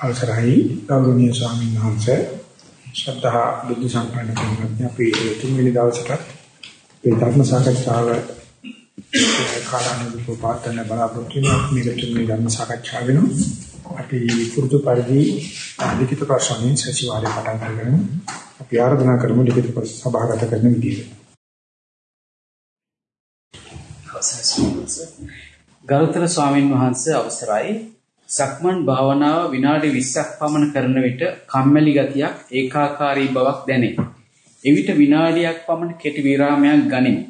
අවසරයි. ගෞරවනීය ස්වාමීන් වහන්සේ ශ්‍රද්ධා බුද්ධ සම්පන්න කෙනෙක් අපි තුන්වෙනි දවසට මේ ධර්ම සාකච්ඡාව කාරණා පාතන බලාපොරොත්තු වෙන මේක තුන්වෙනි ධර්ම සාකච්ඡාව වෙනවා. අපි පුරුදු පරිදි ලිඛිත ප්‍රශ්නෙන් සතිವಾರේ පටන් ගන්න අපි ආරාධනා කරමු ලිඛිත ප්‍රශ්න සභාගත කරන විදියට ගරුතර ස්වාමින් වහන්සේ අවසරයි. සක්මන් භාවනාව විනාඩි 20ක් පමණ කරන විට කම්මැලි ගතියක් ඒකාකාරී බවක් දැනේ. එවිට විනාඩියක් පමණ කෙටි විරාමයක් ගනිමි.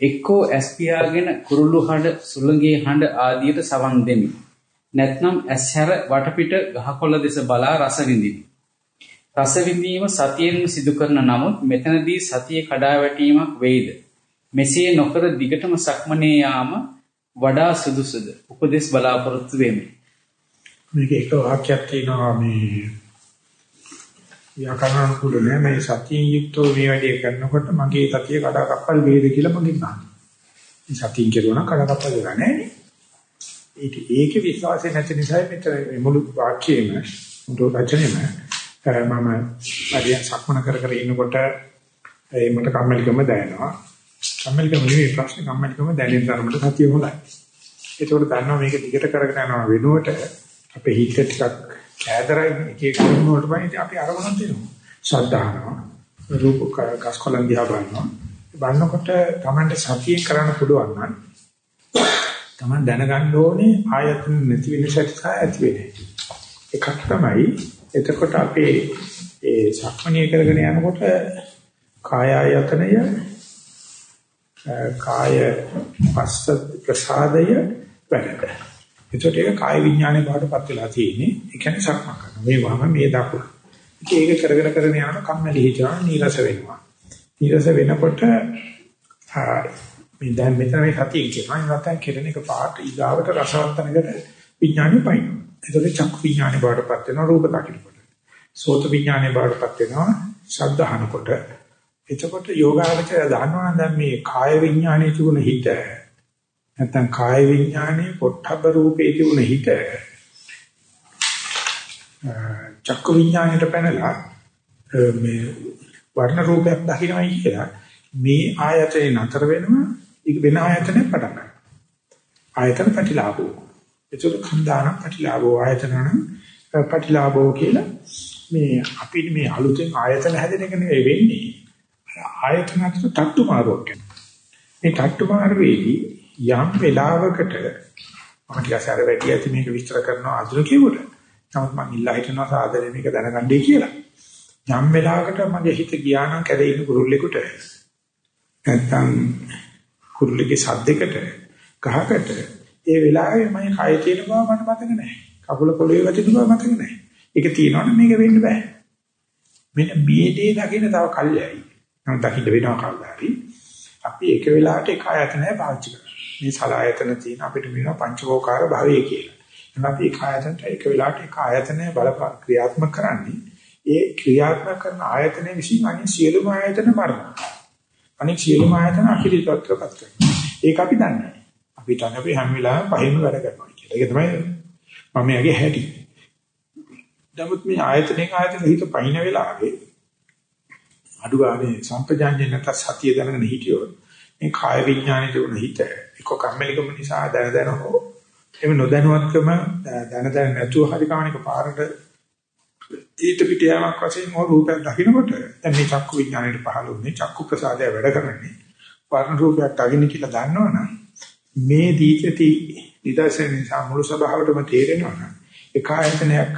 එක්කෝ ඇස් පියාගෙන කුරුළු හඬ, සුළඟේ හඬ ආදියට සවන් දෙමි. නැත්නම් ඇස් හැර වටපිට ගහකොළ දෙස බලා රස විඳිමි. රස විඳීම සතියෙන් සිදු කරන නමුත් මෙතනදී සතිය කඩා වැටීමක් වෙයිද? මෙසේ නොකර දිගටම සක්මනේ යාම වඩා සුදුසුද? උපදෙස් බලාපොරොත්තු වෙමි. මේක එක වාක්‍යයක් තියෙනවා මේ ව්‍යාකරණ කුල නෑ මේ සතියෙන් යුක්තව මේ වැඩේ කරනකොට මගේ සතිය කඩා කප්පල් වේද කියලා මගෙන් අහනවා. මේ සතියෙන් කෙරුණා කඩා කප්පල් වෙලා නෑනේ. ඒක ඒකේ විශ්වාසය නැති නිසා මෙතන මුළු වාක්‍යෙම මුළු රචනෙම මම පරිය සක්මන කර කර ඉන්නකොට ඒ මට කම්මැලිකම දැනෙනවා. කම්මැලිකම නෙවෙයි ප්‍රශ්නේ කම්මැලිකම දැනෙන තරමට සතිය හොඳයි. ඒකෝට දන්නවා මේක දිගට කරගෙන යනවා වෙනුවට අපේ හිත ටිකක් කෑදරයි එක එක කරුණු වලට පයින් අපි අරමුණක් දෙනවා. ශ්‍රද්ධානවා. රූප කස්කොලන් දිහා බලනවා. බලනකොට Tamanට සතිය කරන්න පුළුවන් නම් Taman දැනගන්න ඕනේ ආයතන නැති වෙන සත්‍යය ඇති වෙන්නේ. එකක් තමයි එතකොට අපේ ඒ සක්මණේ කරගෙන යනකොට කාය ආයතනය කාය පස්ස ප්‍රසාදය වැඩ එතකොට ඒක කාය විඥානේ බාටපත් වෙලා තියෙන්නේ. ඒ කියන්නේ සක්මන් කරනවා. මේ වම මේ දකුණ. ඉතින් ඒක කරගෙන කරගෙන යනකොට කම්මැලි හිතනවා නීරස වෙනවා. නීරස වෙනකොට මේ දැන් මෙතන මේ සතිය කියනවා. නැත්නම් කෙරෙන එක පාට ඊගාවට රසවත් තැනකට විඥානේ පයින්. එතකොට චක්කු විඥානේ බාටපත් වෙනවා රූප දකින්නකොට. සෝත විඥානේ බාටපත් වෙනවා ශබ්ද අහනකොට. එතකොට යෝගාවචරය දන්නවා නම් දැන් මේ කාය විඥානේ තිබුණ හිත නැත්නම් කාය විඥානයේ පොට්ටබ්බ රූපේ තිබුණ හිත චක්ක විඥාණයට පැනලා මේ වර්ණ රූපයක් දකින්නයි කියලා මේ ආයතනේ නතර වෙනවා ඒක වෙන ආයතනයක් පටන් ගන්නවා. ආයතන ප්‍රතිලාභෝ. ඒකට කන්දාන ප්‍රතිලාභෝ. ආයතනන ප්‍රතිලාභෝ කියලා මේ අපි මේ අලුතෙන් ආයතන හැදෙන එක නෙවෙයි වෙන්නේ. ආයතන අතර තට්ටු මාරුවක් මේ තට්ටු මාරුවේදී යම් වෙලාවකට මම ටිකක් සැර වැඩි ඇති මේක විස්තර කරනවා අදුර කිව්වට. නමුත් මම ඉල්ලා හිටනවා සාදරේ මේක දැනගන්නයි කියලා. යම් වෙලාවකට මගේ හිත ගියා නම් කැරේ ඉන්න කුරුල්ලෙකුට නැත්තම් කුරුල්ලෙගේ සද්දයකට ගහකට ඒ වෙලාවේ මම කය තියෙන බව මට මතක නැහැ. කකුල පොළවේ වැටෙන බව මතක නැහැ. ඒක තියෙනවනේ මේක වෙන්න බෑ. මෙන්න මේ දේ දකින්න තව කල්යයි. නම් දකින්න වෙනවා කල්ලාරි. අපි එක වෙලාවට එක ආයතනය පාවිච්චි කරනවා. මේ සලායතන තියෙන අපිට මේවා පංචවෝකාර භාවය කියලා. එහෙනම් අපි ඒක ආයතනට එක වෙලාවට එක ආයතනය බල ක්‍රියාත්මක කරන්නේ ඒ ක්‍රියාත්මක කරන ආයතනයේ විසින් අනිත් සියලුම ආයතන මරනවා. අනිත් සියලුම ආයතන අකිරිතත්වපත් කරනවා. ඒක අපි දන්නේ. අපි තන අපි හැම වෙලාවෙම පහින්ම වැඩ කරනවා කියලා. ඒක තමයි මම යගේ හැටි. නමුත් මේ ආයතනයක ආයතන හිත පහින වෙලාවේ අඩු ගානේ සම්පජාඤ්ඤය නැත්නම් සතිය දැනගෙන හිටියොත් මේ කාය විඥානේ තිබුණ හිත එක්ක කම්මැලිකම නිසා දැන දැන හෝ එහෙම නොදැනුවත්කම දැන දැන නැතුව හරි කාණික පාරට ඊට පිට යාමක් වශයෙන් හෝ රූපයක් දකින්නකොට දැන් මේ චක්කු විඥාණයට පහළ වුනේ චක්කු ප්‍රසාදය වැඩ කරන්නේ වර්ණ රූපයක් දකින්න කියලා දන්නවනම් මේ දීචති නිදර්ශන නිසා මුළු ස්වභාවයටම තේරෙනවනම් ඒකායතනයක්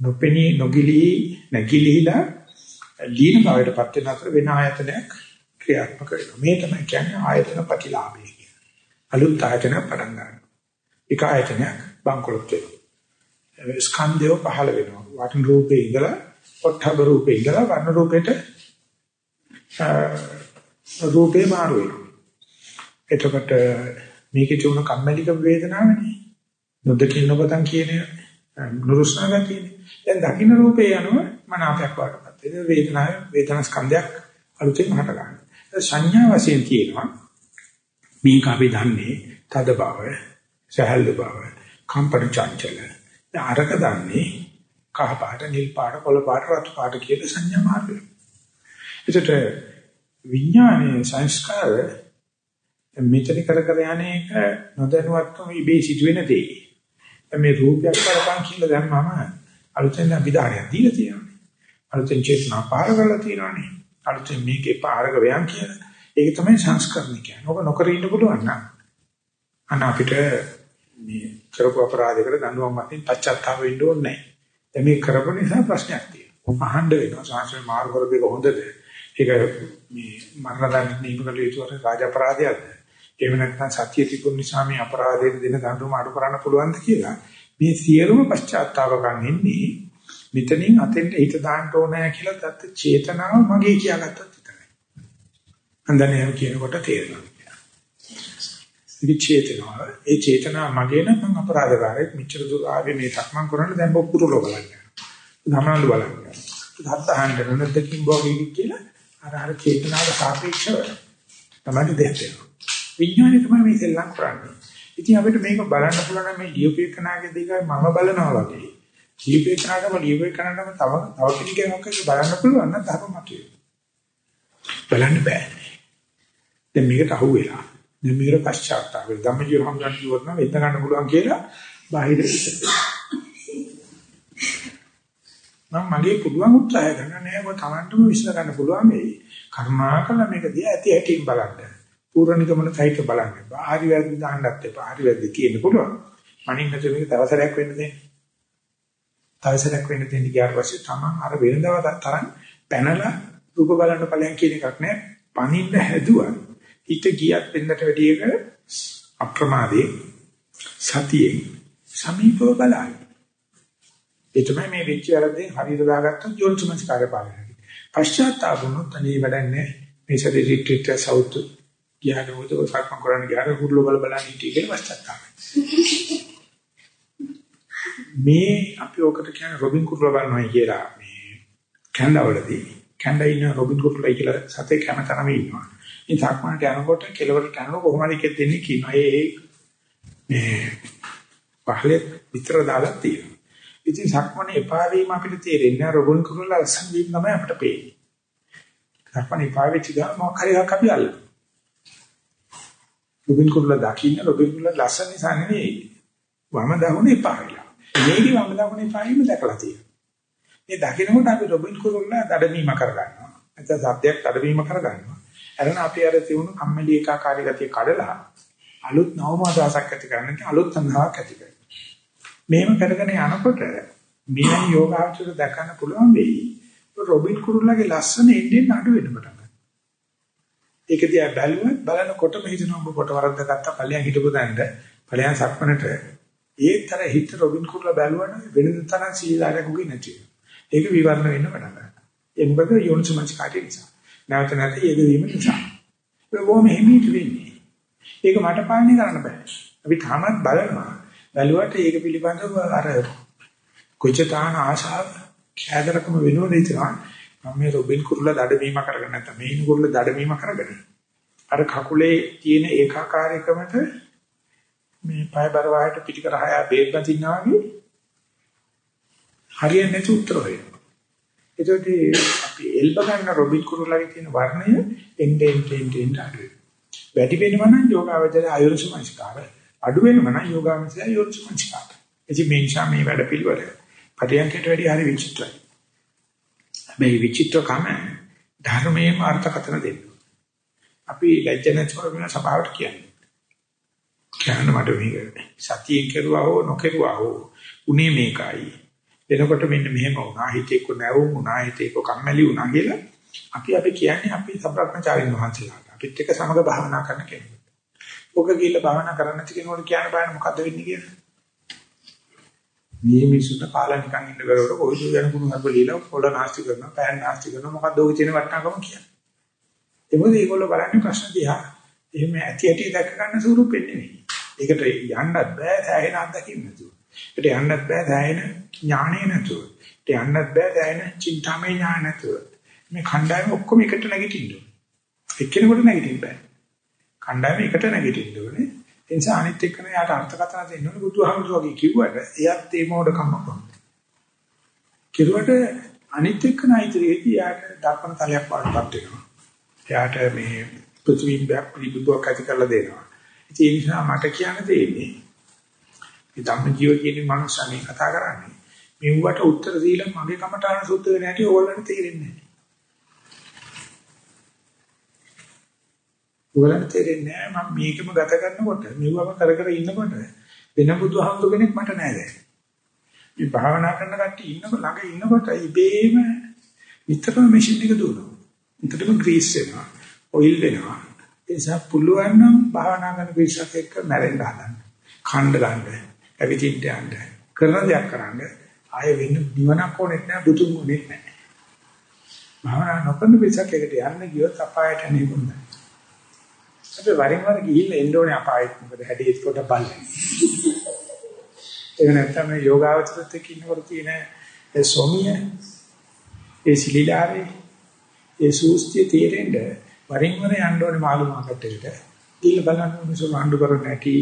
නොපෙනී නොගිලි නැගිලිලා ලීන බවටපත් වෙන අතර වෙන ආයතනයක් ක්‍රියාත්මක වෙනවා. මේ තමයි කියන්නේ ආයතන ප්‍රතිලාභය කියන්නේ. අලුත් ආයතන පටන් ගන්නවා. එක ආයතනයක් බංකොලොත් වෙනවා. ස්කන්ධය පහළ වෙනවා. වර්ණ රූපේ ඉඳලා පොට්ටබ රූපේ ඉඳලා වර්ණ රූපෙට රූපේ මාරු වෙනවා. එතකොට මේකේ තියුණු කම්මැලිකම වේදනාවනේ. නොදකින්න පතන් කියන්නේ නුරුස්නා ගතියනේ. දැන් දකින්න රූපේ යනවා මනාපයක් වඩපත්. ඒ වේදනාව වේදනා ස්කන්ධයක් අලුතෙන් හට ගන්නවා. සංඥා වශයෙන් තියෙනවා මේක අපි දන්නේ තද බව සහල්ල බව කම්පන චංචල දැන් අරක දන්නේ කහ පාට, නිල් පාට, කොළ පාට, රතු පාට කියලා සංඥා මාර්ගය. ඒකට විඥානයේ සංස්කාර මෙතන කර කර යන්නේක නොදැනුවත්වම ඉබේ සිදුවෙන දෙයක්. මේ රූපයක් කරපන් කියලා දැන් මම අලුතෙන් විදානයක් දීලා තියෙනවා. අලුතෙන් චේතනා පාර කරලා තියෙනවානේ. අලුතෙන් මේකේ පාරක වයන් කියලා. ඒක තමයි සංස්කරණ කියන්නේ. ඔබ නොකර ඉන්න පුළුවන් නම් අන අපිට මේ කරපු අපරාධයකට දඬුවම් වශයෙන් පශ්චාත්තාප වෙන්න ඕනේ නැහැ. දැන් මේ කරපු නිසා ප්‍රශ්නයක් තියෙනවා. අහන්න වෙනවා. සාංශේ මාර්ග කරපේක හොඳද? ඒක මේ මරණ දඬුවම් නීපකල යුතුව රාජ අපරාධයක්ද? එහෙම නැත්නම් සත්‍ය තිබුණ නිසා මේ අපරාධයෙන් දෙන දඬුවම අඩු කරන්න පුළුවන්ද කියලා මේ සියලුම පශ්චාත්තාවකම් එන්නේ මෙතනින් අතෙන්ට හිත දාන්න ඕනෑ කියලා දත්ත චේතනාව මගේ කියාගත්තත් විතරයි. හන්දනේ එහෙම කියනකොට තේරෙනවා. ඉති චේතනාව ඒ චේතනාව මගේ නම් මම අපරාධකාරයෙක් මෙච්චර දුර ආවේ මේ සක්මන් කරන්න දැන් බොක්කුරුලෝ බලන්න. ධමනලු බලන්න. දත්ත අහන්න නැද්දකින් බෝගෙ කියලා අර අර චේතනාව සාපේක්ෂව තමයි දෙයක් විඥානය තමයි මේ සෙල්ලම් කරන්නේ. ඉතින් අපිට මේක බලන්න පුළුවන් මේ ලියුපේකනාගේ දෙකයි මම බලනවා වගේ. ලියුපේකනාටම ලියුපේකනාටම තව තව කෙනෙක් එක්ක බලන්න පුළුවන් නම් ධර්ම මතුවේ. බලන්න බෑ. දැන් මේකට අහුවෙලා. දැන් මේකට පශ්චාත්තාප වෙලා ධම්මජීව හම්ගන්න කිව්වොත් නම් වෙන්න ගන්න පුළුවන් කියලා බාහිර මම මගේ පුළුවන් උත්සාහය කරන නෑ ඔය Tamanටම විශ්ල ගන්න පුළුවන් මේ කර්මාකල මේක දිහා ඇති හැටින් බලන්න. පූර්ණිකමන සහිත බලන්න. ආහරි වැරදි දාන්නත් එපා. ආහරි වැරදි කියන්න පුළුවන්. මනින් නැතුව මේක තවසරයක් වෙන්න දෙන්න. තවසරයක් වෙන්න දෙන්න ගියාට පස්සේ තමන් අර වෙනදව තරම් පැනලා රූප බලන්න ඵලයන් කියන එකක් නෑ. පනින්න හැදුවා. හිත ගියත් වෙන්නට වැඩි එක අප්‍රමාදයේ සතියේ සමීපව බලයි. ඒ තමයි මේ වෙච්ච වැරද්දෙන් හරියට දාගත්තොත් යෝනිසමස් කාර්ය පාලනය. පශ්චාත්තාප වුණොත් අනේ වැඩන්නේ මේ සැරේ රිට්‍රීට් සවුත් ගියාට මොකද සක්මන් කරන්න ගියාට කුරුල්ල බල බලන් හිටියේ කියලා පස්චාත්තාපයි. මේ අපි ඔකට කියන රොබින් කුරුල්ල බලනවා කියලා මේ කැන්ඩාවලදී කැන්ඩා ඉන්න රොබින් කුරුල්ලයි කියලා සතේ කැමතරම ඉන්නවා. ඉතින් සක්මන්ට යනකොට කෙලවරට යනකොට කොහොමද එකෙත් දෙන්නේ කියනවා. ඒ මේ පහලේ විතර දාලා තියෙනවා. ඉතින් සක්මන එපා වීම අපිට තේරෙන්නේ රොබින් කුරුල්ල අසන් වීම තමයි අපිට පේන්නේ. සක්මන එපා වෙච්ච ගමන් මොකක් හරි එකක් අපි අල්ලනවා. රොබින් කුරුල්ලා දකින්න රොබින් කුරුල්ලා ලස්සන නිසා නෙවෙයි වම දකුණ එපා වෙලා. මේකේ වම දකුණ එපා වීම දැකලා තියෙනවා. මේ දකින්නකොට අපි රොබින් කුරුල්ලා දඩමීම කරගන්නවා. නැත්නම් සත්‍යයක් දඩමීම කරගන්නවා. එරණ අපි අර තියුණු කම්මැලි ඒකාකාරී ගතිය කඩලා අලුත් නවම අදහසක් ඇති කරන්න අලුත් සංහාවක් ඇති කරනවා. මේව කරගෙන යනකොට මේ යෝගාචර දැකන්න පුළුවන් වෙයි. රොබින් කුරුල්ලාගේ ලස්සන එන්නේ අඩු වෙන පටන් ඒක දිහා බැලුවත් බලනකොටම හිතෙනවා ඔබ කොට වරද්ද ගත්තා ඵලයන් හිටපු දැනට ඵලයන් සක්මනට. ඒතර හිත රොබින් කුර්ලා බැලුවනම් වෙනද තරම් සීලාරකුගේ නැති ඒක විවරණ වෙන්න පටන් ගන්නවා. ඒ මොකද යෝනිසමංච කාටි නිසා. නැවත නැති යෙදවීම නිසා. ඒක බොහොම හිමීට වෙන්නේ. ඒක මට පාලනය කරන්න බෑ. අපි තාමත් බලනවා. බැලුවට ඒක පිළිබඳව අර කොච්චතාන ආශාව කෑදරකම වෙනවද හිතනවා. මම මේ රොබින් කුරුල්ල දඩමීම කරගෙන නැත්නම් මේ කුරුල්ල දඩමීම කරගෙන. අර කකුලේ තියෙන ඒකාකාරීකමට මේ පය බර වහයට පිටිකර හය බේත් බඳිනවා වගේ හරියන්නේ නැති උත්තර වෙනවා. ඒකට අපි එල්බ ගන්න රොබින් කුරුල්ලගේ තියෙන වර්ණය එන්නේ එන්නේ එන්නේ අඩු වෙනවා. වැඩි වෙනවා නම් යෝගාවචරය ආයුර්සමංස්කාර අඩු වෙනවා නම් යෝගාවචරය ආයුර්සමංස්කාර. එචි මේ නිසා මේ වැඩ පිළිවෙල පරියන්කයට වැඩි හරි විචිත්‍රයි. මේ විචිත්‍රකම ධර්මයේම අර්ථකථන දෙන්න. අපි ලැජ්ජ නැතිව වෙන සභාවට කියන්නේ. කියන්න මට මේක සතියෙන් කෙරුවා හෝ නොකෙරුවා හෝ උනේ මේකයි. එනකොට මෙන්න මෙහෙම වුණා හිතේ කො නැවුම් වුණා හිතේ කො කම්මැලි වුණා කියලා අපි අපි කියන්නේ අපි සබ්‍රක්‍මචාරින් වහන්සේලාට. අපිත් එක්ක සමග භාවනා කරන කෙනෙක්. ඔක ගිහිල්ලා භාවනා කරන්න නැති කෙනෙකුට කියන්න බෑ මොකද්ද වෙන්නේ කියලා. මේ මිනිසුන්ට කාලා නිකන් ඉන්න බැලුවට කොයිද යන කුණු හබ්බ লীලා පොළ නාස්ති කරනවා පෑන් නාස්ති කරනවා මොකද්ද ඔය තියෙන වටනකම කියන්නේ. ඒ මොකද ඒගොල්ලෝ බලන්නේ ප්‍රශ්න දිහා එහෙම ඇති ඇටි දැක ගන්න ස්වරූපෙ නෙවෙයි. ඒකට යන්නත් බෑ සෑහෙන අත්දැකීම් නැතුව. ඒකට යන්නත් බෑ සෑහෙන ඥාණය නැතුව. ඒකට යන්නත් බෑ සෑහෙන චින්තාමය ඥාන නැතුව. මේ කණ්ඩායම ඔක්කොම එකට නැගිටින්න ඕනේ. එක්කෙනෙකුට නැගිටින්න බෑ. කණ්ඩායම එකට නැගිටින්න ඕනේ. ඒ නිසා අනිත් එක්කන යාට අර්ථකථන දෙන්න ඕනේ බුදුහාමුදුරුවෝ කිව්වට එයත් ඒ මොඩකම කොහොමද? කිරුවට අනිත් එක්කන ඉදිරියේදී යාට දර්පණ තලයක් වඩපත් වෙනවා. එයාට මේ ප්‍රතිබිම්බයක් පිළිබුවක් ඇති කරලා දෙනවා. ඒ නිසා මට කියන්න දෙන්නේ මේ ධම්ම ජීව කියන මනුස්සයනේ කතා කරන්නේ. මෙව්වට උත්තර දීලා මගේ කමටහන සුද්ධ වෙන හැටි ඕගොල්ලන්ට තේරෙන්නේ නැහැ. ඕගොල්ලන්ට තේරෙන්නේ නැහැ මම මේකම ගත කරනකොට මෙව්වම කර කර ඉන්නකොට වෙන බුදුහාමුදුර කෙනෙක් මට නැහැ දැන්. මේ භාවනා කරන කට්ටිය ඉන්නකොට ළඟ ඉන්නකොට ඉබේම විතරම මැෂින් එක දුවනවා. විතරම ග්‍රීස් වෙනවා. ඔයිල් වෙනවා. ඒ නිසා පුළුවන් නම් භාවනා කරන පිරිසක් එක්ක මැරෙන්න හදන්න. ඛණ්ඩ ගන්න. ඇවිදින්න යන්න. කරන දෙයක් කරන්න. ආය වෙන්න නිවනක් ඕනෙත් නැහැ බුදුන් ඕනෙත් නැහැ. භාවනා නොකරන පිරිසක් එකට යන්න ගියොත් අපායට යන්නේ කොහොමද? අපි වරින් වර ගිහිල්ලා එන්න ඕනේ අපායට මොකද හැටි ඒක කොට බලන්නේ. ඒක නැත්නම් මේ යෝගාවචරත් එක්ක ඉන්නකොට තියෙන ඒ සොමිය ඒ සිලිලාරේ ඒ සූස්තිය තේරෙන්න වරින් වර යන්න ඕනේ මාළු මාකට් එකට. ගිහිල්ලා බලන්න ඕනේ සෝ ආණ්ඩු කරන හැටි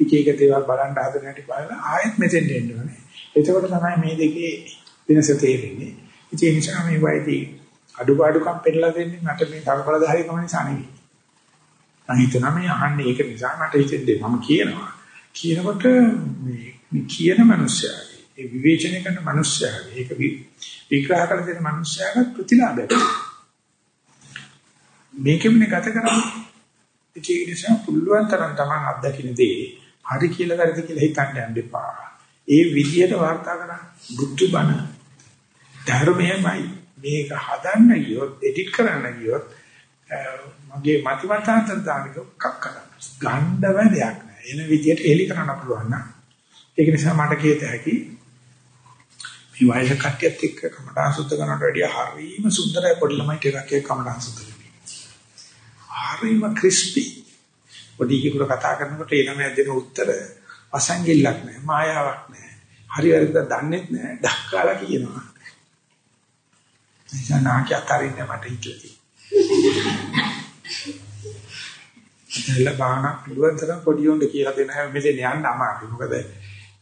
එක එක දේවල් බලන්න හදන හැටි බලලා ආයෙත් මෙතෙන්ට එන්න ඕනේ. එතකොට තමයි මේ දෙකේ වෙනස තේරෙන්නේ. ඒ නිසා මේ වයිදී අඩුපාඩුකම් පෙන්නලා දෙන්නේ මට මේ ධර්මඵලධාරීකම නිසා නෙවෙයි. මම හිතනවා මේ අහන්නේ ඒක නිසා මට හිතෙන්නේ මම කියනවා. කියනකොට මේ කියන මනුස්සයාගේ ඒ විවේචනය කරන මනුස්සයාගේ ඒක විග්‍රහ කරන දෙන මනුස්සයාගේ ප්‍රතිලාභයක්. මේකෙමනේ ගත කරන්නේ. ඒක නිසා පුළුවන් තරම් තමන් අත්දකින්න දේ හරි කියලා වැරදි කියලා හිතන්න යන්න එපා. ඒ විදියට වාර්තා කරන්න බුද්ධ බණ ධර්මයමයි මේක හදන්න ගියොත් එඩිට් කරන්න ගියොත් මගේ මතිමතාන්තර දානික කක් කරන්න. ගණ්ඩව දෙයක් නෑ. එන විදියට එලි කරන්න පුළුවන් නම් ඒක නිසා මට කියත හැකි මේ වයස කට්ටියත් එක්ක කමඩා සුද්ධ කරනට වැඩිය හරීම සුන්දරයි පොඩි ළමයි ටිකක් එක්ක කමඩා සුද්ධ කරන්නේ. හරීම ක්‍රිස්පි. පොඩි කිකුර කතා කරනකොට ඒ ළමයා දෙන උත්තර අසංගිල්ලක් නෑ මායාවක් නෑ. හරි වැරද්ද දන්නෙත් නෑ ඩක්කාලා කියනවා. නිසා නාකිය අතරින් මට හිතෙන්නේ. එතන බාන පුළුවන් තරම් පොඩි උන්ට කියලා දෙන හැම මෙතන යන්න අමාරුයි. මොකද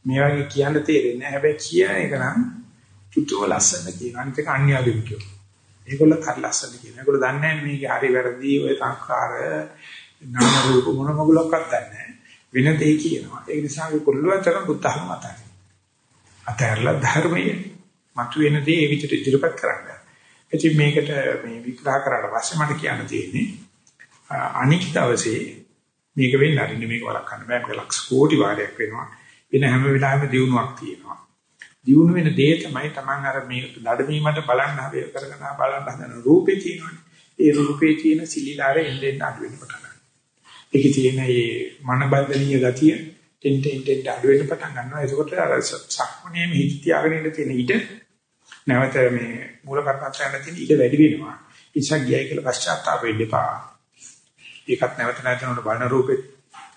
මේ වගේ කියන්න තේරෙන්නේ නැහැ. හැබැයි කියන එක නම් පුතුව ලස්සන කියන අනිත් එක අන්‍යාගමිකයෝ. ඒගොල්ලෝ හරි ලස්සන කියන. ඒගොල්ලෝ දන්නේ නැහැ මේක හරි වැරදි ඔය සංස්කාර නාම රූප මොන මොගලක්වත් දන්නේ නැහැ. වෙන දෙය කියනවා. ඒ නිසා අපි පුළුවන් තරම් බුද්ධහම අතරින්. අතහැරලා ධර්මයේ මතුවෙන දේ ඒ විදිහට ඉදිරිපත් කරන්න. ඉතින් මේකට මේ විග්‍රහ කරලා පස්සේ මට කියන්න තියෙන්නේ අනික් දවසේ මේක වෙන්න අරින්න මේක වළක්වන්න බෑ. මේක ලක්ෂ කෝටි වාරයක් වෙනවා. වෙන හැම වෙලාවෙම දියුණුවක් තියෙනවා. දියුණු වෙන දේ තමයි Taman අර මේ දඩමීමට බලන්න හැබේ කරගෙන බලන්න හදන රූපේ තියෙනවනේ. ඒ රූපේ තියෙන සිලිලාරේ එන්නේ අඩු වෙන පටන් ගන්නවා. ඒකේ තියෙන මේ මනබන්ධනීය ගතිය ටෙන් ටෙන් ටෙන් අඩු වෙන පටන් ගන්නවා. ඒකකොට අර සක්මණේ හිත තියාගෙන ඉන්න තියෙන ඊට නැවත මේ මූල කර්මස්ථානයේ තියෙන ඊට වැඩි වෙනවා. ඉස්සක් ගියයි කියලා පශ්චාත්තාප වෙන්න එපා. ඒකත් නැවත නැවතනට බලන රූපේ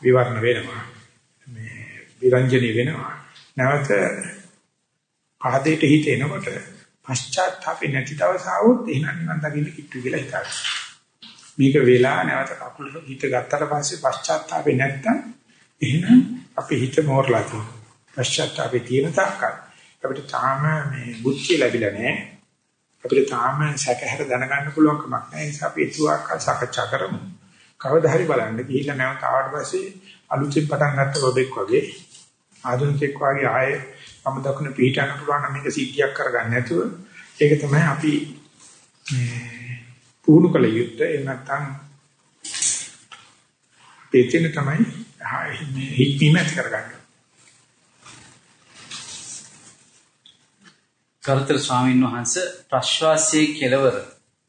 විවරණ වෙනවා. මේ විරංජනේ වෙනවා. නැවත ආදේට හිත එනකොට පශ්චාත්තාපේ නැති දවස આવොත් එහෙනම් නිවන් දකින්න කිට්ටු කියලා හිතන්න. මේක වෙලා නැවත කකුලට හිත ගත්තට පස්සේ පශ්චාත්තාපේ නැත්තම් එහෙනම් අපේ හිත මෝරලා තියෙනවා. පශ්චාත්තාපේ තියෙන තාක්කල් අපිට තාම මේ බුද්ධිය ලැබිලා නැහැ. අපිට තාම සැකහැර දැනගන්න පුළුවන් කමක් නැහැ. ඒ නිසා අපි ඒතුවක් සාකච්ඡා කරමු. කවදා හරි බලන්න ගිහිල්ලා නැවත ආවට පස්සේ අලුතෙන් පටන් ගත්ත බබෙක් වගේ ආධුනිකෙක් වගේ ආයේ මම දකුණ පිටියන්න පුළුවන් නම් මේක සිද්ධියක් කරගන්න නැතුව ඒක තමයි අපි මේ පුහුණු කළ යුත්තේ එහෙම නැත්නම් පෙතෙන තමයි මේ හික්මීම ඇති කරගන්න. කරුතර ස්වාමීන් වහන්ස ප්‍රශ්වාසයේ කෙලවර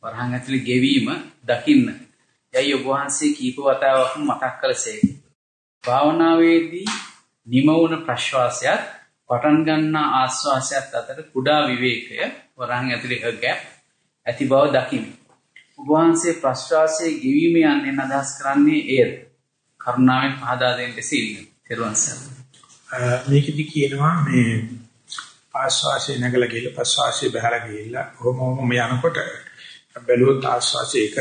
වරහන් ඇතුලේ ගෙවීම දකින්න යයි ඔබ වහන්සේ කීප වතාවක් මතක් කළසේ. භාවනාවේදී නිම වුණ ප්‍රශ්වාසයත් පටන් ගන්නා ආශ්වාසයත් අතර කුඩා විවේකය වරහන් ඇතුලේ a gap ඇති බව දකිමි. ඔබ වහන්සේ ප්‍රශ්වාසයේ ගෙවීම යන්නේ අදහස් කරන්නේ එයද? කරුණාවෙන් පහදා දෙන්න සිටින්න. තෙරුවන් සරණයි. මේකෙදි කියනවා මේ ආශ්වාසය නැගලා ගිහලා ප්‍රශ්වාසය බහලා ගිහලා කොහොම කොහොම යනකොට බැලුවොත් ආශ්වාසය එක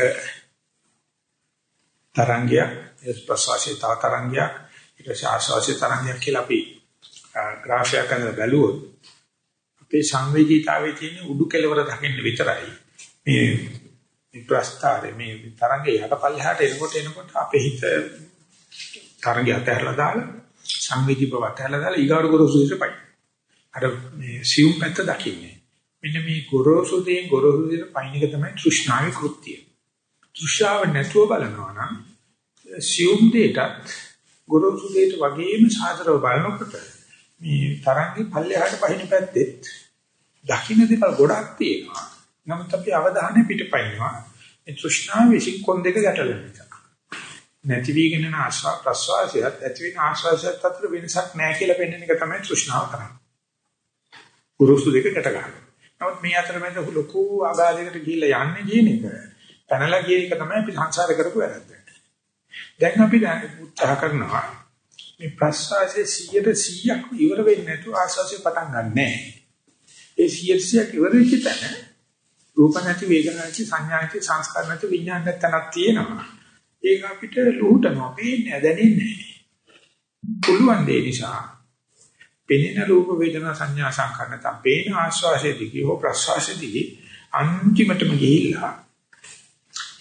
තරංගයක් ඒ ප්‍රශ්වාසය තව තරංගයක් ඊට පස්සේ ආශ්වාසය තරංගයක් කියලා අපි ග්‍රාෆයක් කරලා බැලුවොත් අපේ සංවේදීතාවයේ තියෙන උඩු කෙළවර දකින්න විතරයි මේ මේ ප්‍රස්තාරේ මේ තරංගේ යටපල්ලහට එනකොට එනකොට අපේ හිත තරංගය අතහැරලා දාලා සංවේදී බව අතහැරලා දාලා ඊගාඩ ගොරෝසු දෙපයි. අර මේ සියුම් පැත්ත දකින්නේ. මෙන්න මේ ගොරෝසු දෙයෙන් ගොරෝසු දෙයට පයින් එක තමයි තෘෂ්ණාවේ කෘත්‍යය. තෘෂ්ණාව නැතුව බලනවා නම් සියුම් දෙයටත් ගොරෝසු දෙයට වගේම සාදරව බලනකොට මේ තරංගේ පල්ලෙහාට පහින පැත්තෙත් දකින්න දේවල් ගොඩක් තියෙනවා. නමුත් අපි අවධානය පිටපයින්නවා. මේ තෘෂ්ණාව විසින් කොන් දෙක ගැටලෙන නිසා. නැති වීගෙන යන ආශ්වාස ප්‍රශ්වාසයත් ඇති වෙන ආශ්වාසයත් අතර වෙනසක් නැහැ කියලා පෙන්වන එක තමයි තෘෂ්ණාව කරන්නේ. ගුරුසු දෙක ගැට ගන්නවා. නමුත් මේ අතරමැද ලොකු ආගාධයකට ගිහිල්ලා යන්නේ කියන එක පැනලා ගිය එක තමයි අපි සංසාර කරපු වැරද්ද. දැන් අපි උත්සාහ කරනවා මේ ප්‍රශ්වාසයේ 100% ඉවර වෙන්නේ නැතුව ආශ්වාසය පටන් ගන්නෑ. ඒ 100% ඉවර වෙච්ච තැන රූප නැති වේදනා නැති සංඥා නැති සංස්කාර නැති විඥාන නැතනක් තියෙනවා. ඒක අපිට ලුහුටනවා. පේන්නේ දැනෙන්නේ පුළුවන් දේ නිසා. පෙනෙන රූප වේදනා සංඥා සංකාර නැත්නම් පේන ආශ්වාසයේදී හෝ ප්‍රශ්වාසයේදී අන්තිමටම ගිහිල්ලා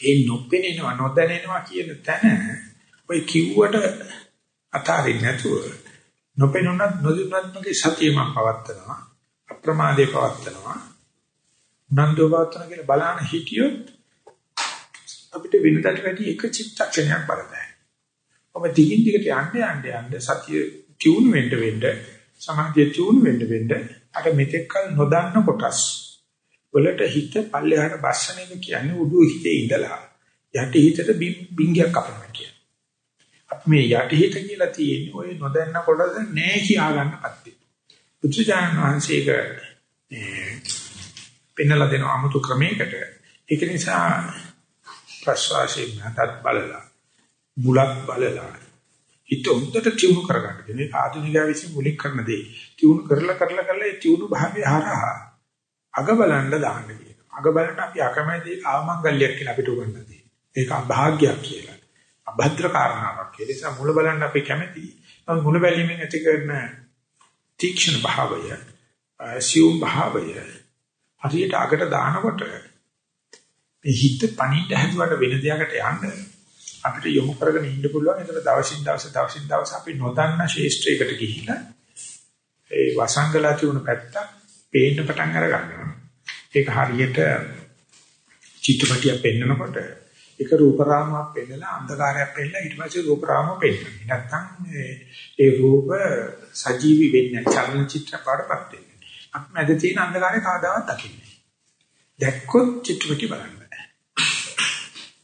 ඒ නොපෙනෙනවා නොදැනෙනවා කියන තැන ඔය කිව්වට අතාරින්න නැතුව නොපෙනුනත් නොදුනත් මගේ සතිය මම පවත්නවා අප්‍රමාදේ පවත්නවා නන්දෝ පවත්වන කියලා බලන්න හිටියොත් අපිට වෙනදට වැඩි එක චිත්තක්ෂණයක් බලතයි. ඔබ දිගින් දිගට යන්න යන්න යන්න සතිය ටියුන් වෙන්න වෙන්න සමාධිය ටියුන් වෙන්න වෙන්න අර මෙතෙක්කල් නොදන්න කොටස් වලට හිත පල්ලෙහාට බස්සන එක කියන්නේ උඩු හිතේ ඉඳලා යටි හිතට බින්ගයක් කපනවා කියන්නේ. අපි මේ යටි හිත කියලා තියෙන්නේ ඔය නොදන්න කොටස නෑ කියා ගන්නපත්. බුදුජානක වහන්සේක පෙන්වලා දෙන 아무තු ක්‍රමයකට ඒක නිසා ප්‍රශ්වාසයෙන් නැතත් බලලා මුලක් බලලා හිත උන්ට තියුණු කරගන්න. මේ ආධුනිකයා විසින් මුලින් කරන දේ තියුණු කරලා කරලා කරලා ඒ තියුණු භාවය හරහා අග බලන්න දාන්න කියනවා. අග බලන්න අපි අකමැති ආමංගල්‍යයක් කියලා අපිට උගන්වලා තියෙනවා. ඒක අභාග්‍යයක් කියලා. අභද්‍ර කාරණාවක් කියලා. ඒ නිසා මුල බලන්න අපි කැමැති. නමුත් මුල බැලීමෙන් ඇති කරන තීක්ෂණ භාවය, සියුම් භාවය හරියට අගට දානකොට මේ හිත පණින්න හැදුවට වෙන දෙයකට යන්න අපිට යොමු කරගෙන ඉන්න පුළුවන්. ඒතර දවසින් දවස දවසින් දවස අපි නොදන්න ශේෂ්ත්‍රයකට ගිහිලා ඒ වසංගලා තියුණු පැත්ත පේන්න පටන් අර ගන්නවා. ඒක හරියට චිත්‍රපටියක් පෙන්නකොට එක රූප රාමයක් පෙන්නලා අන්ධකාරයක් පෙන්නලා ඊට පස්සේ රූප රාමය පෙන්නනවා. නැත්තම් ඒ රූප සජීවි වෙන්නේ චලන චිත්‍ර පාඩපත් වෙන්නේ. අපි මැද තියෙන අන්ධකාරය කවදාවත් දකින්නේ නැහැ. දැක්කොත් චිත්‍රපටි බලන්න.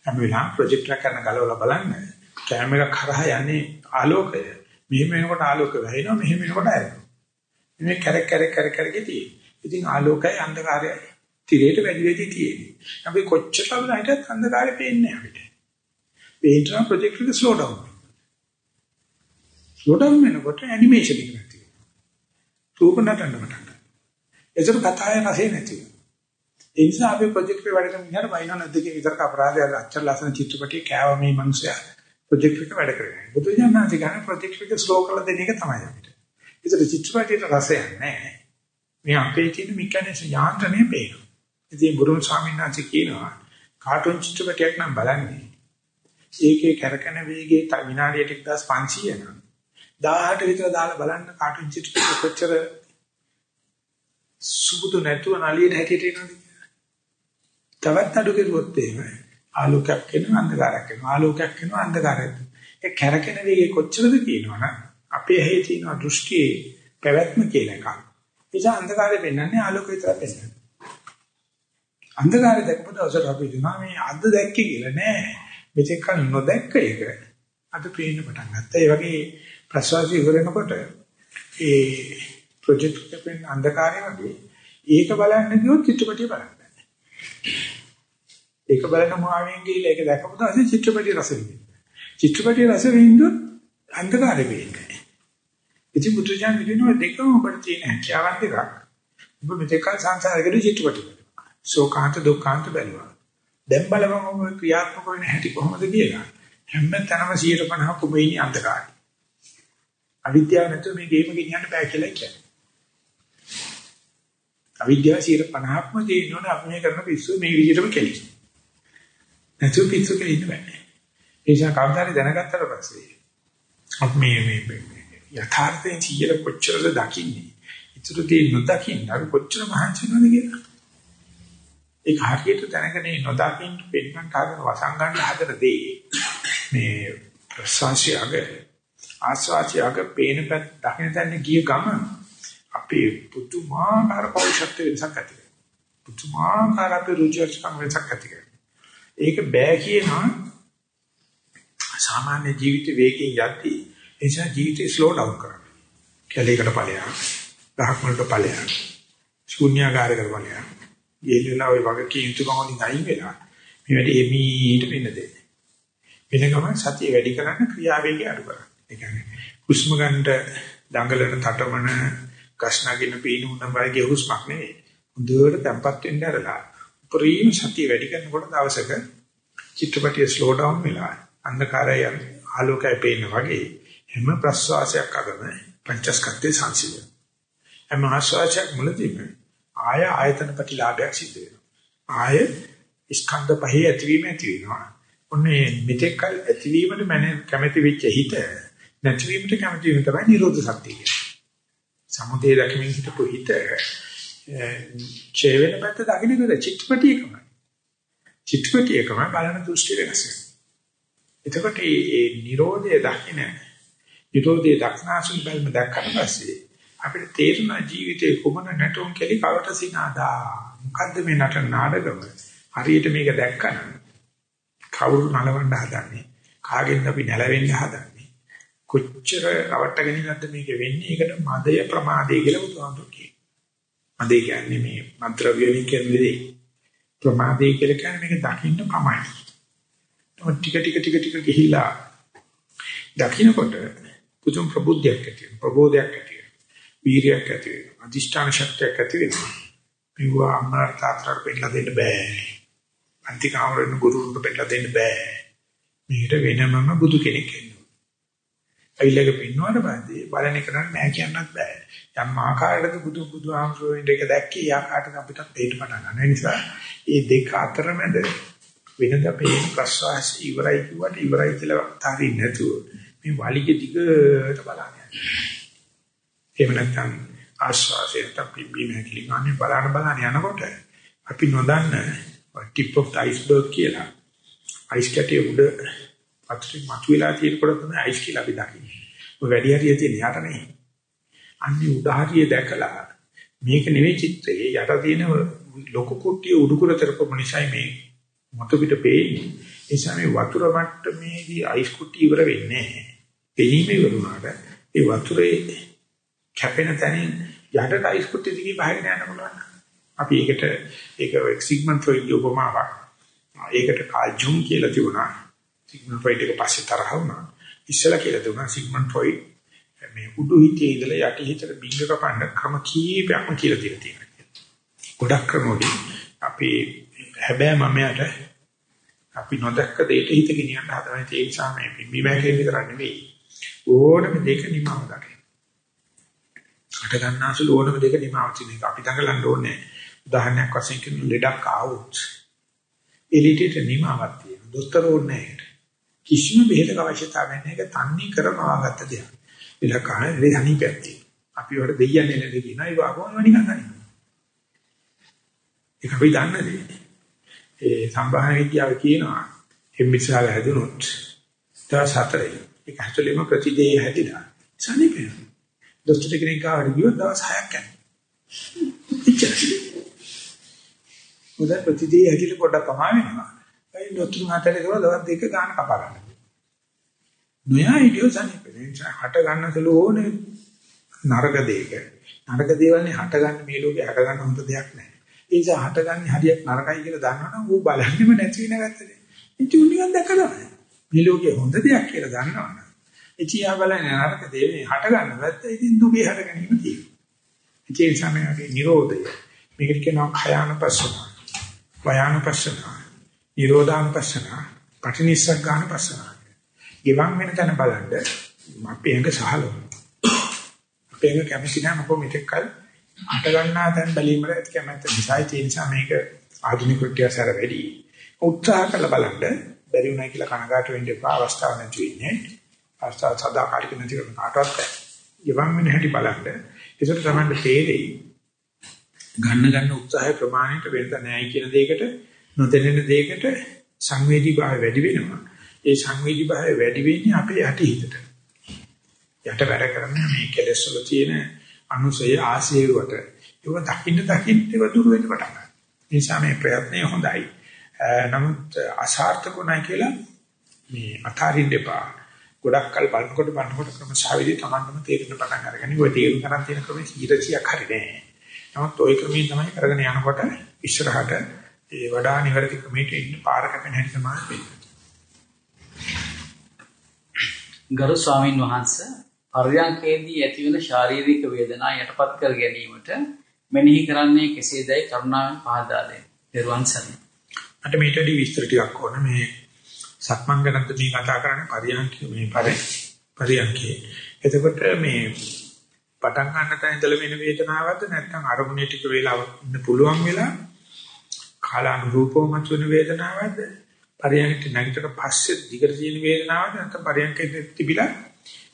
හැම වෙලාවෙම ප්‍රොජෙක්ටර් කරන ගලවලා බලන්න කැම එකක් හරහා යන්නේ ආලෝකය. මෙහෙම වෙනකොට ආලෝකය වැහෙනවා මෙහෙම වෙනකොට ඇරෙනවා. මේ කැරක් කැරක් කැරක් කැරක් තියෙන්නේ. ඉතින් ආලෝකයයි අන්ධකාරයයි තිරේට වැඩි වැඩි තියෙන්නේ. අපි කොච්චර බලලා හිටියත් අන්ධකාරය පේන්නේ අපිට. පේනවා ප්‍රොජෙක්ටර් එක ස්ලෝ ඩවුන්. ස්ලෝ ඩවුන් වෙනකොට ඇනිමේෂන් එක නැති වෙනවා. රූප නටන්න පටන් ගන්නවා. ඒසර කතාවේ රසය නැති වෙනවා. ඒ නිසා අපි ප්‍රොජෙක්ට් එක වැඩ කරන ඉන්නර වයින් නැද්ද කියන විතරක අපරාධය අච්චර ලස්සන චිත්‍රපටිය කෑව මේ මිනිස්සයා ප්‍රොජෙක්ට් එක වැඩ කරන්නේ. බුදුජානනාංශ ගන්න ප්‍රොජෙක්ට් එක ස්ලෝ කරලා දෙන එක තමයි අපිට. ඒතර චිත්‍රපටියට රසයක් නැහැ. මේ අපේ තියෙන මෙකැනිසම් යාන්ත්‍රණය පේනවා. ඉතින් බුදුන් ස්වාමීන් වහන්සේ කියනවා කාටුන් චිත්‍රපටයක් නම් බලන්නේ. ඒකේ කරකන වේගයේ විනාඩියට 1500 නම් 18 විතර දාලා බලන්න කාටුන් චිත්‍රපට කොච්චර සුබුදු නැතුව නලියට හැටියට එනවද තවත් අඩු කෙරුවොත් එහෙම ආලෝකයක් එනවා අන්ධකාරයක් එනවා ආලෝකයක් එනවා අන්ධකාරයක් ඒ කැරකෙන වේගය කොච්චරද කියනවනම් අපේ ඇහි තියෙන දෘෂ්ටියේ පැවැත්ම කියලා එකක්. ඒ අන්ධකාරය පෙන්වන්නේ ආලෝක විතර පෙන්වන්නේ. අන්ධකාරය දැක්කම දවසට අපි හිතනවා මේ අද දැක්කේ කියලා නෑ. මෙතෙක් කල නොදැක්ක එක අද පේන්න පටන් ගත්තා. ඒ වගේ ප්‍රසවාසය ඉවර වෙනකොට ඒ ප්‍රොජෙක්ට් එකෙන් අන්ධකාරය වගේ ඒක බලන්න ගියොත් චිත්‍රපටිය බලන්න. ඒක බලන මොහාවෙන් ගිහිල්ලා ඒක දැකපු දවසේ චිත්‍රපටිය රස විඳින්න. චිත්‍රපටිය රස විඳින්නොත් අන්ධකාරෙ වෙන්නේ. ඉතින් මුද්‍රජාන් කියනවා දෙකම ඔබට තියෙන හැකියාවන් දෙකක්. ඔබ මෙතෙක් සංසාරයකට චිත්‍රපටි බලනවා. ශෝකාන්ත දුක්ඛාන්ත බැලුවා. දැන් බලපන් ඔබ ක්‍රියාත්මක වෙන හැටි කොහොමද කියලා. හැම තැනම 150 කුඹිනි අන්ධකාරය. අවිද්‍යාව නැතුව මේ ගේම ගෙනියන්න බෑ කියලා කියන්නේ. අවිද්‍යාව 50%ක්ම තියෙනවනේ අපි මේ කරන පිස්සු මේ විදිහටම කෙලිස්. නැතුව පිස්සු කෙලින්න බෑ. ඒ නිසා කවදාද දැනගත්තට පස්සේ අපි මේ මේ යථාර්ථයෙන් 100 කොච්චරද දකින්නේ. ඉතුරු තියෙන නොදකින්න අර කොච්චර මහන්සි වෙනවද කියලා. ඒක හරියට දැනගෙන නොදකින්න පෙන්නන්න හදන වසංගන්න හදන දේ මේ ප්‍රසවාසයග ආස්වාසියග පේන පැත්ත දකින්න තැන ගිය ගම අපේ පුදුමාකාර පෞෂත්ව වෙනසක් ඇති වෙනවා. පුදුමාකාර අපේ රුචිචකම් වෙනසක් ඇති වෙනවා. ඒක බෑ කියනවා සාමාන්‍ය ජීවිත වේගයෙන් යද්දී ඒ නිසා ජීවිතේ ස්ලෝ ඩවුන් කරන්න. කැලේකට ඵලයක්, ගහක් වලට ඵලයක්, ශූන්‍යාකාරයකට ඵලයක්. යෙලිලා ওই වගේ කීයුතුකම වලින් අයින් වෙලා මේ වැඩි එමීට වෙන්න දෙන්න. වෙන ගමන් සතිය වැඩි කරන්න ක්‍රියාවේගය අඩු කරන්න. ඒ කියන්නේ හුස්ම ගන්න දඟලන තටමන කෂ්ණාගින පීනුන වගේ හුස්මක් නෙවෙයි. හොඳට තැම්පත් වෙන්න ඇරලා උපරිම සතිය වැඩි කරනකොට දවසක චිත්‍රපටිය ස්ලෝ ඩවුන් වෙලා අන්ධකාරය ආලෝකය පේන වගේ හැම ප්‍රස්වාසයක් අගම පංචස්කන්ධේ සංසිඳන. හැම ආශ්වාසයක් මුලදීම ආය ආයතන ප්‍රතිලාභයක් සිද්ධ වෙනවා. ආය ස්කන්ධ පහේ ඇතිවීම ඇති වෙනවා. ඔන්නේ මෙතෙක් ඇතිවීමට මන කැමැති වෙච්ච හිත නැතිවීමට කැමැති වීම තමයි නිරෝධ සත්‍ය කියන්නේ. සමුදේ දකින්න හිතපු හිත ඡේ වෙන පැත්ත දකින්නකද චිත්තපටියකමයි. චිත්තපටියකම බලන දෘෂ්ටි වෙනස. එතකොට මේ නිරෝධය දකින්න නිරෝධයේ දක්නාසුන් බැල්ම දැක්කට පස්සේ අපිට තේරුණා ජීවිතේ කොමන නැටුම් කෙලි කවට සිනාදා මොකද්ද මේ නටන නාටකම හරියට මේක දැක්කම කවුරු නලවන්න හදන්නේ කාගෙන්ද අපි නැලවෙන්න හදන්නේ කොච්චර රවට්ටගෙන ඉන්නද මේක වෙන්නේ ඒකට මදය ප්‍රමාදය කියලා බුදුහාමුදුරු කියනවා මදේ කියන්නේ මේ මන්ත්‍රව්‍යණි කියන දේ ප්‍රමාදය කියලා කියන්නේ මේක දකින්න පමණයි ටික ටික ටික ටික ගිහිලා දකින්නකොට පුදුම ප්‍රබුද්ධයක් ඇති වෙනවා ප්‍රබෝධයක් ඇති වීරියක් ඇති වෙනවා. අධිෂ්ඨාන ශක්තියක් ඇති වෙනවා. මේවා අම්මලා තාත්තට පෙන්නලා දෙන්න බෑ. අන්තිකාමරෙන් ගුරුවරුන්ට පෙන්නලා දෙන්න බෑ. මේකට වෙනමම බුදු කෙනෙක් ඉන්නවා. අයිලක පින්නවල බඳේ බලන එක නම් නෑ කියන්නත් බෑ. යම් ආකාරයකට බුදු බුදු ආමසෝෙන් දෙක දැක්කේ ආකාරයට අපිට දෙන්න පටන් ගන්න. ඒ නිසා මේ දෙක අතරමැද වෙනද පේන ප්‍රසවාස ඉවරයි කිව්වට ඉවරයි කියලා තාරින් නැතුව මේ වලිගේ දිගට බලන්න. එහෙම නැත්නම් ආශ්වාසයෙන් තප්පි මේකලි ගන්න බලන්න බලන්න යනකොට අපි නොදන්න tip of the iceberg කියලා අයිස් කැටේ උඩ අතුරු මතුවලා තියෙනකොට තමයි අයිස් කියලා අපි දකින්නේ. ඔය වැඩි හරිය තියෙන යට නේ. අන්නේ උදාහරිය දැකලා මේක නෙවෙයි චිත්‍රයේ යට තියෙන ලොකු කුට්ටිය උඩුකුර තරපම නිසායි මේ මතු පිට පේන්නේ. ඒ නිසා මේ වතුර මට්ටමේදී අයිස් කුට්ටිය ඉවර වෙන්නේ නැහැ. එළිම ඉවරුනාට ඒ වතුරේ කැපෙන තැනින් යටට අයිස් කුට්ටි දිගේ බහගෙන යන්න පුළුවන්. අපි ඒකට ඒක සිග්මන්ඩ් ෆ්‍රොයිඩ් උපමාවක්. ඒකට කාල් ජුන් කියලා තිබුණා. සිග්මන්ඩ් ෆ්‍රොයිඩ් එක පස්සේ තරහ වුණා. ඉස්සලා කියලා දුන්නා සිග්මන්ඩ් ෆ්‍රොයිඩ් මේ උඩු හිතේ ඉඳලා යටි හිතට බිංග කපන්න ක්‍රම කීපයක්ම කියලා දීලා තියෙනවා. ගොඩක් ක්‍රම වලින් අපි හැබැයි මමයට අපි නොදැක්ක දෙයට හිත ගෙනියන්න හදන ඒ නිසා මේ බිම්බි මෑකේ විතර නෙවෙයි. ඕනම දෙක නිමාව දකින්න. හට ගන්නාසු ඕනම දෙක නිමාව තියෙන එක අපි දඟලන්න ඕනේ. උදාහරණයක් වශයෙන් කියන ලෙඩක් ආවොත් එලිටට නිමාවක් තියෙනවා. දොස්තර ඕනේ නැහැ. කිසිම බෙහෙතක අවශ්‍යතාවයක් නැහැ. ඒක තන්නේ කරමවාගත්ත දෙයක්. ඉලක්කන දෙහණි පැත්තේ. අපි වල දෙයියන්නේ නැද කියනවා. ඒ වගේම නිකන් ගන්න. ඒක අපි දන්න දෙයක්. ඒ සම්භාහන විද්‍යාව කියනවා එම්මිසාල හැදුනොත් දවස් හතරේ ඒක ඇතුළේම ප්‍රතිදේය හැදිලා සනීපේ දොස්තර කෙනෙක් ගාවට ගියොත් දවස් 6ක් යනවා. එච්චරයි. උදේ ප්‍රතිදී ඇහිලි පොඩ්ඩක් පමා වෙනවා. ඒ දොස්තර මහත්තයා කියලා දවස් දෙක ගන්න කපා ගන්න. නොයා ඉඩියෝ සනීපේ. හට ගන්න සලු ඕනේ නරක දෙයක. නරක දේවල්නේ හට ගන්න මේ ලෝකේ හට ගන්න හොඳ දෙයක් නැහැ. ඒ නිසා හට ගන්න හරියක් නරකයි කියලා දන්නවනම් ඌ බලන්නෙම නැති වෙන ගැත්තනේ. ඉතින් උනියන් දැකලා මේ ලෝකේ හොඳ දෙයක් කියලා දන්නවනම් එචියා බලන්නේ නරක දේ මේ හට ගන්න බැත්ත ඉතින් දුකේ හට ගැනීම තියෙනවා. ඒ නිසා මේකේ නිරෝධය මේකට කියනවා khයානපස්සන. වයානපස්සන. නිරෝධානපස්සන. පටිනිස්සග්ගානපස්සන. ගිවන් වෙන තැන බලන්න අපි එංග සහලව. ඒක කැමති නැහැ මොකද මෙතෙක් කල අට ගන්නා දැන් බැලීමට කැමති නිසා ඒ නිසා මේක ආධුනික කෘත්‍යසාර වැඩි. උත්සාහ කළ බලන්න බැරි වුණා කියලා කනගාටු වෙන්න එපා අවස්ථාවක් නැති වෙන්නේ. අවස්ථාව සදාකාලික නැති කරන කාටවත් බෑ. යවම් වෙන හැටි බලන්න. ඒකට තමයි තේරෙයි. ගන්න ගන්න උත්සාහය ප්‍රමාණයට වෙනද නැහැ කියන දෙයකට නොදැනෙන දෙයකට සංවේදී භාවය වැඩි වෙනවා. ඒ සංවේදී භාවය වැඩි වෙන්නේ අපේ යටි හිතට. යට වැඩ කරන්නේ මේ කෙලෙස් වල තියෙන අනුසය ආශේරුවට. ඒක දකින්න දකින්න ඒක දුර වෙන්න පටන් ගන්නවා. ඒ නිසා මේ ප්‍රයත්නය හොඳයි. නමුත් අසාර්ථකුණයි කියලා මේ අතාරින්න එපා. ගොඩක් කල් බලනකොට බලනකොට ක්‍රමශාවිදි තමන්ම තේරෙන පටන් අරගෙන ඔය තේරුම් ගන්න තියෙන ක්‍රමයේ 100ක් හරි නෑ. නමුත් ওই ක්‍රමයෙන් තමයි කරගෙන යනකොට ඉස්සරහට ඒ වඩා නිවැරදි ක්‍රමයට ඉන්න පාර කැපෙන හැටි තමයි වෙන්නේ. ගරු ස්වාමින් වහන්සේ පර්යංකේදී ඇතිවන ශාරීරික වේදනා යටපත් කර ගැනීමට මෙනෙහි කරන්නේ කෙසේදයි කරුණාවෙන් පහදා දෙන්න. පෙරවන් සරණයි. මට මේට වඩා විස්තර ටිකක් ඕන මේ සක්මන් ගැනත් මේ කතා කරන්නේ පරියන්ක මේ පරි පරියන්කේ. එතකොට මේ පටන් ගන්න තැන ඉඳලා වෙන වේදනාවක්ද නැත්නම් අරමුණේ ටික වේලාවක් ඉන්න පුළුවන් වෙලා කාලානුරූපව මතුවෙන වේදනාවක්ද පරියන්ක නැගිටට පස්සේ දිගට තියෙන වේදනාවක්ද නැත්නම් පරියන්කේ තිබිලා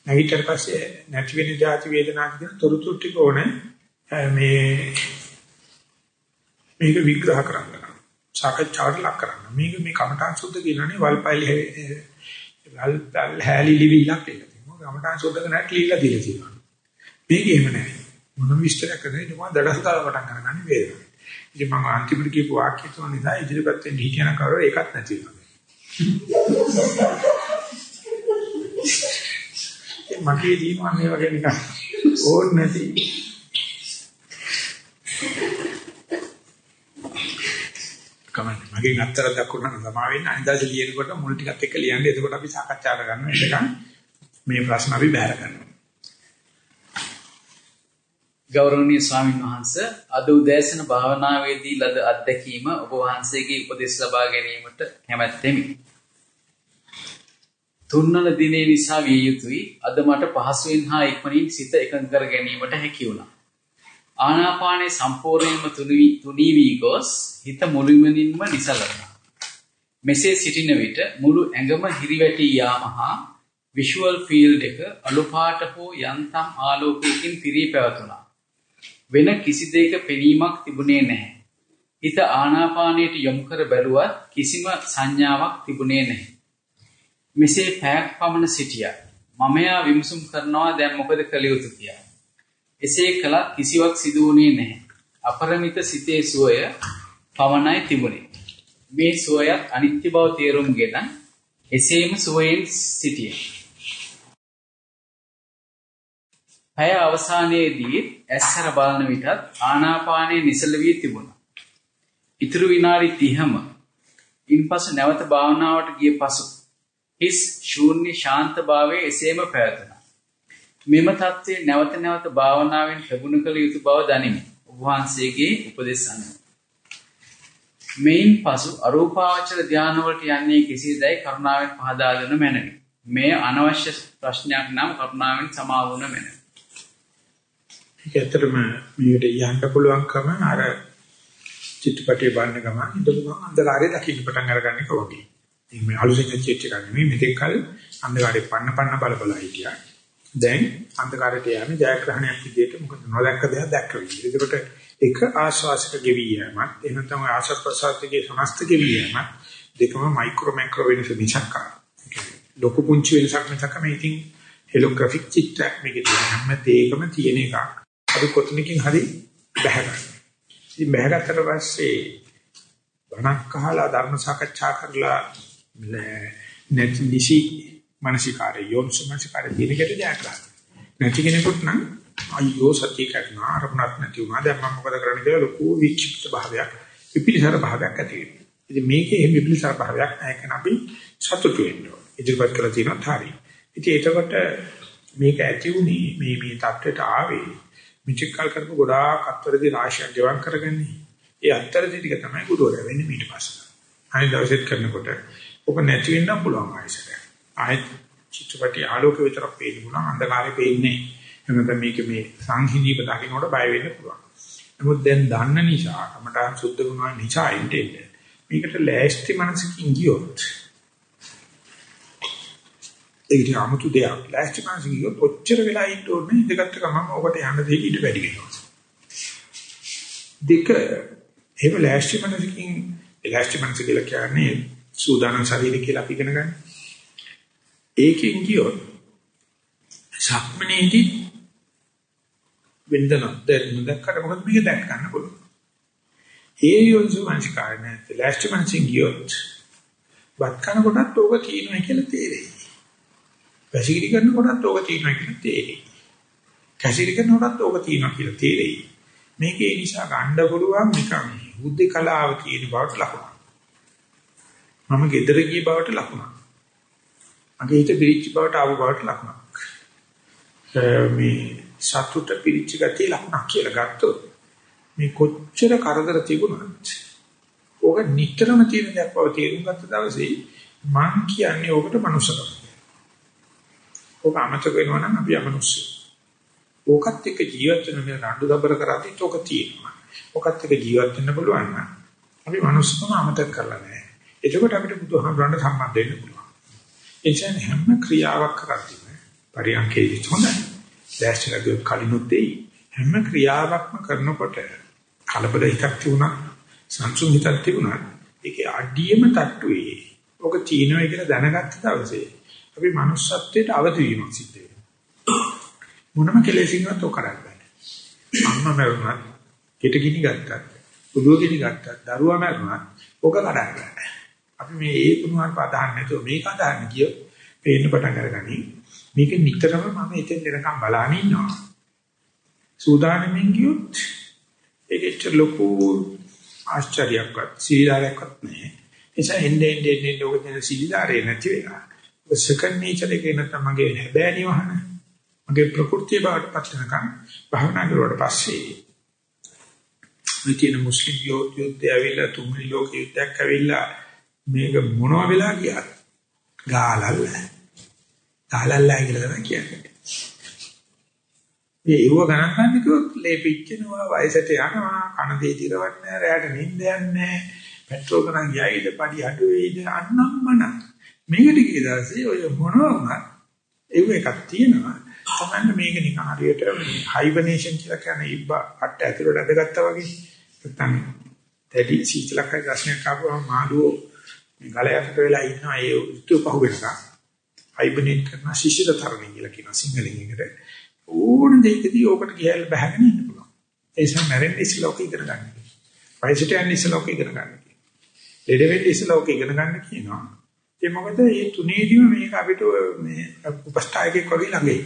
නැගිටට පස්සේ නැති වෙන જાති වේදනාවක් කියන තොරතුරු ටික ඕනේ මේ මේක විග්‍රහ කරන්න. සාකච්ඡාවට ලක් කරන්න. මේක මේ කමඨාන් සුද්ධ කියනනේ වල්පයිල් වල්පල් හැලි ලිවිලා කියලා තියෙනවා. කමඨාන් සුද්ධ කරනට ලීලා දීලා තියෙනවා. මේක එහෙම නැහැ. මොන විස්තරයක් කරන්නේ නේ මම දඩස් දාලා පටන් ගන්නන්නේ වේදනාව. ඉතින් මම අන්තිමට කියපු වාක්‍ය තුන නිසා ඉදිරිපත් වෙන්න හිතන කවර ඒකත් නැති වෙනවා. මගේ දිනුවා මේ වගේ නිකන් ඕන් නැති කමන්නේ. මගෙන් අත්තර දක්වන්න සමා වෙන්න අනිදාස ලියනකොට මුල් ටිකත් එක්ක ලියන්න. එතකොට අපි සාකච්ඡා කරගන්නවා. එතකන් මේ ප්‍රශ්න අපි බැහැර කරනවා. ගෞරවනීය ස්වාමීන් වහන්ස අද උදෑසන භාවනාවේදී ලද අත්දැකීම ඔබ වහන්සේගේ උපදෙස් ලබා ගැනීමට කැමැත්තෙමි. තුන්වන දිනේ නිසා විය යුතුයි අද මට පහසුවෙන් හා ඉක්මනින් සිත එකඟ කර ගැනීමට හැකි වුණා. ආනාපානයේ සම්පූර්ණයෙන්ම තුනී වී ගොස් හිත මුළුමනින්ම නිසලනවා. මෙසේ සිටින විට මුළු ඇඟම හිරිවැටි යාම හා විෂුවල් ෆීල්ඩ් එක අලු පාට හෝ යන්තම් ආලෝකයකින් පිරී පැවතුණා. වෙන කිසි දෙයක පෙනීමක් තිබුණේ නැහැ. හිත ආනාපානයට යොමු කර බැලුවත් කිසිම සංඥාවක් තිබුණේ නැහැ. මෙසේ පැයක් පමණ සිටියා. මමයා විමසුම් කරනවා දැන් මොකද කළ යුතු කියලා. එසේ කළත් කිසිවක් සිදු වුණේ නැහැ. අපරමිත සිතේ සුවය පවණයි තිබුණේ. මේ සුවයත් අනිත්‍ය බව තේරුම්ගෙන එසේම සුවයෙන් සිටියේ. පැය අවසානයේදී ඇස්සර බලන විටත් ආනාපානයේ නිසල වී තිබුණා. ඉතුරු විනාඩි 30ම ඉන්පසු නැවත භාවනාවට ගිය පසු හිස් ශූන්‍ය ශාන්ත භාවයේ එසේම පැවතුණා. මෙම தත්ත්වය නැවත නැවත භාවනාවෙන් ප්‍රගුණ කළ යුතු බව දනිමි. ඔබ වහන්සේගේ උපදෙස් අනුව. මෙයින් පසු අරූපාවචර ධානවලට යන්නේ කෙසේදයි කරුණාවෙන් පහදා දෙනු මැනවි. මේ අනවශ්‍ය ප්‍රශ්නයක් නම් කරුණාවෙන් සමා වුණ මැනවි. ඒක ඇත්තටම මේකට යන්න පුළුවන්කම අර චිත්‍රපටයේ බලන ගමන් ඉඳපු අන්ධකාරයේ දකින්න පටන් අරගන්න එක වගේ. මේ අලුතෙන් චිත්‍ර එකක් නෙමෙයි මෙතෙක් කල අන්ධකාරයේ පන්න පන්න බල බල හිටියා. දැන් අන්ධකාරයට යන්නේ ජයග්‍රහණයක් විදිහට මොකද නොදැක්ක දෙයක් දැක්ක විදිහට. ඒකට එක ආශ්වාසක ගෙවි යෑමක් එහෙම තමයි ආශ්වාස ප්‍රශ්වාසයේ සමස්ත ගෙවි යෑමක් දෙකම මයික්‍රෝ මැක්‍රෝ වෙනස මිසක් ලොකු පුංචි වෙනසක් මිසක් මේ ඉතින් හෙලෝග්‍රැෆික් චිත්‍රයක් මේකේ තියෙන හැම දෙයකම තියෙන එකක්. අපි කොතනකින් හරි බැහැ ගන්න. ඉතින් බැහැගත්තට පස්සේ බණක් අහලා ධර්ම සාකච්ඡා කරලා නැති නිසි මානසිකාරය යෝනිසමනසිකාරය දිනකට ජයග්‍රහණ. නැති කෙනෙකුට නම් අයියෝ සත්‍ය කරනවා අරමුණක් නැති වුණා දැන් මම මොකද කරන්නේ කියලා ලොකු වික්ෂිප්ත භාවයක් විපිලිසර භාවයක් ඇති වෙනවා. ඉතින් මේකේ එහෙම විපිලිසර භාවයක් නැහැ කියන අපි සතුටු වෙන්න ඕනේ. ඉදිරිපත් කරලා තියෙනවා හරි. ඉතින් එතකොට මේක ඇති වුණේ මේ මේ தත්වෙට ආවේ මිචකල් කරපු ගොඩාක් අත්තරදී රාශියක් ගෙවම් කරගන්නේ. ඒ අත්තරදී ටික තමයි ගුරුවරයා වෙන්නේ ඊට පස්සේ. අනිත් දවසෙත් කරනකොට ඔක නැති වෙන්න පුළුවන් ආයසට. ආයෙත් චිත්‍රපටි ආලෝක විතරක් පේන්න පුළුවන් අන්ධකාරේ පේන්නේ. එනත මේක මේ සංහිඳීම දකින්නකොට බය වෙන්න පුළුවන්. නමුත් දැන් දන්න නිසා කමඨාන් සුද්ධ වුණා නිසා ඉන්නේ මේකට ලෑස්ති මනසකින් ගියොත් ඒකට 아무තු දෙයක් ලෑස්ති මනසකින් ගියොත් ඔච්චර වෙලා ඉන්න ඕනේ ඉඳගත්ත ගමන් ඔබට යන්න දෙයක් ඊට වැඩි වෙනවා. දෙක එහෙම ලෑස්ති මනසකින් ලෑස්ති මනස කියලා කියන්නේ සූදානම් ශරීරය කියලා අපි ඉගෙන ගන්න. ඒකෙන් ගියොත් සක්මනේදී වෙන්දන දැන් දැක්කට මොකද මේක දැක් ගන්න පුළුවන්. ඒ යොන්සු මනස්කාරනේ ලෑස්ති මනසින් ගියොත් වත් කන කොටත් ඕක තියෙනවා කියලා තේරෙයි. වැසිකිලි කරන කොටත් ඕක තියෙනවා කියලා තේරෙයි. කැසිලි කරන කොටත් ඕක තියෙනවා කියලා තේරෙයි. මේකේ නිසා ගන්න පුළුවන් නිකම් බුද්ධ කලාව තියෙන බවට ලකුණක්. මම gedara ගිය බවට ලකුණක්. මගේ හිත පිරිච්ච බවට ආව බවට ලකුණක්. මේ සතුට පිරිච්ච ගතිය ලකුණක් කියලා ගත්තොත් මේ කොච්චර කරදර තිබුණත් ඕක නිතරම තියෙන දෙයක් බව තේරුම් ගත්ත දවසේ මං කියන්නේ ඕකට මනුස්සකම. ඕක අමතක වෙනවා නම් අපි අමනුෂ්‍ය. ඕකත් එක්ක ජීවත් වෙන මේ රණ්ඩු දබර කරාදී ඕක තියෙනවා. ඕකත් එක්ක ජීවත් වෙන්න පුළුවන් නම් අපි මනුස්සකම අමතක කරලා නැහැ. එතකොට අපිට බුදුහාමුදුරන්ට සම්බන්ධ වෙන්න පුළුවන්. ඒ කියන්නේ හැම ක්‍රියාවක් කරද්දීම පරියන්කේදී හොඳයි. දැස්චලගේ කලිනුත් එයි. හැම ක්‍රියාවක්ම කරනකොට කලබල හිතක් තිබුණා සංසුන් හිතක් තිබුණා ඒකේ අඩියම තට්ටුවේ. ඔක චීනවයි කියලා දැනගත්ත දවසේ අපි manussත්වයට අවදි වීමක් සිද්ධ වෙනවා. මොනම කෙලෙසින්වත් ඔක කරන්න බෑ. අම්මා මරුණත්, කෙට ගිනි ගත්තත්, උදුව ගිනි ගත්තත්, දරුවා මරුණත් ඔක කඩන්න බෑ. අපි මේ ඒ කුණුවන්ට අදහන්න නැතුව මේක අදහන්න කියොත් පේන්න පටන් අරගනි. මේක නිතරම මම එතෙන් දෙනකම් බලාගෙන ඉන්නවා. සූදානම්ෙන් ගියොත් ඒකෙච්ච ලොකු ආශ්චර්යයක්වත් සීලාරයක්වත් නැහැ. එසා එන්නේ එන්නේ එන්නේ ඔක දෙන සීලාරේ නැති වෙලා. සෙකන්ඩ් නේචර් එකේ නැත්නම් මගේ හැබෑ නිවහන. මගේ ප්‍රകൃතිය බවට පත් වෙනකම් භාවනා කරුවාට පස්සේ මේ තියෙන මුස්ලිම් යෝධයෝ ඇවිල්ලා තුන්වෙනි ලෝක යුද්ධයක් ඇවිල්ලා මේක මොනවා වෙලා ගියත් ගාලල්ල. ගාලල්ලා කියලා තමයි කියන්නේ. මේ ඉව ගණන් ගන්න කිව්වොත් ලේපිච්චෙනවා වයසට යනවා කන දේ දිරවන්නේ රැයට නිින්ද යන්නේ පෙට්‍රෝල් ගණන් ගියයිද පඩි අඩු වෙයිද අන්නම්මන මේකට ගිය දවසේ ඔය මොනවා වුණත් ඒව එකක් තියෙනවා තමයි මේක නිකන් හරියට හයිබර්නේෂන් කියලා කියන්නේ ඉබ්බා අට ඇතුළට ඇදගත්තා වගේ නැත්නම් දැඩි සීතලක් රසණයක් ආපුවම මාළුවෝ ගලයකට වෙලා ඉන්නවා ඒ උතු පහු වෙනකම් හයිබර්නේට් කරන ශිෂ්‍යත තරණය කියලා කියන සිංහලෙන් එකට ඕන දෙයකදී ඕකට ගියල් බහගෙන ඉන්න පුළුවන් ඒ නිසා මැරෙන්න ඉස්සෙල්ලා ඔක ඉගෙන ගන්න. වයසට යන්න ඉස්සෙල්ලා ඔක ඉගෙන ගන්න. ලෙඩ වෙන්න ඉස්සෙල්ලා ඔක ඉගෙන ගන්න කියනවා. ඒ මොකද මේ තුනේදීම මේක අපිට මේ උපස්ථායකෙක් වගේ ළඟයි.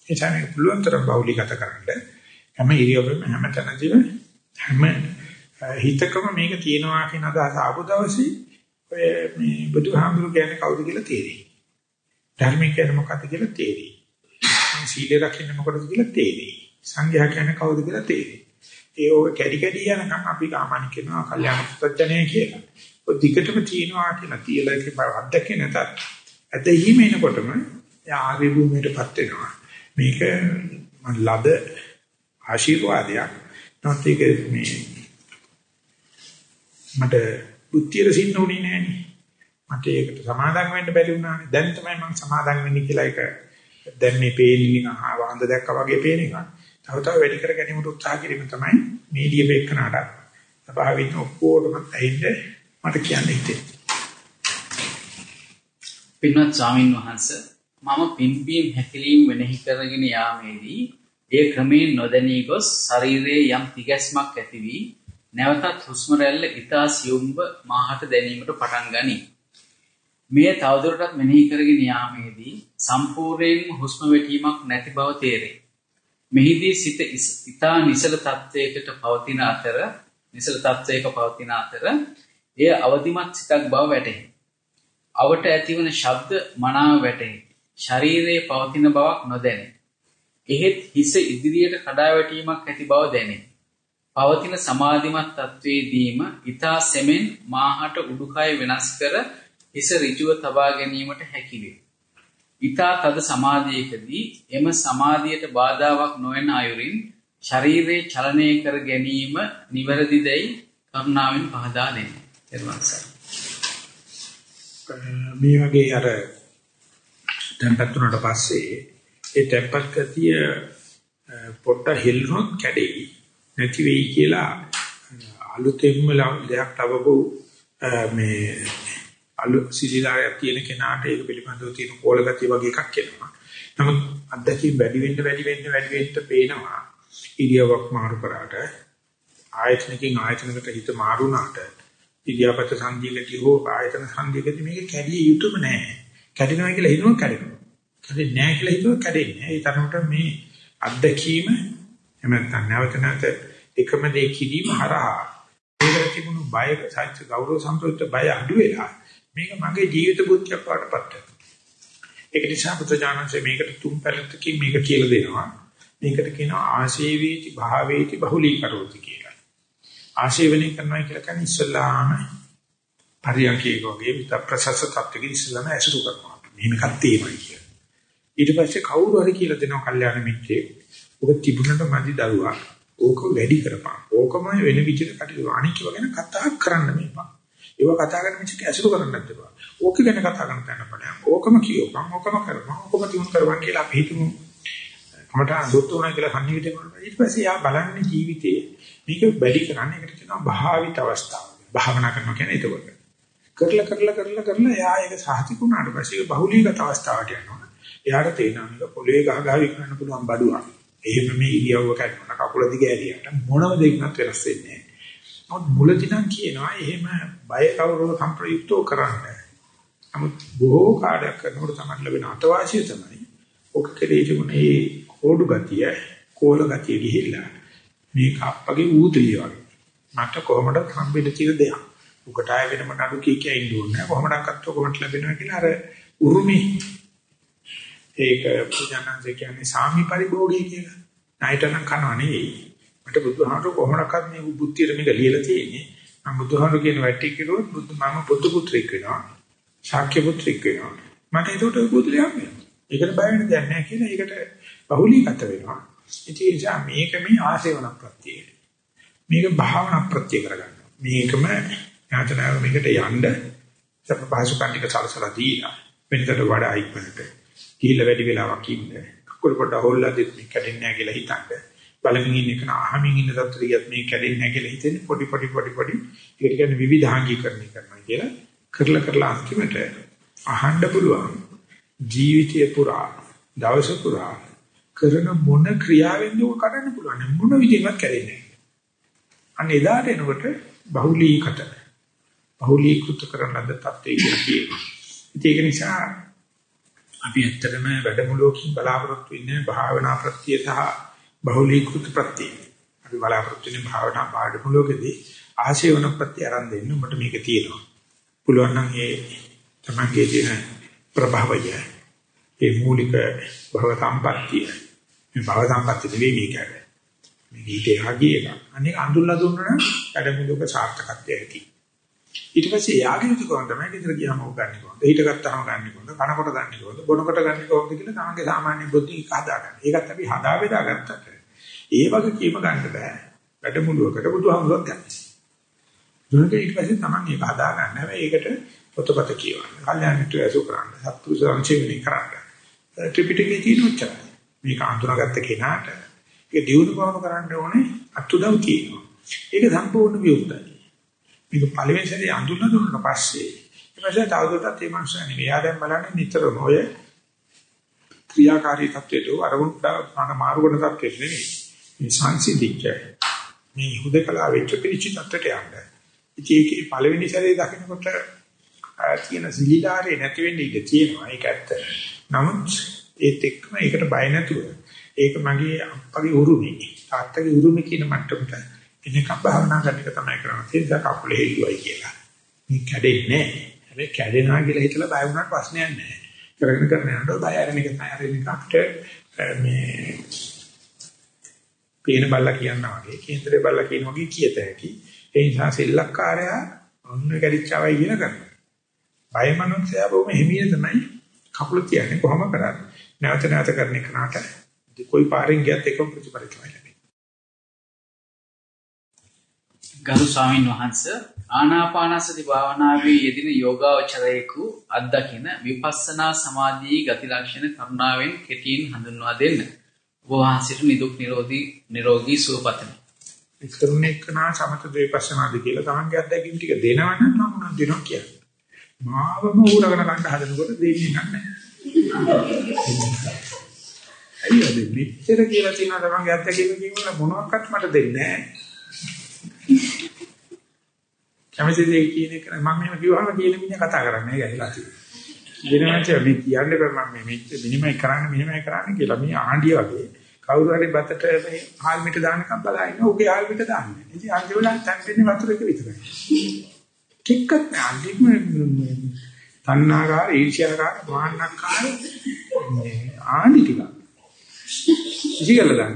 ඒ නිසා මේක පුළුවන් තරම් බෞලිගත කරන්න හැම ඉරියව්වෙම හැම තැනදීම හැම හිතකම මේක තියෙනවා කියන අදහස ආපු දවසේ ඔය මේ බුදුහාමුදුරු කියන්නේ කවුද කියලා තේරෙයි. ධර්මය කියන්නේ මොකක්ද කියලා තේරෙයි. සීලය රකින්න මොකටද කියලා තේරෙයි. සංඝයා කියන්නේ කවුද කියලා තේරෙයි. ඒ ඔය කැඩි කැඩි යනකම් අපි ගාමන් කියනවා කල්යාණ පුත්‍ජණය කියලා. ඔය දිගටම තියනවා කියලා තියලා ඒක අත්දැකේ නැතත් ඇදහිම එනකොටම ආර්ය භූමියටපත් වෙනවා. මේක ලද ආශිර්වාදයක්. නැත්නම් ඒක මේ මට බුද්ධියට සින්න උනේ නෑනේ. මට ඒකට සමාදම් වෙන්න බැරි වුණානේ. දැන් තමයි මම සමාදම් වෙන්නේ කියලා ඒක දැන් මේ පේන්නේ නිකන් ආවඳ දැක්කා වගේ පේන එකක්. තව තව වැඩි කර ගැනීමට උත්සාහ කිරීම තමයි මේ ලියපෙන්නට ස්වභාවික ඔක්කොටම ඇහිඳ මට කියන්න හිතේ. පින්වත් ස්වාමින් වහන්සේ මම පිම්බීම් හැකිලීම් වෙනෙහි කරගෙන යාමේදී ඒ ක්‍රමයෙන් නොදැනී ගොස් ශරීරයේ යම් තිගැස්මක් ඇති වී නැවතත් හුස්ම රැල්ල ඊතා සියුම්ව මාහට දැනීමට පටන් ගනී. මේ තවදුරටත් මෙනෙහි කරගෙන යාමේදී සම්පූර්ණයෙන්ම හුස්ම වැටීමක් නැති බව තේරේ. මෙහිදී සිත ඊතා නිසල තත්වයකට පවතින අතර නිසල තත්වයක පවතින අතර එය අවදිමත් සිතක් බව වැටහි. අවට ඇතිවන ශබ්ද මනාව වැටහි. ශරීරයේ පවතින බවක් නොදැනේ. එහෙත් හිස ඉදිරියට කඩා වැටීමක් ඇති බව දැනේ. පවතින සමාධිමත් තත්වයේදීම ඊතා සෙමෙන් මාහට උඩුකය වෙනස් කර හිස ඍජුව තබා ගැනීමට හැකි වේ. ඊතා තද සමාධියකදී එම සමාධියට බාධාවක් නොවන අයුරින් ශරීරයේ චලනය කර ගැනීම නිවැරදිදයි කරුණාවෙන් පහදා දෙන්න. මේ වගේ අර tempat උනට පස්සේ ඒ tempat ගතිය පොට්ට හෙල්නොත් කැඩෙයි. නැති වෙයි කියලා අලුතෙන්ම දෙයක් ලැබපු මේ අලු සිලිලායක් තියෙන කෙනාට ඒක පිළිබඳව තියෙන කෝල ගතිය වගේ එකක් එනවා. නමුත් අත්දැකීම් වැඩි වෙන්න වැඩි වෙන්න වැඩි වෙන්න පේනවා. ඉරියව්වක් මාරු කරාට ආයතනකින් ආයතනකට හිත මාරුණාට ඉරියාපත සංජීලකී හෝ ආයතන සංජීලකී මේක කැඩිය යුතුම නැහැ. කැඩෙනවා කියලා හිතුවොත් කැඩෙනවා. කැඩෙන්නේ නැහැ කියලා හිතුවොත් කැඩෙන්නේ නැහැ. ඒ තරමට මේ අත්දැකීම එහෙම නැත්නම් නැවත නැවත එකම දේ කිරීම හරහා ඒකට තිබුණු බය සත්‍ය ගෞරව සම්ප්‍රයුක්ත බය අඩු වෙලා මේක මගේ ජීවිත බුද්ධියක් වඩපත් වෙනවා. ඒක නිසා පුත්‍රජානන්සේ මේකට තුන් පැලතකින් මේක කියලා දෙනවා. මේකට කියනවා ආශේවීති භාවේති බහුලීකරෝති කියලා. ආශේවණය කරනවා කියලා කියන්නේ ඉස්සල්ලාම පරියන්කේ වගේ විත ප්‍රසස්ස තත්ත්වෙක ඉස්සල්ලාම ඇසුරු කරනවා. මෙහෙම එකක් තියෙනවා කියලා. ඊට පස්සේ කවුරු හරි කියලා දෙනවා කල්යාණ මිත්‍රයෙක්. ඔබ තිබුණට මදි දරුවා. ඕක වැඩි කරපන්. ඕකමයි වෙන විදිහට කටයුතු අනික් ගැන කතා කරන්න මේපා. ඒව කතා කරන මිනිස්සුන්ට ඇසුරු කරන්න නැත්නම්. ඕක ගැන කතා කරන්න යන පඩයන්. ඕකම කියෝපන්. ඕකම කරපන්. ඕකම තියුණු කරපන් කියලා අපි හිතමු. අපට අඳුත් උනා කියලා සංනිවිත කරනවා. ඊට පස්සේ යා බලන්නේ ජීවිතේ මේක වැඩි කරන්නේ ඒකට කියනවා භාවිත අවස්ථාව. භාවනා කරනවා කියන්නේ ඒකවල. කරලා කරලා කරලා කරලා එයා ඒක සාහිතිකුණාට පස්සේ බහුලීගත අවස්ථාවට යනවා. එයාට තේරෙනවා මේක පොළවේ ගහ ගහ විකරන්න පුළුවන් බඩුවක්. එහෙම මේ ඉරියව්ව කරනවා කකුල දිග ඇරියට මොනම දෙයක්වත් වෙනස් වෙන්නේ නැහැ. නමුත් මුලදී නම් කියනවා එහෙම බය කවුරුව සම්ප්‍රයුක්තව කරන්න. නමුත් බොහෝ කාර්යයක් කරනකොට තමයි ලැබෙන අතවාසිය තමයි ඔක කෙරේ තිබුණේ කෝඩු ගතිය, කෝල ගතිය ගිහිල්ලා මේ කප්පගේ ඌතලිය වගේ. මට කොහොමද හම්බෙන්න තියෙන දෙයක්. උකට ආය වෙනම නඩු කී කිය ඉන්න ඕනේ. කොහොමඩක්වත් කොහොමද ලැබෙනවා කියලා අර උරුමි ඒක පුජානන්සේ කියන්නේ සාමි පරිභෝගී කියලා. ණයට නම් කනව නෙවෙයි. මට බුදුහාමුදුර කොහොමඩක්වත් මේ බුද්ධියට මේක ලියලා තියෙන්නේ. මම බුදුහාමුදුර කියන වැටි කිරුවොත් බුදු මම බුදු පුත්‍රෙක් වෙනවා. ශාක්‍ය පුත්‍රෙක් වෙනවා. මට ඒකට ඔය බුදුලියක් වෙනවා. ඒකට බය වෙන්න දෙයක් නැහැ කියලා ඒකට බහුලීගත වෙනවා. ඉතින් ඒ නිසා මේක මේ ආසේවන ප්‍රත්‍යය. මේක භාවනා ප්‍රත්‍ය කරගන්නවා. මේකම ඥාතනාව මේකට යන්න සපපාසු කන්ටික සලසලා දීලා වෙනකට වඩා ඉක්මනට ගිහිල්ලා වැඩි වෙලාවක් ඉන්න. කකුල් පොඩ හොල්ලා දෙත් මේ කැඩෙන්නේ නැහැ කියලා හිතන්න. බලමින් ඉන්න එක අහමින් ඉන්න තත්ත්වයට මේ කැඩෙන්නේ නැහැ කියලා හිතෙන්නේ පොඩි පොඩි පොඩි පොඩි ඒකට කියන්නේ විවිධාංගීකරණය කරනවා කියලා කරලා කරලා අන්තිමට අහන්න පුළුවන් ජීවිතය පුරා දවස පුරා කරන මොන ක්‍රියාවෙන්ද ඔක කරන්න පුළුවන් මොන විදිහකට කැඩෙන්නේ අන්න එදාට එනකොට බහුලීකත බහුලීකృత කරන ලද තත්ත්වය කියලා කියනවා ඒක නිසා අපි ඇත්තටම වැඩමුළුවකින් බලාපොරොත්තු වෙන්නේ භාවනා ප්‍රත්‍ය සහ බහුලීකృత ප්‍රත්‍ය. අපි බලාපොරොත්තු වෙන්නේ භාවනා පාඩමුළුවකදී ආශේවන ප්‍රත්‍ය ආරම්භ දෙන්න උඹට මේක තියෙනවා. පුළුවන් නම් ඒ තමන්ගේ තියෙන ප්‍රභවය ඒ මූලික භව සම්පත්තිය මේ භව සම්පත්තිය නෙවෙයි මේක. මේ ඊටේ හගිය එක. අනික අඳුල්ලා දුන්නා නම් වැඩමුළුවක සාර්ථකත්වය ඇති. ඊට පස්සේ යාගේ යුතුයකම තමයි ගෙදර ගියාම ඕක ගන්න කොහොමද? ඊට ගත්තාම ගන්න කොහොමද? කනකොට ගන්න කොහොමද? බොනකොට ගන්න කොහොමද කියලා තමන්ගේ සාමාන්‍ය බුද්ධි හදා ගන්න. ඒකත් අපි හදා බෙදා ගත්තට ඒ වගේ කීම ගන්න බෑ. වැඩමුළුවකට බුදුහාමුදුරුවෝ ගන්න. දුන්නට ඊට පස්සේ තමන් ඒක හදා ගන්න. හැබැයි ඒකට පොතපත කියවන්න. කල්යාණ මිත්‍ර ඇසු කරන්න. සත්පුරුෂ සංචේවණී කරන්න. ත්‍රිපිටකයේ තියෙන උච්චාරය. මේක අඳුනගත්ත කෙනාට ඒක දියුණු කරන කරන්න ඕනේ අත්උදව් තියෙනවා. ඒක සම්පූර්ණ විවෘතයි. මේක පළවෙනි සැරේ අඳුන දුන්නා පස්සේ ඊපස්සේ තවදුරටත් මේ මනුස්සයා නෙවෙයි. එයා දැන් බලන්නේ නිතරම ඔය ක්‍රියාකාරී තත්ත්වයට අරමුණ මාරු කරන තත්ත්වෙට නෙවෙයි. මේ සංසිද්ධිච්ච මේ හුදකලා වෙච්ච පිළිචි තත්ත්වයට යන්න. ඉතින් ඒකේ පළවෙනි සැරේ දකින්නකොට තියෙන සිලිලාරේ නැති වෙන්න ඉඩ තියෙනවා. ඒක ඇත්ත. නමුත් ඒත් එක්කම ඒකට බය නැතුව ඒක මගේ අප්පගේ උරුමේ තාත්තගේ උරුමේ කියන මට්ටමට එනකම් භාවනා කරන එක තමයි කරන්නේ. ඒ නිසා කකුල හෙල්ලුවයි කියලා. මේ කැඩෙන්නේ නැහැ. හැබැයි කැඩෙනවා කියලා හිතලා බය වුණාට ප්‍රශ්නයක් නැහැ. කරගෙන කරගෙන යනකොට බය අරන එක තමයි අරන එකට මේ පේන බල්ලා කියනවා වගේ කේන්දරේ බල්ලා කියන වගේ කියත හැකි. ඒ නිසා සෙල්ලක්කාරයා ඔන්න කැඩිච්චවයි කියන කරනවා. බය මනුස්සයා බොහොම හිමින තමයි කකුල තියන්නේ කොහොම කරන්නේ නැවත නැවත කරන එකනට કોઈ පාරෙන් ගියත් එකම ප්‍රතිඵල තමයි ලැබෙන්නේ ගරු ස්වාමින් වහන්සේ ආනාපානසති භාවනාවේ යෙදෙන යෝගාවචරයෙකු අත්දකින විපස්සනා සමාධියේ ගති ලක්ෂණ කරුණාවෙන් කෙටියෙන් හඳුන්වා දෙන්න. ඔබ වහන්සේට නිදුක් නිරෝධී නිරෝගී සුව පතමි. ඒ කරුණේ කනා සමත දෙපස්සනාදී කියලා තමන්ගේ අත්දැකීම් ටික දෙනවනම් මම උනන් දෙනවා කියන්නේ. මාවම ඌරගෙන ගන්න හදනකොට දෙන්නේ නැහැ. අයියෝ මෙච්චර කියලා තියෙනවා තමන්ගේ අත්දැකීම් කියනවා මොනවාක්වත් මට දෙන්නේ නැහැ. කැමති දේ කියන එක මම මෙහෙම කිව්වම කියන මිනිහ කතා කරන්නේ ඒක ඇහිලා තියෙනවා. වෙනවාට මේ කියන්නේ මම මේ මිනිමයි කරන්න මිනිමයි කරන්න කියලා මේ ආණ්ඩිය වගේ කවුරු හරි බතට මේ හාල් මිට දානකම් බලන්න උගේ හාල් මිට දාන්නේ. ඉතින් අන්තිමට තන් දෙන්නේ වතුර එක විතරයි. කික්කත් අන්තිම තණ්හාකාර ඊර්ෂ්‍යාකාර මාන්නකාර මේ ආණ්ඩි ටික. ඉතිගල දාන්න.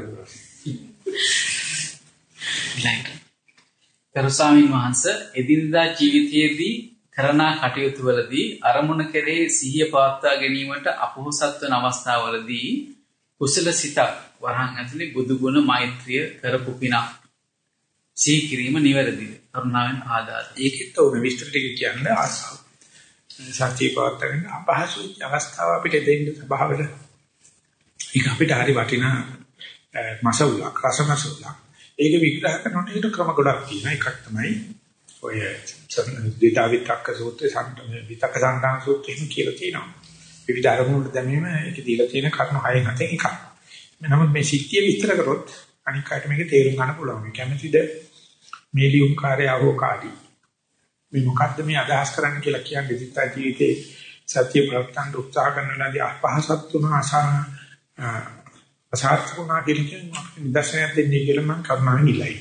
පෙරසාමින් වහන්සේ එදිනදා ජීවිතයේදී කරන කටයුතු වලදී අරමුණ කෙරෙහි සිහිය පවත්වා ගැනීමට අපොහසත් වන අවස්ථාවලදී කුසල සිතක් වරහන් ඇතුලේ බුදු ගුණ මෛත්‍රිය කරපු පිනක් සිහි කිරීම නිවැරදිද කරුණාවෙන් ආදාත ඒකෙත් ඔබ විස්තර ටික කියන්නේ ආසාව සත්‍ය පවත්වාගෙන අපහසු අවස්ථාව අපිට දෙන්න ස්වභාවද ඒක අපිට හරි වටිනා මසවුලක් රසමසවුලක්. ඒක විග්‍රහ කරනකොට ඒකට ක්‍රම ගොඩක් තියෙනවා. එකක් තමයි ඔය දිතාවිතක්ක සූත්‍රයේ සම්පූර්ණ විතක්ක සම්දාන සූත්‍රයෙන් කියලා තියෙනවා. විවිධ අරමුණු දැමීම ඒක දීලා තියෙන කරුණු හයෙන් අතෙන් එකක්. නමුත් මේ සිද්ධිය විස්තර කරොත් අනික් අයට මේක තේරුම් ගන්න පුළුවන්. කැමැතිද? මේ ලියුම් කාර්යය අවෝකාදී. මේ මොකද්ද මේ අදහස් කරන්න කියලා කියන්නේ? දිත්තා ජීවිතේ සත්‍ය ප්‍රවත්තන් උත්සාහ කරන වෙලාවදී අපහසත් තුන අසහන අසහතුණා කියන නිදර්ශනයක් දෙන්නේ කියලා මම කරුණාවෙන් ඉල්ලයි.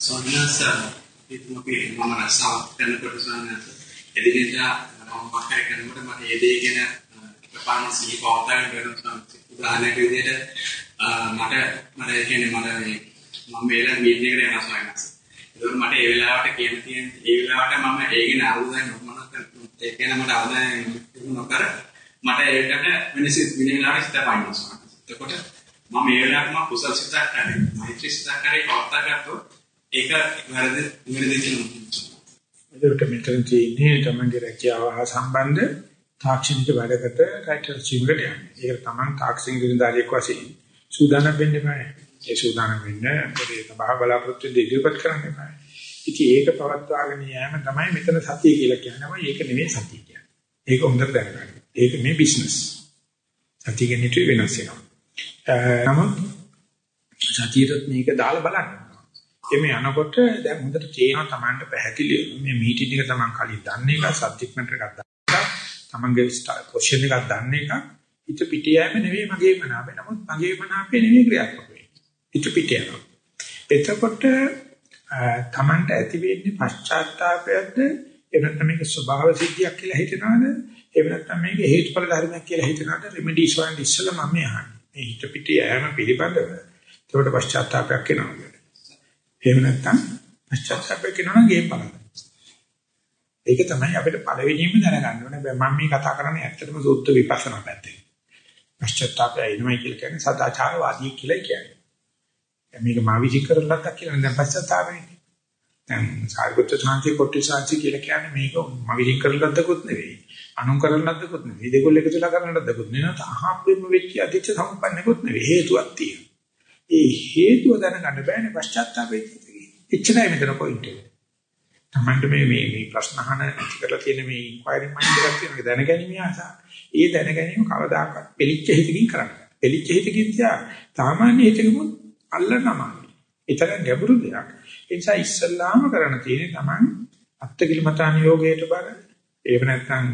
සෝනියස ඒතුමකේ මම රසාවක් කරනකොට සෝනියස එදිනෙදා මම මාකර කරනකොට මට ඒ දේ ගැන පාන සිහි පවත්වාගෙන කරනවා උදාහරණයක් විදිහට මට මට කියන්නේ මට මේ මම වේලා මීටින් එකට යනවා සොයනස් ඒකෝ මට ඒ වෙලාවට කියන තියෙන ඒ වෙලාවට මම ඒකේ අවුලෙන් මොනවද ඒ කියන මට අවුලෙන් නොකර මට ඒකට වෙනස වෙන වෙලාවට සිත පයින්නවා සොයනස් එතකොට මම මේ වෙලාවට මම කුසල් සිතක් කරේ මෛත්‍රී සිතක් කරේ පවත්වා ගත්තොත් ඒක වැරදි නිවැරදි කියලා එතකොට මෙතන තියෙන්නේ තමන්ගේ රැකියාව හා සම්බන්ධ තාක්ෂණික වැඩකට රයිටර් චීවරට යන්නේ. ඒක තමයි තාක්ෂණික විද්‍යාලයක් වශයෙන් සූදානම් වෙන්න බෑ. ඒ සූදානම් වෙන්න පොඩි සභාව බලාපොරොත්තු දෙවිපත් කරන්න බෑ. ඉතින් ඒක පවත්වාගෙන යෑම තමයි මෙතන සතිය කියලා කියන්නේ. ඒක නෙමෙයි සතිය කියන්නේ. ඒක හොඳට දැනගන්න. ඒක මේ බිස්නස්. සතිය කියන්නේ වෙනස් වෙනවා. නමුත් සතියට මේක දාලා බලන්න. එමේ යනකොට දැන් හොඳට තේරෙනවා Tamanට පැහැදිලි මේ මීටින් එක Taman කලින් දන්නේ එක සබ්ජෙක්ට් මැටර් එකක් තමන්ගේ පොසිෂන් එකක් දන්න එක හිත පිට යෑම නෙවෙයි මගේ මනාපේ. නමුත් මගේ මනාපේ නෙවෙයි ක්‍රියාත්මක වෙන්නේ. හිත පිට යනවා. එතකොට තමන්ට ඇති වෙන්නේ පශ්චාත්තාපයක්ද එහෙම නැත්නම් මේක ස්වභාව සිද්ධියක් කියලා හිතනවාද? එහෙම නැත්නම් මේක හේතුඵල ධර්මයක් කියලා හිතනවාද? රෙමිඩිස් වලින් ඉස්සෙල්ලා මම යහන්නේ. මේ හිත පිට යෑම පිළිබඳව ඒකට පශ්චාත්තාපයක් එනවා. එහෙම නැත්නම් පශ්චාත්තාපයක් එනවා නම් ගේ බලන්න. ඒක තමයි අපිට පළවෙනිම දැනගන්න ඕනේ. මම මේ කතා කරන්නේ ඇත්තටම සූත්‍ර විපස්සනා පැත්තේ. පශ්චාත්තාපය එනවයි කියලා කියන්නේ සදාචාරවාදී කියලා කියන්නේ. මේක මාවිචි කරලක් කියලා දැන් පශ්චාත්තාපනේ. දැන් සාරිපුත්‍ර සාන්ති කොට්ටි සාන්ති කියලා කියන්නේ මේක මාවිචි කරලක්දකුත් නෙවෙයි. අනුන් කරලක්දකුත් නෙවෙයි. දෙකොල්ල එකතුලා කරලක්දකුත් නෙවෙයි. අහම්බෙන්න වෙච්ච අධිච්ච සම්පන්නකුත් නෙවෙයි. හේතුවක් තියෙනවා. ඒ හේතුව දැනගන්න බෑනේ පශ්චාත්තාපෙයි. එච්චරයි මෙතන පොයින්ට් එක. තමන්ට මේ මේ මේ ප්‍රශ්න අහන ඇති කරලා තියෙන මේ ඉන්ක්වයරිං මයින්ඩ් එකක් තියෙනවා දැනගැනීමේ ආසාව. ඒ දැනගැනීම කවදාකවත් පිළිච්ච හිතකින් කරන්න බෑ. පිළිච්ච හිතකින් තියා සාමාන්‍ය හිතකමුත් අල්ලනමයි. ඒතර ගැඹුරු දෙයක්. ඒ නිසා ඉස්සල්ලාම කරන්න තියෙන්නේ තමන් අත්තිකිලමතාන යෝගයට බර. ඒව නැත්නම්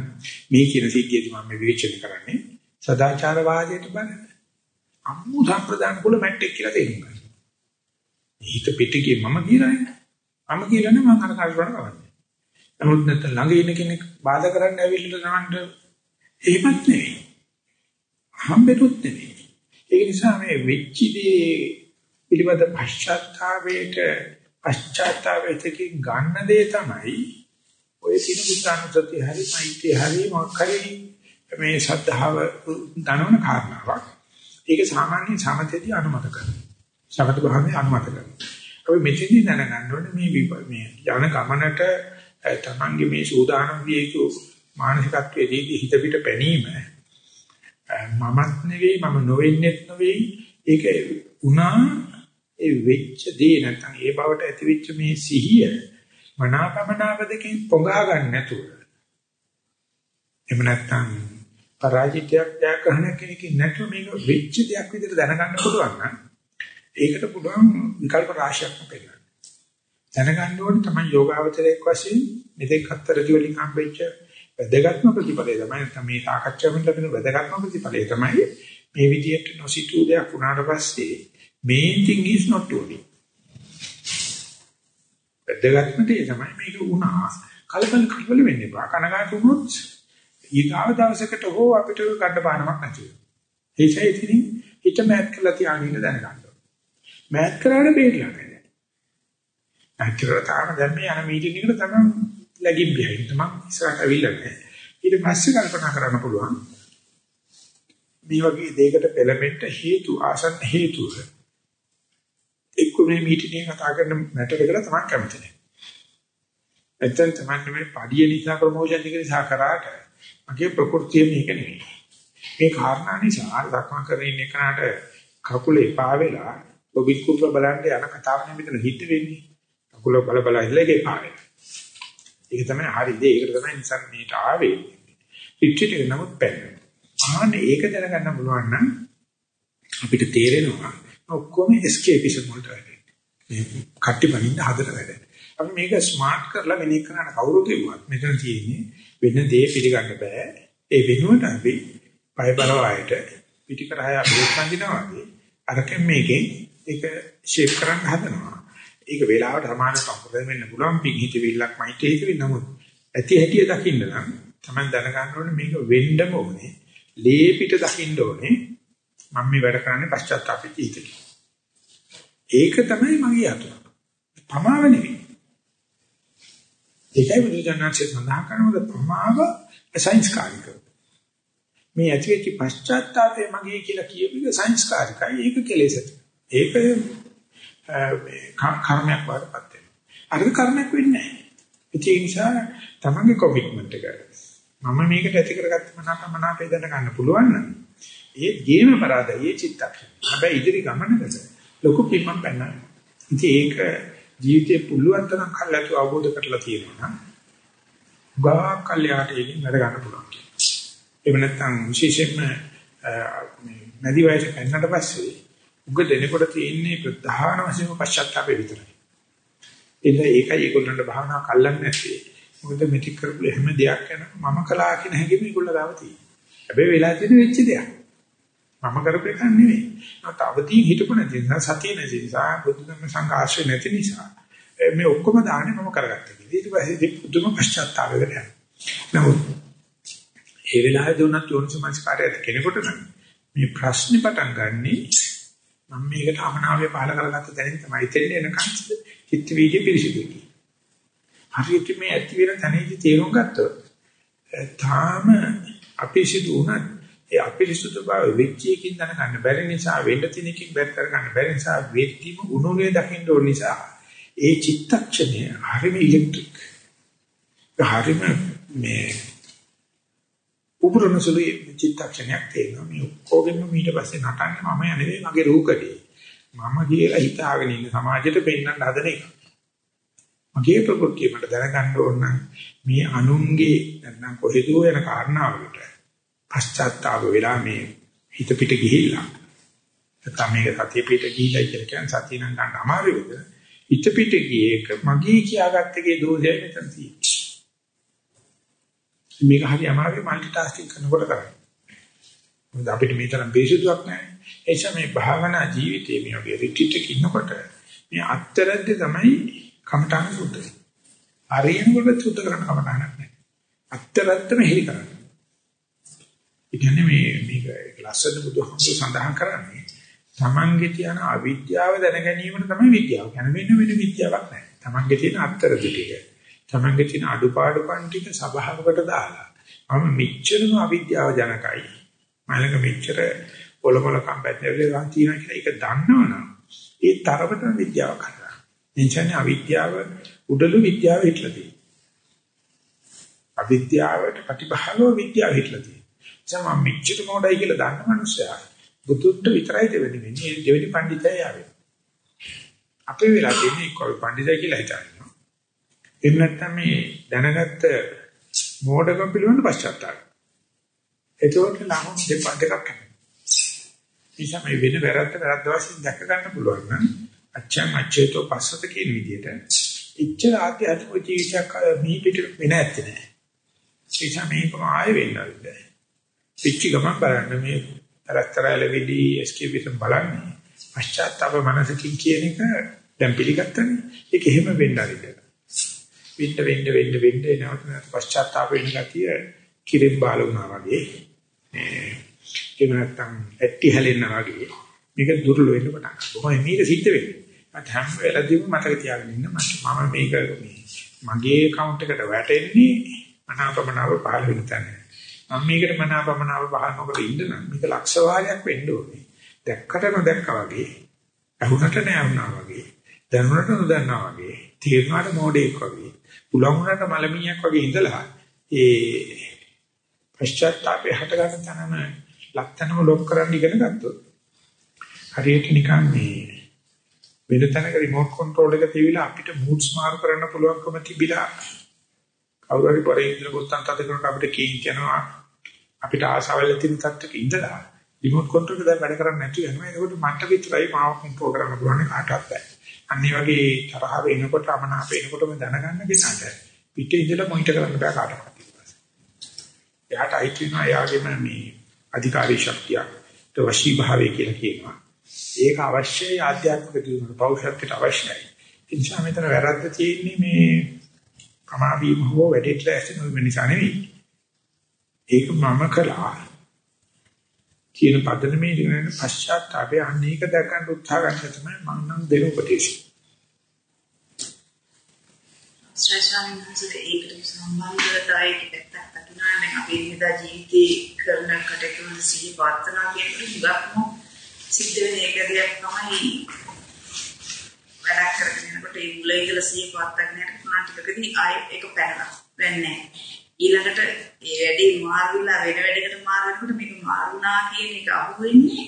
මේ කියන සිද්ධියදී මම මේ විචාරණය කරන්නේ සදාචාර වාදයට බර. අම්මු සම්ප්‍රදාන කුල මැට්ටෙක් කියලා තේරුම් ගන්න. හිත පිටිකේ මම කියලානේ මම කියලානේ මම අර කාර්යවල කරන්නේ. නමුත් නැත්නම් ළඟ ඉන්න කෙනෙක් බාධා කරන්න ඇවිල්ලා තමන්ට එහෙමත් නෙවෙයි. හම්බෙතුත් නෙවෙයි. ඒ නිසා මේ වෙච්ච දේ පිළිබඳ පශ්චාත්තාපයට පශ්චාත්තාපයට ගන්න දේ තමයි ඔය සින බුද්ධානුස්සතිය හරි මෛත්‍රිය හරි මොකක් හරි මේ ශ්‍රද්ධාව දනවන කාරණාවක්. ඒක සාමාන්‍ය සමතේදී අනුමත කරනවා. සමත භාවයේ අනුමත කරනවා. අපි මෙතෙන්දී දැනගන්න ඕනේ මේ මේ යන ගමනට තමන්ගේ මේ සූදානම් විය යුතු මානසිකත්වයේදී හිත පිට පැනීම මමත් නෙවෙයි මම නොවෙන්නෙත් නෙවෙයි ඒක උනා ඒ වෙච්ච දේ නැත්නම් ඒ බවට ඇතිවෙච්ච මේ සිහිය මනාපමනාප දෙකෙන් පොඟා ගන්න නැතුව එහෙම නැත්නම් පරාජිතයක් ජයග්‍රහණයක් කෙනකින් නැතුව මේක වෙච්ච දෙයක් විදිහට දැනගන්න පුළුවන් නම් ඒකට පුළුවන් විකල්ප රාශියක් පෙන්නන්න. දැනගන්න ඕනේ තමයි යෝගාවචරයක් වශයෙන් මෙතෙක් අත්තරදි වලින් හම්බෙච්ච වැදගත්ම ප්‍රතිඵලය තමයි නැත්නම් මේ සාකච්ඡාවෙන් ලැබෙන වැදගත්ම ප්‍රතිඵලය තමයි මේ විදියට නොසිතූ දෙයක් වුණාට පස්සේ main thing is not to be. වැදගත්ම දේ තමයි මේක වුණා කලබල කලබල වෙන්න එපා කනගාටු වුණොත් ඊගාව දවසකට හෝ අපිට ගන්න බානමක් නැති වෙනවා. ඒසයි ඉතින් හිත මෑත් කරලා තියාගෙන දැනගන්න. මෑත් කරාට බේරලා නැහැ. මෑත් කරලා තාම දැන් මේ යන මීටින් එකට තමයි läගින් බිහින් තමයි ඉස්සරහට අවිල්ල නැහැ. ඊට පස්සේ කල්පනා කරන්න පුළුවන් මේ වගේ දෙයකට පෙළඹෙන්න හේතු ආසන්න හේතුව එක්ක මේ මීටින් එක කතා කරන මැටර් එකට තමයි කැමති නැහැ. එතෙන් තමයි මේ පඩිය නිසා ප්‍රොමෝෂන් එක නිසා කරාට මගේ ප්‍රകൃතිය මේක නෙවෙයි. මේ කාරණා නිසා දක්ම කරගෙන ඉන්න කෙනාට කකුල එපා වෙලා ඔබිත් කුරුල බලන්න යන කතාවක් නෙමෙයි මෙතන හිට වෙන්නේ. කකුල බල බල ඉල්ලගේ එපා වෙලා. ඒක තමයි හරි දේ. ඒකට තමයි නිසන් මේට ආවේ. රිට්‍රීට් එක නමුත් පැන්න. ආන්නේ ඒක දැනගන්න පුළුවන් නම් අපිට තේරෙනවා ඔක්කොම escapeism වලට වැඩේ. මේ කට්ටි බනින්න හදන වැඩ. අපි මේක ස්මාර්ට් කරලා වෙන එකකට කවුරු කිව්වත් මෙතන තියෙන්නේ වෙන දේ පිළිගන්න බෑ. ඒ වෙනුවට අපි පය බලවායට පිටිකරහය බ්‍රේක් අඳිනවා වගේ අරකින් මේකෙන් ඒක ෂේප් කරන්න හදනවා. ඒක වේලාවට සමාන සම්පූර්ණ වෙන්න පුළුවන් පිහිට විල්ලක් මයිට් හිතෙවි නමුත් ඇති හැටිය දකින්න නම් තමයි දැනගන්න ඕනේ මේක වෙන්නම ඕනේ ලේ පිට දකින්න ඕනේ මම මේ වැඩ කරන්නේ පශ්චාත්තාපෙට ඉතිරි. ඒක තමයි මගේ අතුර පමාව නෙවෙයි. ඒකයි බුදුජානකසේ සඳහන් කරනකොට පමාව සංස්කාරික මේ ඇතිවෙච්ච පශ්චාත්තාපය මගේ කියලා කියපු එක සංස්කාරිකයි. ඒක කෙලෙසට ඒක මේ කර්මයක් වඩපත් වෙනවා. අර කර්මයක් වෙන්නේ නැහැ. ඒ නිසා තමන්ගේ කොමිට්මන්ට් එක. මම මේකට ඇති කරගත්ත මනාපමනාපේ දැන ගන්න පුළුවන් නම් ඒ ගේම පරාදයි ඒ චිත්තක්ෂණ. හැබැයි ඉදිරි ගමනකට ලොකු පිම්මක් පෙන්වනවා. ඉතින් ඒක ජීවිතේ පුළුවන් තරම් කල්ලාතු අවබෝධ කරලා තියෙනවා නම් ගා කල්යාට ඒකෙන් වැඩ ගන්න පුළුවන්. එහෙම නැත්නම් විශේෂයෙන්ම මේ නැදි වයසේ පෙන්නට පස්සේ උග දෙනකොට තියෙන්නේ ප්‍රධාන වශයෙන්ම පශ්චාත්තාපය විතරයි. එන්න ඒකයි ඒගොල්ලන්ට භාවනා කල්ලන්නේ නැත්තේ. මොකද මෙටික් කරපු හැම දෙයක් යන මම කලා කියන හැඟීම ඒගොල්ලෝ ගාව තියෙනවා. හැබැයි වෙලා තියෙන වෙච්ච දෙයක්. මම කරපු එක නෙවෙයි. නමුත් අවදීන් හිටපු නැති නිසා සතිය නැති නිසා බුදුදහම සංඝාශ්‍රය නැති නිසා මේ ඔක්කොම දාන්නේ මම කරගත්තා කියලා. ඊට පස්සේ පුදුම පශ්චාත්තාපයකට යනවා. නමුත් ඒ වෙලාවේදී උනත් යෝනිසමස්කාරය කෙනෙකුට නම් මේ ප්‍රශ්නේ පටන් ගන්නේ මම මේකට අමනාපය පහල කරගත්ත දැනින් තමයි දෙන්න එනකන් චිත්ත වීර්ය පිරිසිදුයි. හරියට මේ ඇති වෙන තැනදී තේරුම් ගත්තොත් තාම අපිරිසිදු උනත් ඒ අපිරිසිදු බව වෙච්ච එකකින් දැනගන්න බැරි නිසා වෙන්න තියෙන එකකින් බැර කරගන්න බැරි නිසා වෙච්චිම උණුනේ දකින්න ඕන නිසා ඒ චිත්තක්ෂණය හරිම ඉලෙක්ට්‍රික්. හරිම මේ උපුරන සුළු චිත්තක්ෂණයක් තියෙනවා. මේ ඔක්කොගෙම ඊට පස්සේ නටන්නේ මම නෙවෙයි මගේ රූකඩේ. මම කියලා හිතාගෙන ඉන්න සමාජයට පෙන්වන්න හදන එක. මගේ ප්‍රകൃතිය මට දැනගන්න ඕන නම් මේ අනුන්ගේ නැත්නම් කොහෙදෝ යන කාරණාවකට පශ්චාත්තාප වෙලා මේ හිත පිට ගිහිල්ලා නැත්නම් මේක සතිය පිට ගිහිල්ලා කියලා කියන්නේ සතිය නම් ගන්න අමාරුද හිත පිට ගියේ එක මගේ කියාගත්ත එකේ දෝෂයයි මෙතන තියෙන්නේ මේක හරි අමාරුයි মালටි ටාස්කින් කරනකොට කරන්නේ. මොකද අපිට මේ තරම් බේසුදුවක් නැහැ. ඒ නිසා මේ භාවනා ජීවිතයේ මේ වගේ රිට්‍රීට් එකක ඉන්නකොට මේ අත්තරද්ද තමයි කමඨාන සුද්ධ වෙන්නේ. අරියනකොට සුද්ධ කරන කමඨානක් නැහැ. අත්තරද්දම හේලි කරන්නේ. ඒ කියන්නේ මේ මේක ලස්සන බුදුහමෝ සඳහන් කරන්නේ තමන්ගේ තියෙන අවිද්‍යාව දැන ගැනීමට තමයි විද්‍යාව. කියන්නේ වෙන වෙන විද්‍යාවක් නැහැ. තමන්ගේ තියෙන අත්තරද්ද ටික. තමන්ගේ තියෙන අඩුපාඩුකම් ටික සබාවකට දාලා මම මෙච්චරම අවිද්‍යාව ජනකයි මලක මෙච්චර පොළොමල කම්පැත්තේ ගන්න තියෙනවා කියලා ඒක දන්නවනම් ඒ තරමට විද්‍යාව කරා. එනිසානේ අවිද්‍යාව උඩළු විද්‍යාව හිටලා තියෙන්නේ. අවිද්‍යාවට ප්‍රතිභාගව විද්‍යාව හිටලා තියෙන්නේ. සම මෙච්චර මොඩයි කියලා දන්න මනුස්සයා බුදුන්ට විතරයි දෙවෙනි වෙන්නේ. දෙවෙනි පඬිතය ආවේ. අපේ වෙලා තියෙන්නේ කොයි පඬිතය කියලා හිතනවා. එහෙම නැත්නම් මේ දැනගත්ත මෝඩකම් පිළිබඳ පශ්චාත්තාපය. ඒකෝට ලහොන් දෙපා දෙකක් කරනවා. නිසා මේ වෙන වැරද්ද වැරද්ද වශයෙන් දැක ගන්න පුළුවන් නම් අච්චං අච්චේතෝ පස්සත කියන විදිහට ඉච්ඡර ආධ්‍යාත්මික ජීවිතයක් මේ පිට වෙන ඇත්තේ නෑ. ඒ නිසා මේකම ආයෙ වෙන්නද. පිච්චි ගමන් බලන්න මේ තරතරල විදි එස්කේපිසම් බලන්නේ. පශ්චාත්තාප මනසකින් කියන එක දැන් පිළිගත්තනේ. ඒක එහෙම වෙන්න ඇරිද. වෙන්න වෙන්න වෙන්න වෙන්න එනවට පශ්චාත්තාප වෙන ගතිය කිරින් බාල වුණා වගේ. එහෙම නැත්නම් ඇටි හැලෙන්නා වගේ මේක දුර්වල වෙන්න පටන් ගන්නවා. කොහොමද මේක සිද්ධ වෙන්නේ? මට හැම වෙලාවෙදිම මතක තියාගෙන ඉන්න මම මේක මේ මගේ account එකට වැටෙන්නේ අනාපමනාව පහළ වෙන තැන. මම මේකට මනාපමනාව පහළ නොකර ඉන්න නම් මේක ලක්ෂ වාරයක් වෙන්න ඕනේ. දැක්කට නොදැක්කා වගේ, අහුනට නෑවුනා වගේ, දැනුණට නොදන්නා වගේ, තීරණාට මොඩේක් වගේ, පුලංගුණට මලමිණියක් වගේ ඉඳලා ඒ පශ්චාත්තාපය හට ගන්න තැනම ලක්තනම ලොක් කරන්න ඉගෙන ගත්තොත් හරියට නිකන් මේ වෙන තැනක රිමෝට් කන්ට්‍රෝල් එක තියවිලා අපිට මූඩ්ස් මාරු කරන්න පුළුවන්කම තිබිලා කවුරු හරි පරේ ඉඳලා පොත්තන් තද කරනකොට අපිට කේන් කියනවා අපිට ආසාවල් තියෙන තත්ත්වක ඉඳලා රිමෝට් කන්ට්‍රෝල් එක දැන් වැඩ කරන්නේ නැතු වෙනවා ඒකට මට විතරයි මාව කන්ට්‍රෝල් කරන්න පුළුවන් කාටවත් බෑ. අන්න ඒ වගේ තරහ වෙනකොට අමනාප වෙනකොටම දැනගන්න කෙනාට පිටේ ඉඳලා මොනිටර් කරන්න බෑ කාටවත් එයාට අයිති වෙනවා එයාගේම මේ අධිකාරී ශක්තිය වශී භාවය කියලා කියනවා. ඒක අවශ්‍යයි ආධ්‍යාත්මික දියුණුවට පෞෂත්වයට අවශ්‍යයි. ඒ නිසා මෙතන වැරද්ද තියෙන්නේ මේ කමාවීම හෝ වැඩිට ලැස්ති නොවීම නිසා නෙවෙයි. ඒක මම කළා. කියන පදනමේ දිනන පශ්චාත්තාපය අනේක දැකන්න උත්සාහ ගන්න තමයි මම නම් දෙන උපදේශය. ශ්‍රේෂ්ඨාන් හසුරේ ඒකට සම්බන්ධතාවය කිව්වත් අතුනානේ අපේ ඉඳා ජීවිතේ කරන කටයුතු සිහි වර්තනා කියන හුඟක්ම සිද්ධ වෙන එක දෙයක් තමයි වැඩක් කරගෙන යනකොට ඒ මුල ඉඳලා සිය පවත්වාගෙන යනකොට පුනා ටිකකදී ආයෙ ඒක පැනලා වෙන්නේ. ඊළඟට ඒ වැඩේ මාරුලා වෙන වැඩකට මාරු වෙනකොට මේක මාරුණා කියන එක අහුවෙන්නේ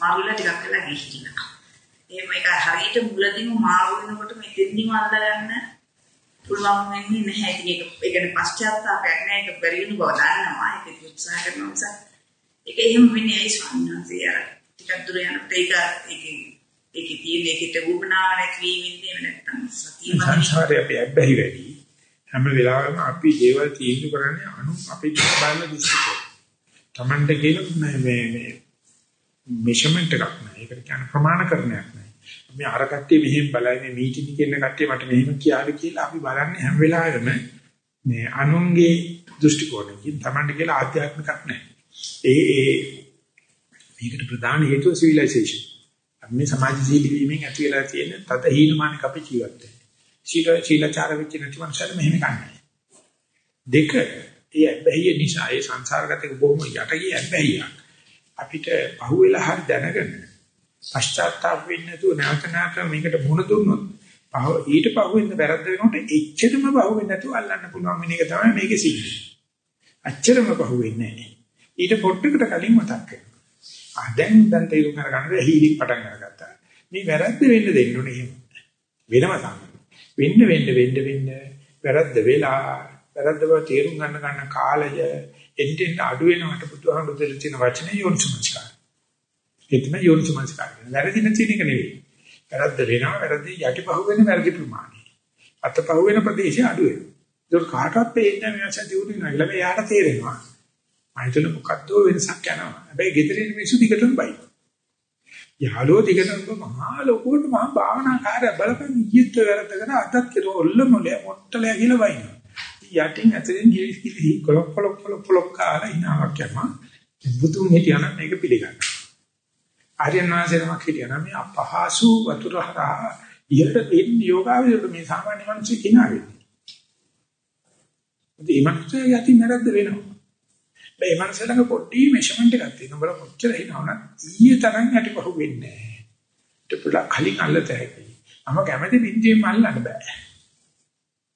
මාරුලා ටිකක් වෙලා ගිහිල්ලා එහෙම ඒක හරියට මුලදීම මාරු වෙනකොට මෙතෙන්දිම අල්ලගන්න පුළුවන් වෙන්නේ නැහැ. ඉතින් ඒක ඒ කියන්නේ පශ්චාත්තාපයක් නෑ. ඒක බැරි වෙන බව දන්නවා. ඒක උත්සාහ කරනවා. නිසා ඒක එහෙම වෙන්නේ ඇයි ස්වාමීන් වහන්සේ? අර ටිකක් දුර යනකොට ඒක ඒකේ ඒකේ තියෙන ඒකට වුණා නැතිවීම ඉන්නේ නැත්තම් සතිය සංසාරේ අපි අබ්බැහි වැඩි. හැම වෙලාවෙම අපි දේවල් තීන්දුව කරන්නේ අනු අපි බලන දෘෂ්ටිකෝ Tamande කියන මේ මේ මෙෂර්මන්ට් එකක් නෑ. ඒකට කියන ප්‍රමාණකරණයක් නෑ. අපි අර කට්ටිය මෙහෙම බලන්නේ මීටිනි කියන කට්ටිය මට මෙහෙම කියාවි කියලා අපි බලන්නේ හැම වෙලාවෙම මේ අනුන්ගේ දෘෂ්ටි කෝණයකින් Tamande කියලා ආධ්‍යාත්මිකක් නෑ. ඒ ඒ මේකට ප්‍රධාන හේතුව සිවිලයිසේෂන්. අපි මේ සමාජශීලී වීමෙන් ඇති වෙලා තියෙන තද හීනමානක අපි ජීවත් වෙන්නේ. සීල සීලචාර වෙච්ච නැති මනුස්සයල මෙහෙම කන්නේ. දෙක ඒ ඇබ්බැහිය නිසා ඒ සංසාරගතක බොහොම යට ගිය ඇබ්බැහිය. අපිට පහුවෙලා හරි දැනගෙන පශ්චාත්තාප වෙන්නේ නැතුව නැවත නැවත මේකට මුණ දුන්නොත් පහ ඊට පහුවෙන්න වැරද්ද වෙනකොට එච්චරම පහුවෙන්නේ නැතුව අල්ලන්න පුළුවන් වෙන එක තමයි මේකේ සිද්ධි. අච්චරම පහුවෙන්නේ නැහැ. ඊට පොට්ටකට කලින් මතක් වෙනවා. ආ දැන් දැන් තේරුම් ගන්න හීලින් පටන් අරගත්තා. මේ වැරද්ද වෙන්න දෙන්න ඕනේ එහෙම. වෙනම තමයි. වෙන්න වෙන්න වෙන්න වෙන්න වැරද්ද වෙලා වැරද්ද බව තේරුම් ගන්න ගන්න කාලය එන්ටෙන් අඩු වෙනවට බුදුහාමුදුරු දෙල තියෙන වචනේ යෝනිසමස්කාර. ඒ තමයි යෝනිසමස්කාර. වැරදි නැති එක නෙවෙයි. වැරද්ද වෙනවා වැරදි යටිපහුව වෙන වැරදි ප්‍රමාණය. අතපහුව වෙන ප්‍රදේශය අඩු වෙනවා. ඒක කාටවත් පේන්නේ නැහැ මේ ඇසදියුනේ නැහැ. ළමයි යාට තේරෙනවා. අයිතල මොකද්ද වෙනසක් යනවා. හැබැයි ගෙදරින් මිනිස්සු දිගටම බයි. යහලෝ දිගටම මහා ලොකුවට මහා භාවනාකාරය බලපන් ඊත් වැරද්දගෙන අතත් කෙරෝ ඔල්ල මොලේ මොට්ටලය කියලා වයින්නවා. යටින් ඇතුලෙන් ගිලි ගිලි කොලොක් කොලොක් කොලොක් කොලොක් කාලා ඉනාවක් යනවා. බුදුන් හිටියනම් මේක පිළිගන්න. ආර්යනාසෙනමක් හිටියනම් මේ අපහසු වතුර හරහා ඉහළට එන්න යෝගාවලියට මේ සාමාන්‍ය මිනිස්සු කිනාවෙන්නේ. ඒ මනුස්සයා යටි නැරද්ද වෙනවා. මේ මනුස්සයා ළඟ පොඩි මෙෂර්මන්ට් එකක් තියෙනවා. බල කොච්චර හිනවනම් ඊයේ තරම් යටි පහු වෙන්නේ නැහැ. ඒක පුළා කලින් අල්ලත හැකි. අම කැමැති බින්දියෙන් අල්ලන්න බෑ.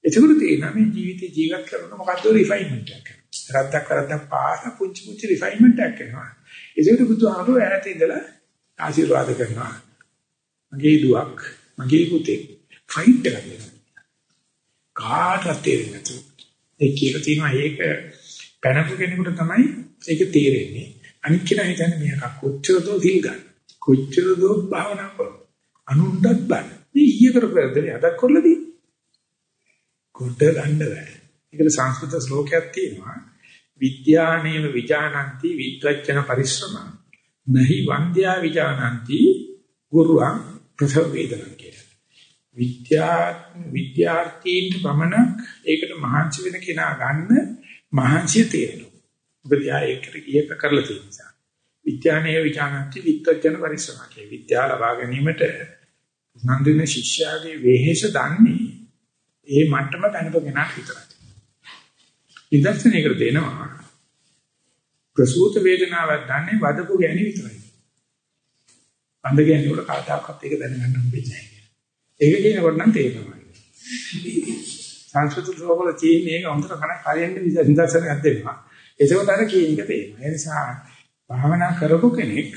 ඒකවල තියෙනවා මේ ජීවිතේ ජීවත් කරන මොකද්ද රිෆයින්මන්ට් එකක්. රද්දක් කරද්දක් පාස පුංචි පුංචි රිෆයින්මන්ට් එකක් කරනවා. ඒකට බුදුහාමුදුරුවෝ ඈත ඉඳලා ආශිර්වාද කරනවා. මගේ දුවක්, මගේ පුතේ ෆයිට් එකක් දෙනවා. කාටවත් තේරෙන්නේ නැතු. ඒ කියලා තියෙනවා ඒක පැනපු කෙනෙකුට තමයි ඒක තේරෙන්නේ. අනිත් කෙනා හිතන්නේ මේක කොච්චර දෝ සිල් ගන්න. කොච්චර දෝ භාවනා කරන. අනුන්ටත් බෑ. මේ ඊය කරපු වැඩේ අදක් කරලා දී. කොට ගන්න බෑ. ඒකට සංස්කෘත ශ්ලෝකයක් තියෙනවා. විද්‍යානේව විජානಂತಿ විද්වච්චන පරිශ්‍රම නහි වන්ද්‍යා විජානಂತಿ ගුරුවං ප්‍රසව වේදනං කියලා. විද්‍යා විද්‍යාර්ථීන්ට පමණක් ඒකට මහන්සි වෙන කෙනා ගන්න මහන්සිය තේරෙනවා. මොකද යා ඒකට ගියක කරලා තියෙන නිසා. විද්‍යානේව විජානಂತಿ විද්වච්චන පරිශ්‍රම කිය. විද්‍යාව ලබා ගැනීමට නන්දින ශිෂ්‍යයාගේ වෙහෙස දන්නේ ඒ මට්ටම දැනපගෙනක් විතරයි. නිදර්ශනයකට දෙනවා ප්‍රසූත වේදනාවක් දන්නේ වදපු ගැණි විතරයි. බඳ ගැණි වල කතාවක්වත් ඒක දැනගන්න හම්බෙන්නේ නැහැ. ඒක කියනකොට නම් තේරෙනවා. සංස්කෘත ලෝකවල තියෙන එක හොඳට කන හරියන්නේ නිදර්ශනයක් දෙන්නවා. ඒකවත් අර කියන එක තේරෙනවා. ඒ නිසා භාවනා කරපු කෙනෙක්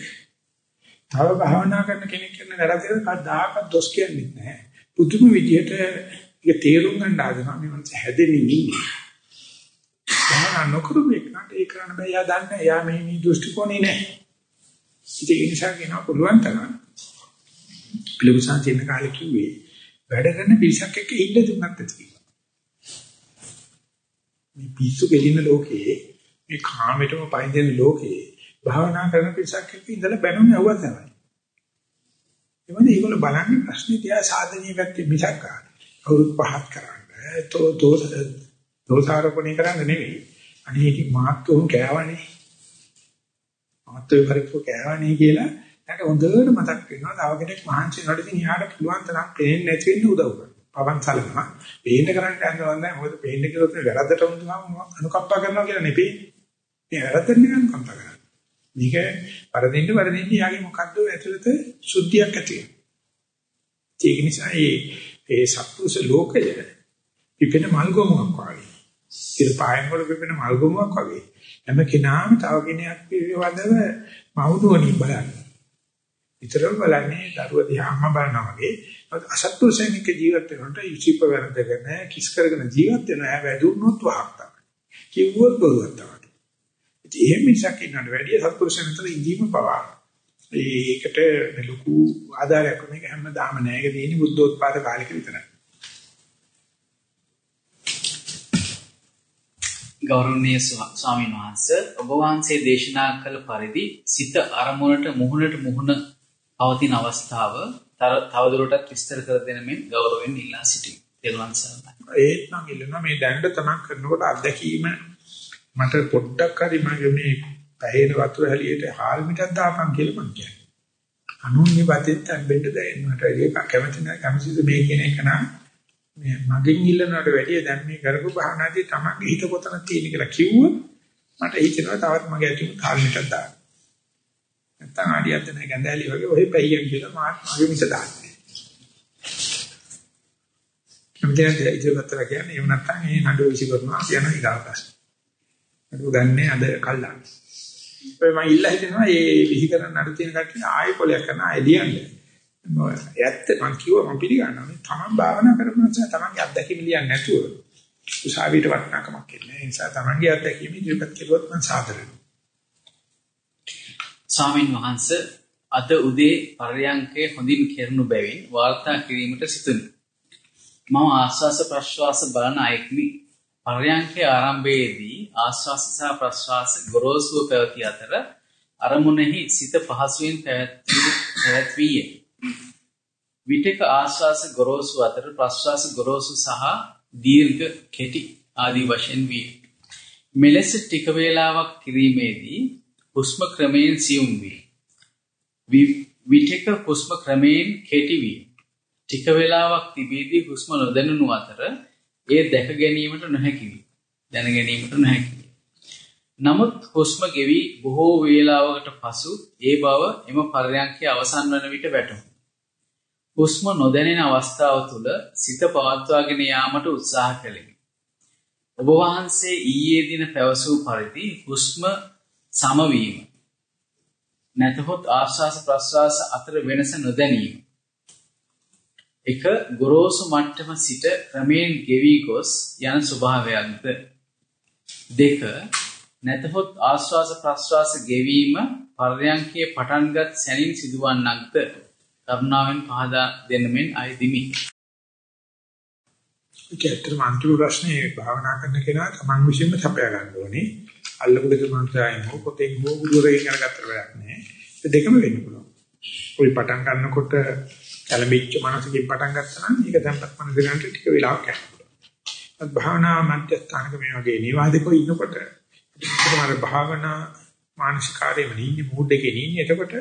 තව භාවනා කරන කෙනෙක් කියන වැරදිද කවදාකවත් දොස් කියන්නේ නැහැ. පුදුම විදියට ඒක තේරුම් ගන්න ආදම මේ මනස හැදෙන්නේ ඉන්නේ. භාවනා නොකරු මේකට ඒ කරන්න බෑ. යා දන්නේ යා මේ මේ දෘෂ්ටි කෝණේ නැහැ. ඉතින් ඒ නිසා කියනවා පුළුවන් තරම් පිළිගුසන් තියෙන කාලේ කිව්වේ වැඩ කරන පිරිසක් එක්ක ඉන්න දුන්නත් ඇති. මේ පිස්සු කෙලින ලෝකේ මේ කාමයටම පයින් දෙන ලෝකේ භාවනා කරන පිරිසක් එක්ක ඉඳලා බැනුම් යවුවා තමයි. ඒ වගේ ඒගොල්ලෝ බලන්නේ ප්‍රශ්නේ තියා සාධනීය පැත්තේ මිසක් අවුරුදු පහක් කරන්න. තෝ දෝෂ දෝෂාරෝපණය කරන්න නෙවෙයි. අනේ ඉතින් මාත් උන් කෑවනේ. මාත් ඔය පරිප්පු කෑවනේ කියලා නැට හොඳට මතක් වෙනවා. තව කෙනෙක් මහන්සි වෙනකොට ඉතින් යාට පුළුවන් තරම් පේන්නේ නැති වෙන්න උදව් කරනවා. පවන් සලනවා. පේන්න කරන්න යනවා නැහැ. මොකද පේන්න කියලා තමයි වැරද්දට වුණාම අනුකම්පා කරනවා කියලා නෙපෙයි. මේ වැරද්දට නිකන් අනුකම්පා කරනවා. මේක වරදින්න වරදින්න යාගේ මොකද්ද ඇතුළත සුද්ධියක් ඇති වෙනවා. ඒක නිසා මේ ඒ සත්පුරුෂ ලෝකය පිපෙන මල්ගොමුවක් වගේ. ඉතින් පායන් වල පිපෙන මල්ගොමුවක් වගේ. හැම කෙනාම තව කෙනෙක් පිළිවදව මවුනුවණින් බලන්නේ. විතරම බලන්නේ දරුවා දිහා අම්මා බලනවා වගේ. අසත්පුරුෂයෙක් ජීවත් වෙනකොට යුචිප වැරදගෙන කිස් කරගෙන ජීවත් වෙනවා. හැබැයි දුන්නොත් වහක් තමයි. කිව්වොත් බොරුවක් තමයි. ඉතින් එහෙම මිසක් ඉන්නට වැඩිය සත්පුරුෂයන් අතර ඉඳීම පවා. ඒකට ලොකු ආධාරයක් මේක හැමදාම නෑ. ඒක තියෙන්නේ බුද්ධෝත්පාද කාලෙක විතරයි. ගෞරවනීය ස්වාමීන් වහන්සේ ඔබ වහන්සේ දේශනා කළ පරිදි සිත අරමුණට මුහුණට මුහුණ පවතින අවස්ථාව තවදුරටත් විස්තර කර දෙන මෙන් ගෞරවයෙන් ඉල්ලා සිටිමි. තෙරුවන් සරණයි. ඒත් නම් ඉල්ලනවා මේ දැනට තමක් කරනකොට අත්දැකීම මට පොඩ්ඩක් හරි මගේ මේ පැහැෙන වතුර හැලියට හාල් මිටක් දාපන් කියලා මං කියන්නේ. අනුන්ගේ වතෙත් අම්බෙන්න දැනෙන්නට ඒක කැමති නැහැ කැමතිද මේ කියන එක නම් මේ මගෙන් ඉල්ලනවට වැඩිය දැන් මේ කරපු භාවනාදී තමන්ගේ හිත කොතන තියෙන කියලා කිව්වොත් මට හිතෙනවා තවත් මගේ ඇතුළේ හාල් මිටක් දාන්න. නැත්තම් ආඩියක් දෙන ගඳැලි වගේ ඔහෙ පැයියෙන් කියලා මාත් මගේ මිස දාන්නේ. කම්දේ ඉතිවතර කියන්නේ එහෙම නැත්තම් මේ නඩුව විසි කරනවා කියන ඊගාවකස්. නඩුව ගන්නේ අද කල්ලාන. ඔය මම ඉල්ලා හිටිනවා මේ විසි කරන නඩු තියෙන කට්ටිය ආයෙ පොලයක් කරන ආයෙ ලියන්නේ. ඇත්ත මම කිව්වා මම පිළිගන්නවා. මේ තමන් භාවනා කරපු නිසා තමන්ගේ අත්දැකීම් ලියන්නේ නැතුව උසාවියට වටනකමක් ඉන්නේ. ඒ නිසා තමන්ගේ අත්දැකීම් ඉදිරිපත් කළොත් මම සාදරයි. ස්වාමින් වහන්සේ අද උදේ පරයන්කේ හොඳින් කෙරණු බැවින් වාර්තා කිරීමට සිතුනි. මම ආස්වාස ප්‍රශ්වාස බලන අයෙක්මි. පරයන්කේ ආරම්භයේදී ආස්වාස සහ ප්‍රශ්වාස ගොරෝසුව පැවති අතර අරමුණෙහි සිත පහසුවෙන් පැවැත්විය. විටක ආස්වාස ගොරෝසු අතර ප්‍රශ්වාස ගොරෝසු සහ දීර්ඝ කෙටි ආදී වශයෙන් විය. මෙලෙස ටික වේලාවක් කිරීමේදී හුස්ම ක්‍රමයෙන් සියුම් වේ. විටක හුස්ම ක්‍රමයෙන් කෙටි විය. ටික වේලාවක් තිබීදී හුස්ම නොදැනුණු අතර ඒ දැක ගැනීමට නොහැකි විය. දැන ගැනීමට නොහැකිය. නමුත් හුස්ම ගෙවි බොහෝ වේලාවකට පසු ඒ බව එම පරයන්කේ අවසන් වන විට වැටහුණා. හුස්ම නොදැනෙන අවස්ථාව තුළ සිත පවත්වාගෙන යාමට උත්සාහ කළෙමි. ඔබ වහන්සේ ඊයේ දින පැවසූ පරිදි හුස්ම සමවීම නැතහොත් ආශ්වාස ප්‍රශ්වාස අතර වෙනස නොදැනීම. එක ගොරෝසු මට්ටම සිට ක්‍රමයෙන් ගෙවි ගොස් යන ස්වභාවයක්ද. දෙක නැතහොත් ආශ්වාස ප්‍රශ්වාස ගෙවීම පර්යංකයේ පටන්ගත් සැනින් සිදුවන්නක්ද කරුණාවෙන් පහදා දෙන්න මෙන් අයදිමි. ඒක ඇත්තටම අන්තිම ප්‍රශ්නේ භාවනා කරන කෙනා තමන් විසින්ම සපයා ගන්න ඕනේ. අල්ලපු දෙක මන්ත්‍රයෙන් හෝ පොතෙන් හෝ ගුරුවරයෙක් අරගත්තට වැඩක් නැහැ. ඒ දෙකම වෙන්න පුළුවන්. ওই පටන් ගන්නකොට කලබිච්ච මනසකින් පටන් ගත්තා නම් ඒක දැන්පත් මනස ගන්නට ටික වෙලාවක් යනවා. භාවනා මධ්‍යස්ථානක මේ වගේ නිවාදකෝ ඉන්නකොට තමයි භාවනා මානසික කාර්යෙම නින්නේ මූඩ් එකේ නින්නේ එතකොට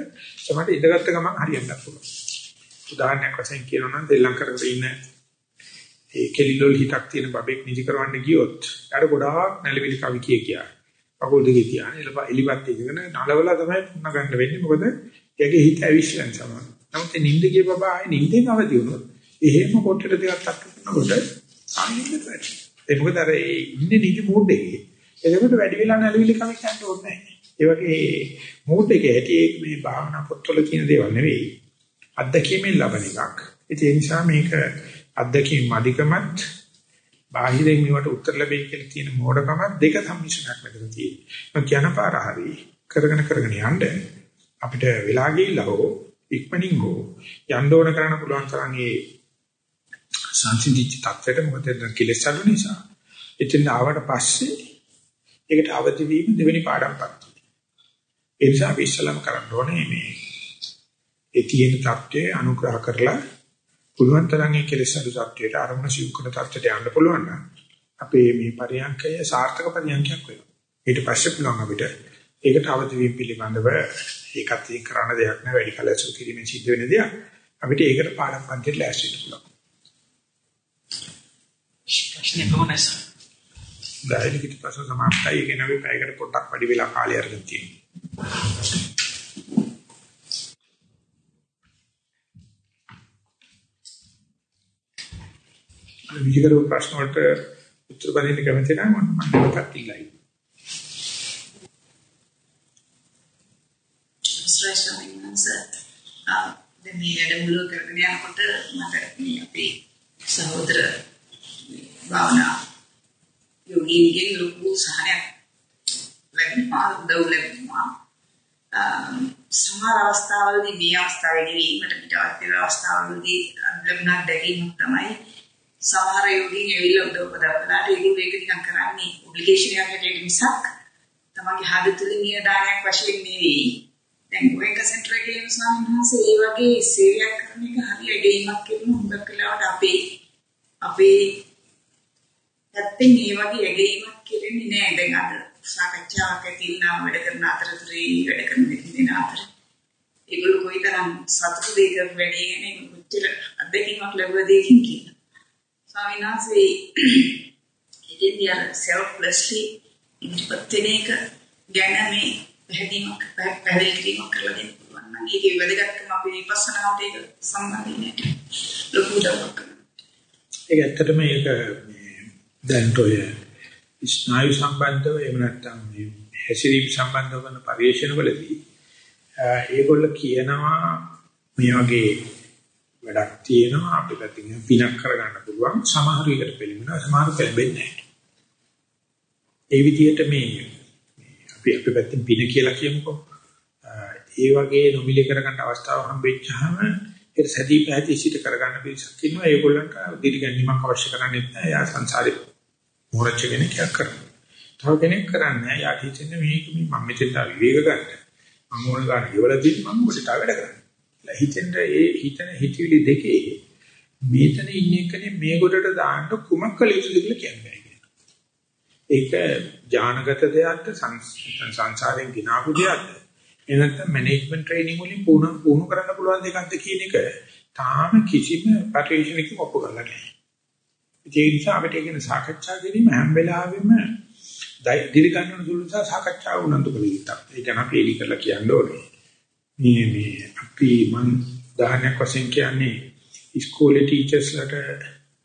තමයි ඉඳගත්ත ගමන් හරියන්නත් පුළුවන්. උදාහරණයක් වශයෙන් කියනවා නම් දෙල්ලම් කරගෙන ඉන්න ඒ කෙලිලොල් හිතක් තියෙන බබෙක් නිදි කරවන්න ගියොත් යාර ගොඩාක් නැලවිලි කවි කිය කියා. පකෝල් දෙකේ තියාන එලිපත් ඉගෙන නලවලා තමයි පුන්න ගන්න වෙන්නේ. මොකද එයාගේ හිත ඇවිස්සෙන සමාන. නමුත් ඒ නිින්ද ගිය බබා ආයේ නිින්දෙන් අවදි වුණොත් එහෙම කොටට දෙකක් තක්කනකොට ආනින්ද වැඩි. ඒ මොකද අර ඉන්නේ නිදි මූඩ් එකේ. එතකොට වැඩි වෙලා නැලවිලි කවි කියන්න ඕනේ නැහැ. ඒ වගේ මූඩ් එකේ ඇටි මේ භාවනා පොත්වල කියන දේවල් නෙවෙයි. අත්දැකීමෙන් ලබන එකක්. ඒ නිසා මේක අත්දැකීම් මදිකමත් බාහිරින් මේවට උත්තර ලැබෙයි කියලා තියෙන මෝඩකමත් දෙක සම්මිශ්‍රණයක් මෙතන තියෙනවා. කියන පාර හරි කරගෙන කරගෙන යන්න අපිට වෙලා ගිහිල්ලා හෝ ඉක්මනින් හෝ යන්න ඕන කරන්න පුළුවන් තරම් ඒ සංසිඳිච්ච තත්ත්වයට මොකද කෙලෙස් අඩු නිසා. එතන ආවට පස්සේ ඒකට අවදි වීම දෙවෙනි පාඩම්පත්. ඒ නිසා අපි ඉස්සලම කරන්න ඕනේ මේ ඒ තියෙන தත්ත්වයේ අනුග්‍රහ කරලා පුළුවන් තරම් ඒ කෙලෙස් අඩු තත්ත්වයට අරමුණ සිව් කරන තත්ත්වයට යන්න පුළුවන් නම් අපේ මේ පරියන්කය සාර්ථක පරියන්කයක් වෙනවා. ඊට පස්සේ පුළුවන් අපිට ඒකට අවදි වීම පිළිබඳව ඒකත් ඉතින් කරන්න දෙයක් නෑ වැඩි කල ඇසුරු කිරීමෙන් සිද්ධ වෙන දෙයක්. අපිට ඒකට පාඩම් පන්තියට ලෑස්ති වෙන්න පුළුවන්. ප්‍රශ්නේ කොහොමද? දැයිලි පිටපස සමාප්තයි කියන අපි පැයකට පොඩ්ඩක් වැඩි වෙලා කාලය අරගෙන තියෙනවා. විචකරු ප්‍රශ්න වලට උත්තර දෙන්න කැමති නම් මම නැවතත් ඉල්ලයි. ස්ට්‍රෙස් ආ දැන් මේ වැඩමුළුව කරගෙන යනකොට මට මේ අපේ සහෝදර භාවනා යෝගීන්ගෙන් ලොකු සහනයක් ලැබෙනවා උදව් ලැබෙනවා සමහර අවස්ථාවලදී මේ අවස්ථාවේදී වීමට පිටවත් අවස්ථාවලදී ලැබුණක් දැකීමක් තමයි සමහර යෝගීන් ඇවිල්ලා උදව් පදවලාට ඒගොල්ලෝ ඒක නිකන් කරන්නේ. ඔබ්ලිගේෂන් එකක් හැටියට මිසක් තමන්ගේ හද තුලින් නියදානයක් වශයෙන් නෙවෙයි. දැන් ගෝයක සෙන්ටර් එකේ ඉන්න ස්වාමීන් වහන්සේ ඒ වගේ සේවයක් කරන එක හරි ඇගීමක් කියන හොඟක් වෙලාවට අපේ අපේ නැත්නම් මේ වගේ ඇගීමක් කෙරෙන්නේ නෑ. දැන් අද සාකච්ඡාවක් ඇතිවෙනා වැඩ කරන අතරතුරේ වැඩ කරන දෙන්න අතර ඒගොල්ලෝ කොයිතරම් සතුටු දෙයක වැඩේ ගැන කොච්චර අත්දැකීමක් ලැබුවද ඒකින් කියන ස්වාමීන් වහන්සේ ඉතින් අර selflessly ඉදිරිපත් වෙන එක ගැන මේ පැහැදීමක් පැහැදිලි කිරීමක් කරලා දෙන්න පුළුවන්. නම් ඒකේ වැදගත්කම අපේ විපස්සනාවට ඒක සම්බන්ධ ලොකු උදව්වක් ඒක ඇත්තටම ඒක දැන් ඔය ස්නායු සම්බන්ධව එහෙම නැත්නම් මේ හැසිරීම සම්බන්ධව කරන පරිශීලනවලදී ඒගොල්ල කියනවා මේ වගේ වැඩක් තියෙනවා අපි පැත්තකින් පිනක් කරගන්න පුළුවන් සමහර එකට පිළිමනවා සමහර පෙළඹෙන්නේ නැහැ. ඒ විදිහට මේ අපි අපි පැත්තෙන් පින කියලා කියමුකෝ. ඒ වගේ නොමිලේ කරගන්න අවස්ථාව හම්බෙච්චාම ඒක සැදී පැහැදී සිට කරගන්න පිළිසක් ඉන්නවා. ඒගොල්ලන්ට දිරිගැනීමක් අවශ්‍ය කරන්නේ නැහැ. යා සංසාරේ මොරච්ච කෙනෙක් කරනවා. තව කෙනෙක් කරන්නේ යා හිතන්නේ මේක මම මෙතෙන්ට විවේක ගන්න. මම ඕන ගන්න ඉවලදී මම ඔබට වැඩ කරන්නේ. හිතෙන්ද ඒ හිතන හිතවිලි දෙකේ මේතන ඉන්න එකනේ මේ ගොඩට දාන්න කුමක් කළ යුතුද කියලා කියන්නේ. ඒක ඥානගත දෙයක්ද සංසාරයෙන් ගినాපු දෙයක්ද එනත්නම් මැනේජ්මන්ට් ට්‍රේනින් වලින් පුහුණු පුහුණු කරන්න පුළුවන් දෙයක්ද කියන එක තාම කිසිම පරිශීලනයකින් ඔප්පු කරලා නැහැ. ඒ නිසා අපිට කියන සාකච්ඡා කිරීම හැම වෙලාවෙම දිලි ගන්න සුළු නිසා සාකච්ඡාව උනන්දු කළ යුතුයි. ඒක නම් අපි එලි කරලා කියන්න ඕනේ. මේ මේ අපි මං උදාහරණයක් වශයෙන් කියන්නේ ඉස්කෝලේ ටීචර්ස්ලට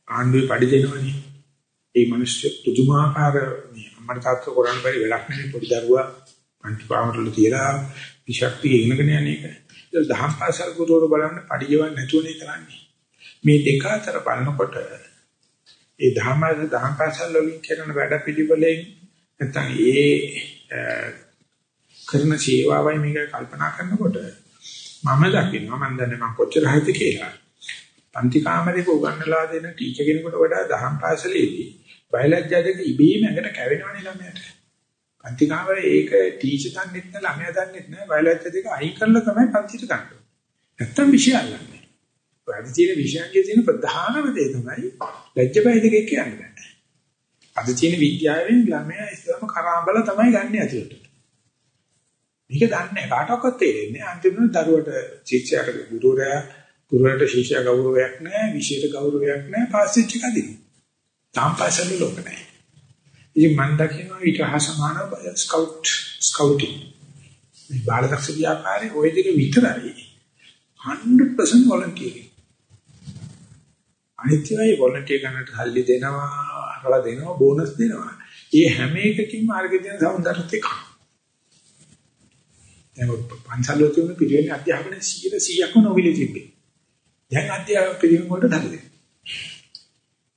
ආණ්ඩුවේ පඩි දෙනවනේ. ඒ මිනිස්සු පුදුමාකාර මේ අම්මට තාත්තා කරන්න බැරි වෙලක් නෙවෙයි පොඩි දරුවා පන්තිපාවරල තියලා විශක්තිය ඉගෙනගෙන යන එක. ඒක දහම් පාසල් ගුරුවරු බලන්න පඩි ගෙවන්න නැතුවනේ කරන්නේ. මේ දෙක අතර බලනකොට ඒ දහම් දහම් පාසල් වලින් කරන වැඩ පිළිවෙලෙන් නැත්නම් ඒ කරන සේවාවයි මේක කල්පනා කරනකොට මම දකිනවා මම දන්නේ මම කොච්චර හරිද කියලා. පන්ති කාමරේක උගන්වලා දෙන ටීචර් කෙනෙකුට වඩා දහම් පාසලේදී බයලජ්ජා දෙක ඉබේම ඇඟට කැවෙනවනේ ළමයට. පන්ති කාමරේ ඒක ටීචර් දන්නෙත් නෑ ළමයා දන්නෙත් නෑ බයලජ්ජා දෙක අයින් කරලා තමයි පන්තිට ගන්න. නැත්තම් විෂය අල්ලන්නේ. වැඩි තියෙන විෂයන්ගේ තියෙන ප්‍රධානම දේ තමයි ලැජ්ජ බය දෙක කියන්නේ. අද තියෙන විද්‍යාවෙන් ළමයා ඉස්සරම කරාඹල තමයි ගන්න ඇතුළට. මේක දන්නේ කාටවත් තේරෙන්නේ අන්තිමට දරුවට ශිෂ්‍යයාට ගුරුවරයා ගුරුවරට ශිෂ්‍යයා ගෞරවයක් නැහැ විශේෂ ගෞරවයක් නැහැ පාස්සිච්ච කදින. තාම පාසල ලෝක නැහැ. ඉතින් මම දකිනවා ඊට හා සමාන ස්කවුට් ස්කවුටින් මේ බාලදක්ෂ ව්‍යාපාරේ ওই දෙක විතරයි 100% වොලන්ටියරින්. අනිත්‍යයි වොලන්ටියර් කරනට සල්ලි දෙනවා අරලා දෙනවා බෝනස් දෙනවා. ඒ හැම එකකින්ම අරගෙන දෙන සෞන්දර්යත් එක්ක. දැන් පන්සල් වල තියෙන පිළිවෙල අධ්‍යාපනය 100%ක්ම නොවිලි තිබ්බේ. දැන් අධ්‍යාපන පිළිවෙල වලට දාලා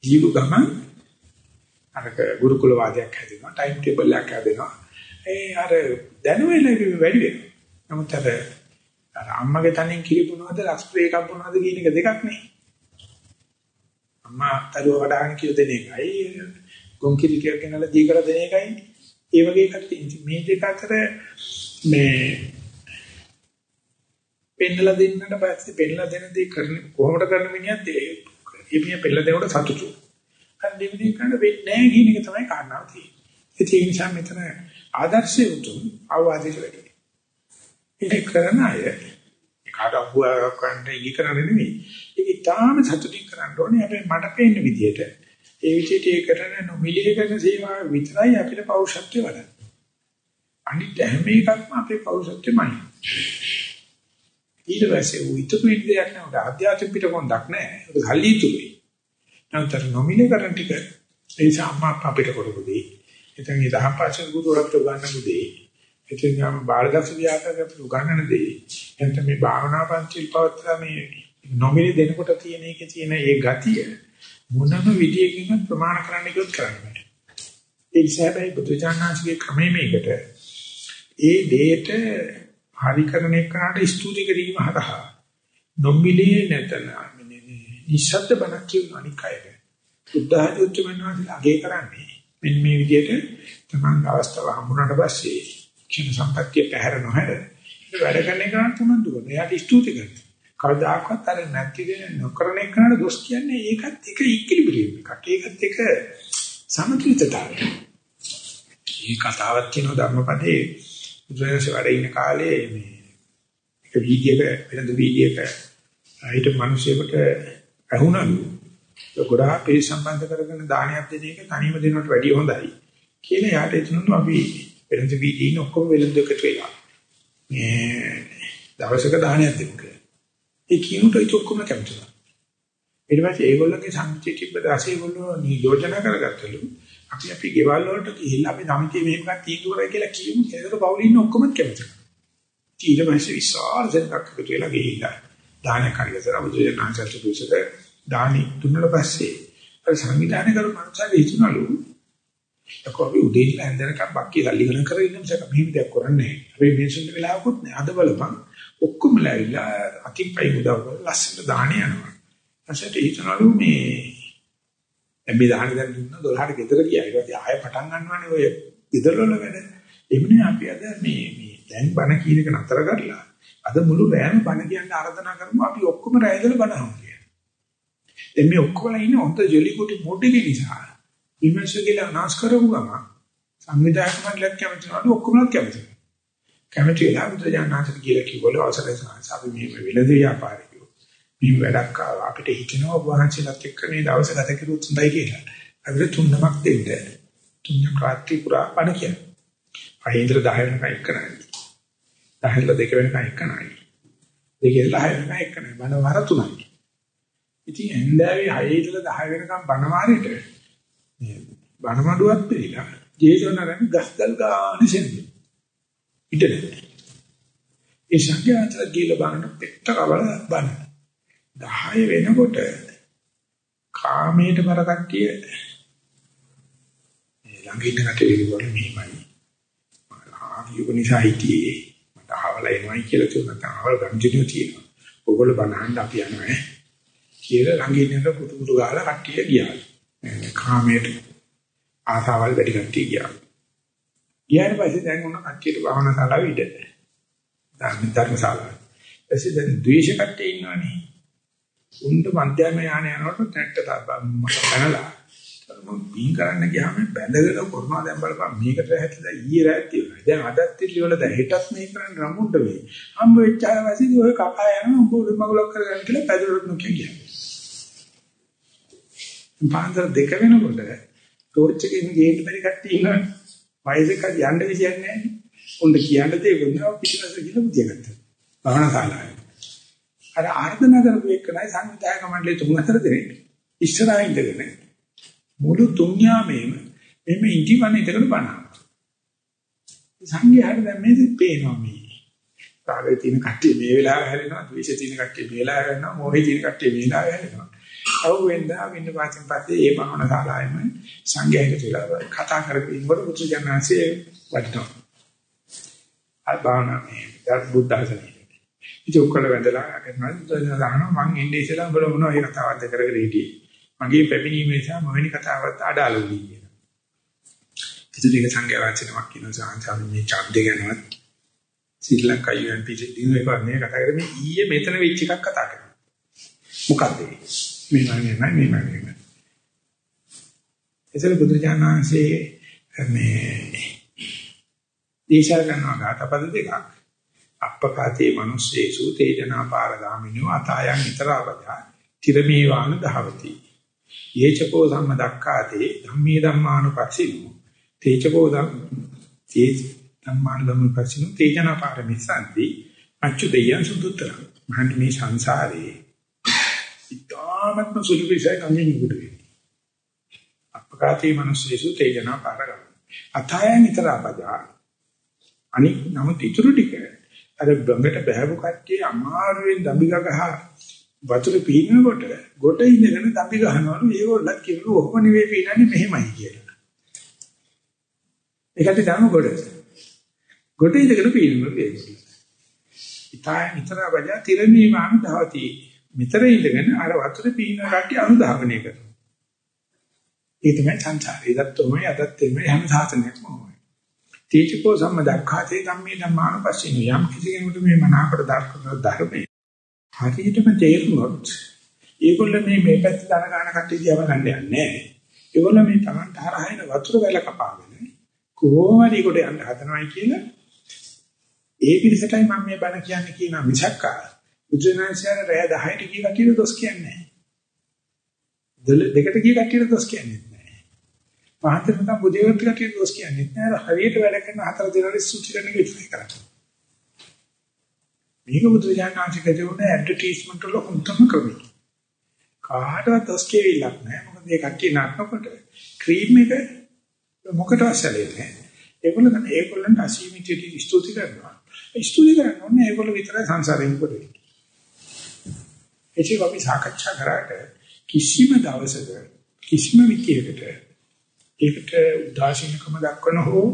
ජීව ගමන් අරක ගුරුකුල වාදයක් හැදෙනවා ටයිම් ටේබල් එකක් හැදෙනවා. ඒ අර දැනුමේ වැඩි වෙනවා. නමුත් අර අර අම්මගේ තනින් කිරිපුනවද ලස්ප්‍රේ එකක් පුනවද කියන එක දෙකක් නේ. අම්මා තරුව වඩාගෙන කියලා දෙන එකයි ගොන්කිරි ටිකක් ගෙනලා දී කරලා දෙන එකයි ඒ වගේ එකක් මේ දෙක අතර මේ පෙන්නලා දෙන්නට පස්සේ පෙන්නලා දෙන දේ කරන කොහොමද කරන මිනිහත් ඒ මිනිහ පෙන්නලා දෙනකොට සතුටු. අර දෙවිදි කරන්න වෙන්නේ නැහැ කියන එක තමයි කාරණාව තියෙන්නේ. ඒ නිසා මෙතන ආදර්ශය උතුම් අවවාදයට වැඩි. ඒක කරන අය කාට අහුවා කරන්න ඉගි කරන්නේ නෙමෙයි. ඒක ඊටාම සතුටින් කරන්න ඕනේ. හැබැයි මට පේන විදිහට ඒ විදිහට ඒ කරන නොමිලේ කරන සේවාව විතරයි අපිට පෞරුෂත්වය වඩන්නේ. අනිත් හැම එකක්ම අපේ පෞරුෂත්වෙමයි. ඊට පස්සේ උ ඉතුරු ඉන්දියක් නෑ උඩ ආධ්‍යාත්මික පිටකොන්දක් නෑ. ඒක සල්ලි ඉතුරුයි. නැවතර නොමිලේ කරන ටික ඒ නිසා අම්මා අපිට කරපොදී. එතන මේ දහම් පාසල් ගුරුවරට උගන්වපු දෙයි. ඉතින් ගම බාලදක්ෂ ව්‍යාකරණ උගන්වන දෙයි. එතන මේ භාවනා පන්තිල් පවත්ලා මේ නොමිලේ දෙනකොට තියෙන එකේ තියෙන ඒ ගතිය මොනම විදියකින් ප්‍රමාණ කරන්න කිව්වොත් කරන්න බෑ. ඒ නිසා බයි බුදුචානන්සේගේ ක්‍රමයේ මේකට ඒ දෙයට හරි කරන එකට ස්තුති කිරීම හරහා නොමිලේ නැතන නිශ්ශබ්ද බණක් කියන අනික් අයට බුද්ධ උච්චමනවාසලා අගේ කරන්නේ මෙන්න මේ විදිහට තමන් අවස්ථාව හම්බුනට පස්සේ ක්ෂණ සම්පත්තිය පැහැර නොහැර වැඩ කරන එකට උනන්දු කරනවා. එයාට ස්තුති කරනවා. කවදාකවත් අර නැති දෙන නොකරන එකට දොස් කියන්නේ ඒකත් එක ඉක්කිලිබිලියම් එකක්. ඒකත් එක සමතුලිතතාවය. මේ කතාවක් කියන ධර්මපදයේ බුදුරජාණන් වැඩ ඉන්න කාලේ මේ එක වීදියේක වෙනද වීදියේක හිට මිනිසෙකුට ඇහුණලු ගොඩාක් පිළි සම්බන්ධ කරගෙන දානයක් දෙන එක තනියම දෙනවට වැඩිය හොඳයි කියලා යාට එතුණු අපි වෙනද වීදියේ ඉන්න ඔක්කොම වෙලඳ එකට වෙලා මේ දවසක දානයක් දෙමු කියලා. ඒ කියනට ඒක ඔක්කොම කැමතිලා. ඊට පස්සේ ඒගොල්ලන්ගේ සංකේත තිබ්බ දාසේ ඒගොල්ලෝ නියෝජන කරගත්තලු අපි අපි ගෙවල් වලට ගිහිල්ලා අපි සමිතිය මෙහෙම එකක් තීන්දුව කරයි කියලා කියමු. ඒකට පවුලේ ඉන්න ඔක්කොම කැමතියි. ඊට පස්සේ විශාල දෙයක් එකතු වෙලා ගිහිල්ලා දානයක් හරියට අමුතුවෙන් ආචාර්ය පුරුෂක දානි දුන්නට පස්සේ අර සංවිධානය කරු මනුස්සයෙක් හිතුණලු යකෝපි උදේ ඉඳලා හන්දරක බක්කි සල්ලි ගණන් කරගෙන ඉන්න මිසක මෙහෙම දෙයක් කරන්නේ නැහැ. අපි මිනිස්සුන්ට වෙලාවකුත් නැහැ. අද බලපන් ඔක්කොම ලැවිලා අතිපයි උදව් කරලා ලස්සන දාණය යනවා. ඊට හිතනලු මේ දැන් මේ දාහන දැන් දුන්න 12ට ගෙදර ගියා. ඊට පස්සේ ආයෙ පටන් ගන්නවානේ ඔය ගෙදර වල වැඩ. එමුනේ අපි අද මේ මේ දැන් බණ කියන එක නතර කරලා අද මුළු රෑම බණ කියන්න ආරාධනා කරමු අපි ඔක්කොම රෑ ඉඳලා බණ අහමු කියලා. දැන් මේ ඔක්කොම ඉන්නේ හොඳ ජොලි කුටි මොඩේ නිසා. විමර්ශ කියලා අනාස් කරපු ගම සංවිධායක මණ්ඩලයක් කැමති නෝඩ ඔක්කොමත් කැමති. කැමති වෙලා බුදුජානනාථට කියලා කිව්වල අවසරයි සාංශ අපි මේ වෙලද ව්‍යාපාරේ මේ වැඩක් ආවා අපිට හිතෙනවා වහන්සේලාත් එක්ක මේ දවස ගත කරුවොත් හොඳයි කියලා. අපිට තුන්නමක් දෙන්න. තුන්යම් රාත්‍රී පුරා බණ කියනවා. පහේ ඉඳලා 10 වෙනකන් එක නයි. 10 ඉඳලා 2 වෙනකන් එක නයි. 2 ඉඳලා 10 වෙනකන් එක නයි. බණ වර තුනයි. ඉතින් එන්දාවේ 6 ඉඳලා 10 වෙනකන් බණ වාරෙට මේ බණ මඩුවක් පිළිලා ජේසොනරන් ගස්දල් ගානේ සෙන්නේ. ඉතනේ. ඒ සංඝයාතර ගිල බණ පෙට්ට කවල බණ. 10 වෙනකොට කාමයට බර කට්ටිය ළඟ ඉන්න කටේ වල මෙහිමයි. ආගියක නිසා හිටියේ මට ආවල එනවයි කියලා තුනක් ආවල ගම්ජිනිය තියෙනවා. ඕගොල්ලෝ බනහන්න අපි යනවා කියලා ළඟ ඉන්න පුතු පුතු ගාලා කට්ටිය ගියා. කාමයට ආසාවල් වැඩි කට්ටිය ගියා. ගියාට පස්සේ දැන් උන කට්ටියට භාවනා ශාලාව ඉඩ. ධර්ම ධර්මශාලාව. එසේ දැන් ද්වේෂ කට්ටිය ඉන්නවනේ. උන්ට මධ්‍යම යාන යනකොට නැට්ට බැනලා මම බින් කරන්න ගියාම බැඳගෙන කරනවා දැන් බලපන් මේකට හැටලා ඊයේ රැත් තියෙනවා. දැන් අදත් ඉල්ලවල දැන් හෙටත් මේ කරන්න රමුණ්ඩ වෙයි. හම්බ වෙච්ච අය වශයෙන් ඔය කකා යනවා උඹ උඩ මගලක් කරගන්න කියලා පැදුරට නොකිය ගියා. පාන්දර දෙක වෙනකොට ටෝච් එකකින් ගේට් බැරි කට්ටිය ඉන්නවා. වයසක යන්න විදියක් නැහැ. උන්ට කියන්න දෙයක් පිටිපස්ස ගිහලා බුදිය ගත්තා. භවනා ශාලාවේ. අර ආර්ධනා කරපු එකනයි සංවිධායක මණ්ඩලයේ තුන් හතර දෙනෙක් ඉස්සරහා ඉඳගෙන මුළු තුන් යාමේම මෙන්න ඉටිවන ඉඳගෙන බලනවා. සංඝයාට දැන් මේක පේනවා මේ. රාගයේ තියෙන කට්ටිය මේ වෙලාවේ හැරෙනවා, ද්වේෂයේ තියෙන කට්ටිය මේ වෙලාවේ හැරෙනවා, මොහේ තියෙන කට්ටිය මේ වෙලාවේ හැරෙනවා. අව වෙන්දා වෙන්න පාසින් පස්සේ ඒ භවන ශාලාවෙම සංඝයාට කියලා කතා කරගෙන ඉන්නකොට බුදු ජානනාංශයේ වටිනවා. අල්බානා මේ බුද්ධ ආසනේ. ඉතින් ඔක්කොල වැඳලා කරනවා බුදුදහම මං එන්නේ ඉස්සලා උඹලා මොනවා ඒ කතාවක්ද කරගෙන හිටියේ. මගේ පැමිණීම නිසා මෙවැනි කතාවක් අඩාල වුණේ කියලා. ඉතින් ඒක සංඝයා වහන්සේනමක් කියන සාංශාව මේ ඡන්දය ගැනවත් ශ්‍රී ලංකා UNP දිනු එක මේ කතා කරන්නේ ඊයේ මෙතන වෙච්ච එකක් කතා කරනවා. මොකද්ද මේ මන්නේ නැහැ මේ මන්නේ. එසල බුදුජානනාංශයේ මේ දේශනා කරන ගාතපද දෙකක් අප්පකාතේ මිනිස්සේසු තේජනා පාරගාමිනෝ අතායන් ිතරවදා තිරමේවාන දහවති. යේචකෝ සම්මදක්ඛාතේ ධම්මේ ධම්මානුපස්සිනෝ. තේචකෝ තේ ධම්මානුපස්සිනෝ තේජනා පාරමිසන්ති අච්චු දෙයයන් සුදුතර මහන් මේ සංසාරේ. ඉතාමත්ම සුළු විශ්ය කන්නේ නුගුඩ වේ අප්පකාතේ මිනිස්සේසු තේජනා පාරගාමිනෝ අතායන් ිතරවදා අනික් නමුත් ඊටු ටික අර ගඟට බහැපු කට්ටිය අමාරුවෙන් දම්බි ගහ වතුර පීනනකොට ගොඩ ඉඳගෙන දම්බි ගහනවලු ඒගොල්ලත් කිව්ලු ඔහොම නෙවෙයි පීනන්නේ මෙහෙමයි කියලා. ඒකට තමයි ගොඩ. ගොඩ ඉඳගෙන පීනනවලු ඒගොල්ලෝ. ඉතා විතර වජා තිරමී වාම දවති. විතර ඉඳගෙන අර වතුර පීනන කට්ටිය අනුධාවනය කරනවා. ඒ තමයි සංසාරය. ඒකත් තමයි අදත් එමේ හැම සාසනයක්ම ඕනේ. තීචකෝ සම්මදක්ඛාතේ ධම්මේ ධම්මානුපස්සින යම් කිසි කෙනෙකුට මේ මනාපට දර්ශන ධර්මයේ හරියටම තේරුනොත් ඒගොල්ල මේ මේ පැත්ත දන ගන්න කට්ටිය දිහා බලන්න යන්නේ නැහැ. ඒගොල්ල මේ Taman තරහින වතුර වැල කපාගෙන කොහොමද ඒකට යන්න හදනවයි කියලා ඒ පිළිසටයි මම මේ බණ කියන්නේ කියන මිසක්ක බුදුනාචාර රෑ 10ට කිය කටියට දොස් කියන්නේ නැහැ. දෙකට කිය කටියට දොස් කියන්නේ මහන්තර නම් බුදියවත් කටිය දොස් කියන්නේ නැහැ. හරියට වැඩ කරන හතර දිනවල සුචි කරන එක ඉතිරි කරන්නේ. මේක බුදුජානනාංශික දෙවන ඇඩ්වර්ටයිස්මන්ට් වල හොඳම ක්‍රමයි. කාටවත් දොස් කියවිලක් නැහැ. මොකද මේ කට්ටිය නටනකොට ක්‍රීම් එක මොකටවත් සැලෙන්නේ නැහැ. ඒගොල්ලෝ ගන්න ඒගොල්ලන්ට අසීමිතටි ස්තුති කරනවා. ස්තුති කරනෝනේ ඒගොල්ලෝ විතරයි සංසාරයෙන් පොඩේ. එචි අපි සාකච්ඡා කරාට කිසිම දවසක කිසිම විදියකට ඒකට උදාසීනකම දක්වන හෝ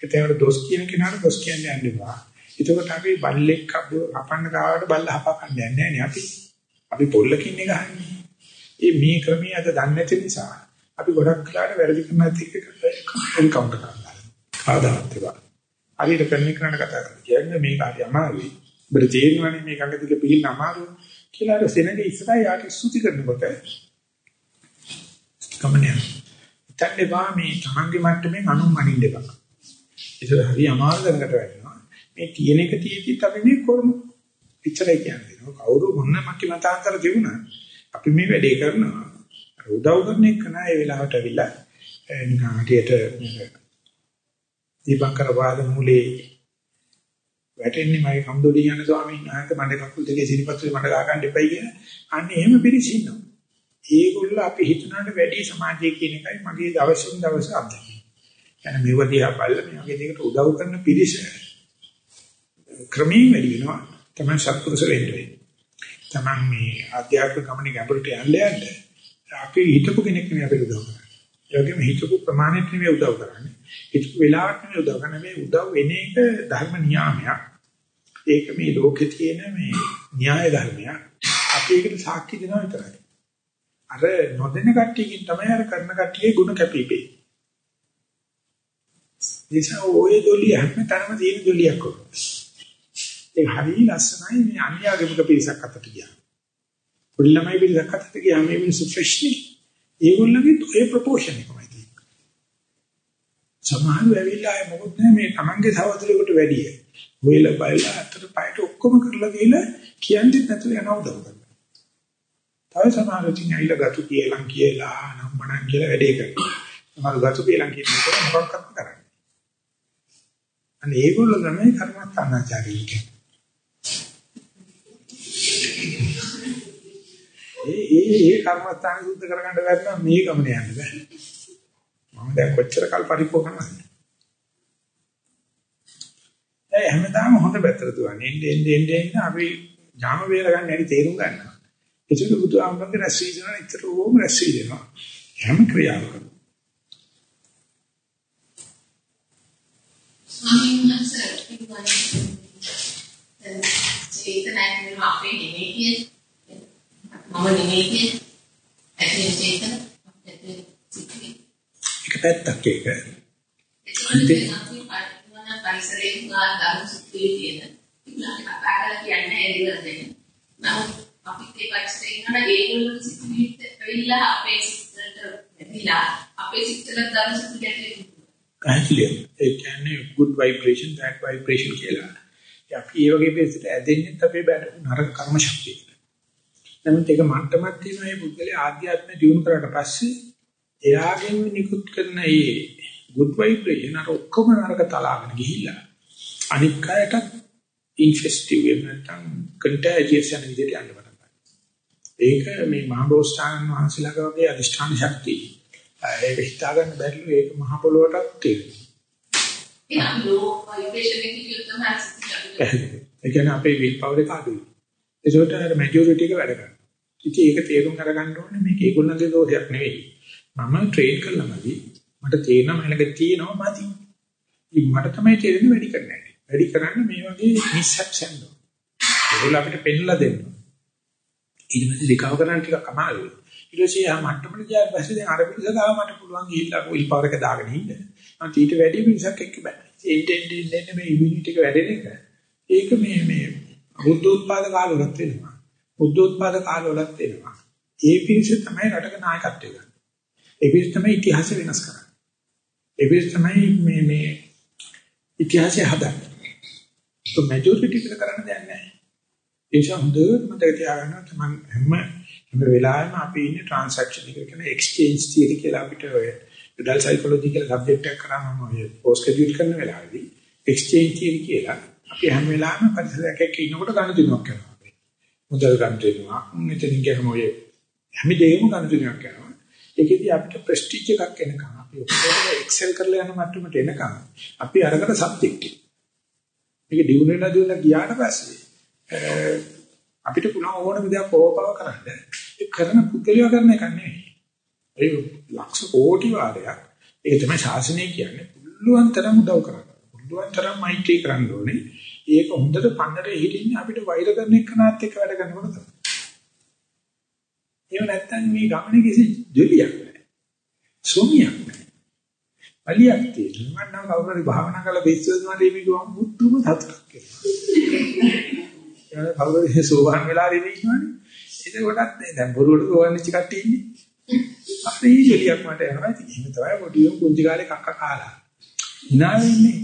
ඒතේකට දොස් කියන කෙනාට දොස් කියන්නේ යන්න එපා. එතකොට අපි බල්ලෙක් අපන්න ගාවට බල්ල හපකන්න යන්නේ නැහැ අපි. අපි පොල්ලකින් ගහන්නේ. ඒ මේ ක්‍රමයේ අද දන්නේ නැති නිසා අපි ගොඩක් වෙලාවට වැරදි කරන ඇතික එන්කවුන්ටර් කරනවා. ආදාත් ඒවා. හරියට කරන්නේ කරන කතා කරන්නේ. කියන්නේ මේක හරි අමාරුයි. ඔබට තේරෙනවනේ මේක අඟ දිග පිළින්න අමාරුයි කියලා අර සෙනගේ ඉස්සරහ යාට ස්තුති කරනකොට කමන්නේ. හිතන්න එපා මේ තමන්ගේ මට්ටමේ අනුන් මනින්න එපා. ඒක හරි අමාරු දැනකට වෙනවා. මේ තියෙන එක තියෙද්දිත් අපි මේ කරමු. ඉච්චරයි කියන්නේ. කවුරු මොන මක්කි මතාන්තර තිබුණා. අපි මේ වැඩේ කරනවා. උදව් කරන එක නෑ ඒ වෙලාවට අවිලා නිකන් හටියට දීපංකර වාද මූලේ වැටෙන්නේ මගේ කම්දොඩි යන ස්වාමීන් වහන්සේ මඩ කකුල් දෙකේ සිරිපත්‍රේ මඩ ගා ගන්න එපයි කියන. අන්න එහෙම පිරිස ඉන්නවා. ඒගොල්ලෝ අපි හිතනට වැඩි සමාජයේ කියන එකයි මගේ දවසින් දවස අත්දැකීම. يعني මේව දිහා බලලා මේ වගේ දෙයකට උදව් කරන පිරිස ක්‍රමයෙන් වැඩි වෙනවා. තමයි සත්පුරුෂ වෙන්නේ. තමන් මේ ආධ්‍යාත්මික ගමනේ ගැඹුරට යන්න යන්න අපි හිතපු කෙනෙක් නෙවෙයි අපිට උදව් කරන්නේ. ඒ වගේම හිතපු ප්‍රමාණයට නෙවෙයි උදව් කරන්නේ. හිතපු වෙලාවට නෙවෙයි උදව් කරන්නේ. මේ උදව් වෙන එක ධර්ම නියාමයක්. ඒක මේ ලෝකේ තියෙන මේ න්‍යාය ධර්මයක්. අපි ඒකට සාක්ෂි දෙනවා විතරයි. අර නොදෙන කට්ටියකින් තමයි අර කරන කට්ටියේ ಗುಣ කැපිපේ. නිසා ඔය දොලිය හැමතැනම තියෙන දොලියක් වගේ. ඒ හරිය ලස්සනයි මේ අන්‍යාගමික පිරිසක් අතට ගියා. පොඩි ළමයි පිරිසක් අතට ගියා මේ මිනිස්සු ෆ්‍රෙෂ් නේ. ඒගොල්ලන්ගේ ඒ ප්‍රොපෝෂන් එකමයි තියෙන්නේ. සමහරව ඇවිල්ලා ආයේ මොකද මේ තමන්ගේ සහෝදරයෙකුට වැඩිය. හොයලා බලලා අතට පයට ඔක්කොම කරලා ගිහලා කියන්නේ නැතුව යනවා උදව් කරනවා. තව සමහරව ඉතින් ඇවිල්ලා ගතු කියලා කියලා නම්මනම් කියලා වැඩේ කරනවා. සමහර ගතු කියලා කියන එක මොකක්වත් කරන්නේ. අනේ ඒගොල්ලෝ තමයි කර්මස්ථානාචාරී කියන්නේ. ඒ ඒ ඒ කර්මස්ථාන සුද්ධ කරගන්න බැරි මේ ගමන යන්න බෑ. මම දැන් කොච්චර කල් පරිප්පෝ කරනවද? ඒ හැමදාම හොඳ පැත්තට දුවන්නේ. එන්නේ එන්නේ එන්නේ අපි ඥාම වේල ගන්න හැටි තේරුම් ගන්නවා. ඒක බුදුආමරගේ රැස්වි දෙනවා නිතරම රැස්වි දෙනවා. හැම ක්‍රියාවකම. ස්වාමීන් වහන්සේ චේතනාවෙන් අපේ කියන්නේ මම නෙමෙයි කියන්නේ ඇත්තේ චේතන අපිට සිද්ධි එක පැත්තක් ඒක. අන්තිම අපි පරිවන පරිසරයේ ගා දාන සුත්‍රයේ තියෙන ඉන්න කරලා කියන්නේ එදිවල දෙන්න. නමුත් අපිත් ඒ පරිසරයේ ඉන්නකොට ඒගොල්ලෝ සිද්ධිත් වෙලා අපේ සිත්තරට ඇදිලා අපේ සිත්තරට දාන සුත්‍රයට පැහැදිලිය. ඒ කියන්නේ good vibration that vibration කියලා. අපි ඒ වගේ පිළිසෙට ඇදෙන්නේ අපේ බඩ නරක කර්ම ශක්තිය. නමුත් ඒක මට්ටමක් තියෙනවා මේ බුද්ධලේ ආධ්‍යාත්මය දියුණු කරාට පස්සේ එයාගෙන් නිකුත් කරන මේ good vibration අර ඔක්කොම නරක තලාගෙන ගිහිල්ලා අනික් අයට ඉන්ෆෙස්ටිව් වෙන නැත්නම් කන්ටේජියස් යන විදිහට යන්න පටන් ගන්නවා. ඒක මේ මහබෝසතාණන් වහන්සේලාගේ වගේ අධිෂ්ඨාන ශක්තිය. ඒක හිතා ගන්න බැරිලු ඒක මහ පොළොවටත් තියෙනවා. ඒ කියන්නේ අපේ විල් පවර් එක අඩුයි. ඒකට අර මැජොරිටි එක වැඩ කරනවා. ඉතින් ඒක තේරුම් අරගන්න ඕනේ මේක ඒගොල්ලන්ගේ දෝෂයක් නෙවෙයි. මම ට්‍රේන් කළාමදි මට තේරෙනවා මලක තියෙනවා මදි. ඉතින් මට තමයි තේරෙන්නේ වැඩි කරන්න. වැඩි කරන්න මේ වගේ මිස්හැප්ස් යනවා. ඒගොල්ලෝ අපිට පෙන්නලා දෙනවා. ඊට පස්සේ රිකවර් කරන්න ටිකක් අමාරුයි. ඊට පස්සේ ආ මට්ටමට ගියාට පස්සේ දැන් අර පිළිස ගාව මට පුළුවන් ගිහිල්ලා විල් පවර් එක දාගෙන ඉන්න. මම ඊට වැඩි පිළිසක් එක්ක බෑ. එන්ටෙන්ඩ් එන්නේ මේ ඉමුනිටි එක වැඩෙන එක. ඒක මේ මේ බුද්ධෝත්පාද කාලවලත් වෙනවා. බුද්ධෝත්පාද කාලවලත් වෙනවා. ඒ පිළිස තමයි රටක නායකත්වය ගන්න. ඒ පිළිස තමයි ඉතිහාසය වෙනස් කරන්නේ. ඒ පිළිස තමයි මේ මේ ඉතිහාසය හදන්නේ. તો මැජොරිටි එක කරන්න දෙයක් නැහැ. ඒ නිසා හොඳට මතක තියාගන්න තමයි හැම හැම වෙලාවෙම අපි ඉන්නේ ට්‍රාන්සැක්ෂන් එක කියන එක්ස්චේන්ජ් තියරි කියලා අපිට ඔය ඩල් සයිකොලොජි කියලා සබ්ජෙක්ට් එකක් කරාම ඔය පෝස්ට් ග්‍රැජුවේට් කරන වෙලාවේදී එක්ස්චේන්ජ් තියරි කියලා අපි හැම වෙලාවෙම පරිසරයක එක්ක ඉන්නකොට ගන්න දිනුවක් කරනවා. මුදල් ගන්න දෙනවා. මෙතනින් ගියම ඔය හැමදේම ගන්න දිනුවක් කරනවා. ඒකෙදී අපිට ප්‍රෙස්ටිජ් එකක් එනකම් අපි ඔක්කොම එක්සෙල් කරලා යන මට්ටමට එනකම් අපි අරකට සබ්ජෙක්ට් එක. මේක දිනු වෙලා දිනුලා ගියාට පස්සේ අපිට පුළුවන් ඕනම දෙයක් ඕපව කරන්න. ඒ කරන පුද්ගලයා කරන එක නෙවෙයි. ඒ ලක්ෂ කෝටි වාරයක් ඒක තමයි ශාසනය කියන්නේ. පුළුවන් තරම් උදව් කරන්න. පුළුවන් තරම් මෛත්‍රී කරන්න ඕනේ. ඒක හොඳට පන්නරේ හිටින්නේ අපිට වෛර කරන එකනත් එක්ක වැඩ කරනකොට තමයි. එහෙම නැත්නම් මේ ගමනේ කිසි දෙවියක් නැහැ. සෝමියක් නැහැ. අලියක් තියෙනවා. මම නම් කවුරුහරි භාවනා කරලා බෙස්සුවම දෙවි ගම මුතුම සතුටක් එනවා. කවුරුහරි සෝවාන් වෙලා ඉන්නේ ඉන්නවනේ. ඒක කොටත් දැන් බොරුවට සෝවාන් වෙච්ච කට්ටිය ඉන්නේ. අපේ ඊජලියක් මට යනවා. ඉතින් එහෙම තමයි පොඩි උන් කුංචි කාලේ කක්ක කාලා. hina වෙන්නේ.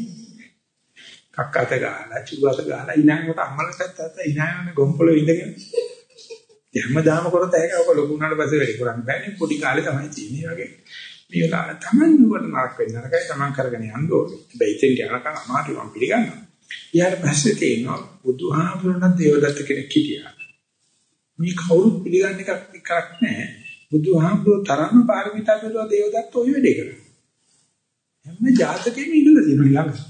කක්කත ගාලා, චුගත ගාලා ඉනාකට අම්මලට තාත්ත ඉනායන ගොම්පල ඉඳගෙන. හැමදාම කරත් ඒක ඔක ලොකු උනාට පස්සේ වැඩි කරන්න බෑනේ. පොඩි කාලේ තමයි තියෙන්නේ වගේ. මේලා තමයි නුවර නරක වෙන්න නරකයි තමන් කරගෙන යන්න ඕනේ. හැබැයි ඉතින් යනකම් අමාරු මම පිළිගන්නවා. ඊට පස්සේ තේනවා බුදුහාමුදුරණ දේවදත්ත කෙනෙක් හිටියා. මේ කවුරුත් පිළිගන්න එකක් විතරක් නෑ. බුදුහාමුදුර තරම්ම පාරමිතා පෙරුවා දේවදත්ත ඔය වැඩේ කරා. හැම ජාතකෙම ඉඳලා තියෙනවා ළඟ.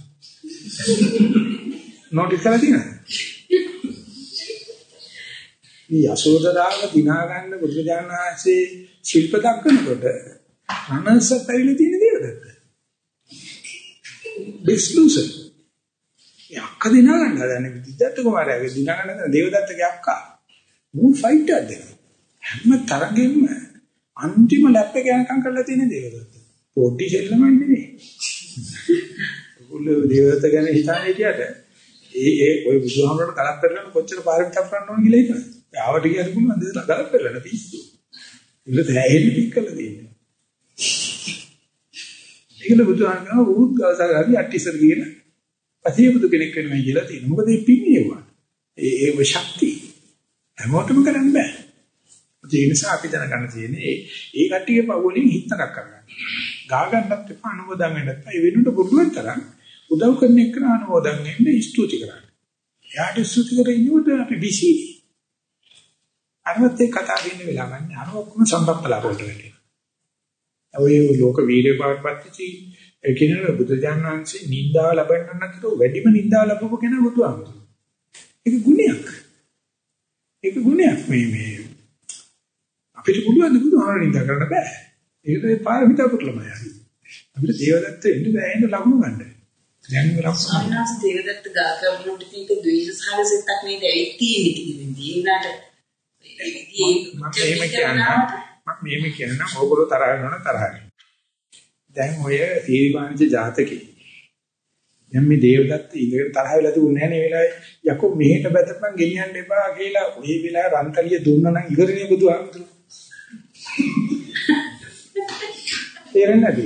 නොටිස් කරලා තියෙනවා. මේ යසෝදරාව දිනා ගන්න බුදුජානනාංශේ ශිල්ප දක්වනකොට අනස පැවිලි තියෙන දේවදත්ත. බිස්ලුසර්. යක්ක දිනා ගන්න හදන්නේ විද්‍යාර්ථ කුමාරයාගේ දිනා ගන්න දේවදත්තගේ අක්කා. මූ ෆයිටර් දෙනවා. හැම තරගෙම අන්තිම ලැප් එක යනකම් කරලා තියෙන දේවදත්ත. පොඩි දෙල්ලමක් නෙවෙයි. ඔගොල්ලෝ දේවදත්ත ගැන හිතන්නේ හිටියට ඒ ඒ ওই බුදුහාමරට කලක් කරලා කොච්චර පාරමිතා කරන්න ඕන කියලා හිතනවා. ආවට ගියද පුළුවන් දෙයක් ගලක් කරලා පිස්සු. ඉන්න තැහෙන්න පිටකලා තියෙනවා. ඒකල බුදුහාමරන උරුත් ගාසාරි අට්ටිසර් කියන පසිය බුදු කෙනෙක් වෙනවා කියලා තියෙනවා. මොකද මේ පින්නේවා. ඒ ඒ ශක්තිය හැමෝටම කරන්න බෑ. ඒ නිසා අපි දැනගන්න තියෙන්නේ ඒ කට්ටියගේ පවුලින් හිතනක් කරගන්න. ගා ගන්නත් එපා අනුමෝදන් වෙන්නත් එපා. ඒ වෙනුවට බුදුන් තරම් උදව් කරන එක අනුමෝදන් වෙන්න ස්තුති කරන්න. එයාට ස්තුති කරේනොත් අපි බිසි. අරවත් ඒ කතා දෙන්න වෙලා ගන්න. අර ඔක්කොම සම්බප්පලා කොට වෙන්නේ. ඔය ලෝක වීර්ය බවටපත්ටි ඒ කියන්නේ බුදුජානක වහන්සේ නින්දාව ලබන්න නැතුව වැඩිම නින්දාව ලැබපු කෙනා බුදුහාමුදුරුවෝ. ඒක ගුණයක්. ඒක ගුණයක් මේ මේ අපිට පුළුවන් බුදුහාමර නින්දා කරන්න බෑ. ඒකට පාරමිතා පුරලමයි හරි. අපිට දේවදත්ත එන්න බෑ එන්න ලකුණු ගන්න. දැන් ලකුණු සෝනාස් දේවදත්ත ගාකවුන්ට තියෙක ද්වේෂ සාරසෙත්තක් නේද ඒ තියෙන්නේ කිව්වේ. ඊනාට මම එහෙම කියන්නම් මම මෙහෙම කියන්නම් ඕගොල්ලෝ තරහ වෙනවනම් තරහ වෙනවා. දැන් ඔය තීරිවාණිජ ජාතකේ දැන් මේ දේවදත්ත ඉඳගෙන තරහ වෙලා තිබුණේ නැහැ නේ වෙලාවේ යකෝ මෙහෙට බැතපන් ගෙනියන්න එපා කියලා ওই වෙලාවේ රන්තලිය දුන්නා නම් ඉවරනේ බුදුහාමුදුරුවෝ තේරෙන්නේ නැති.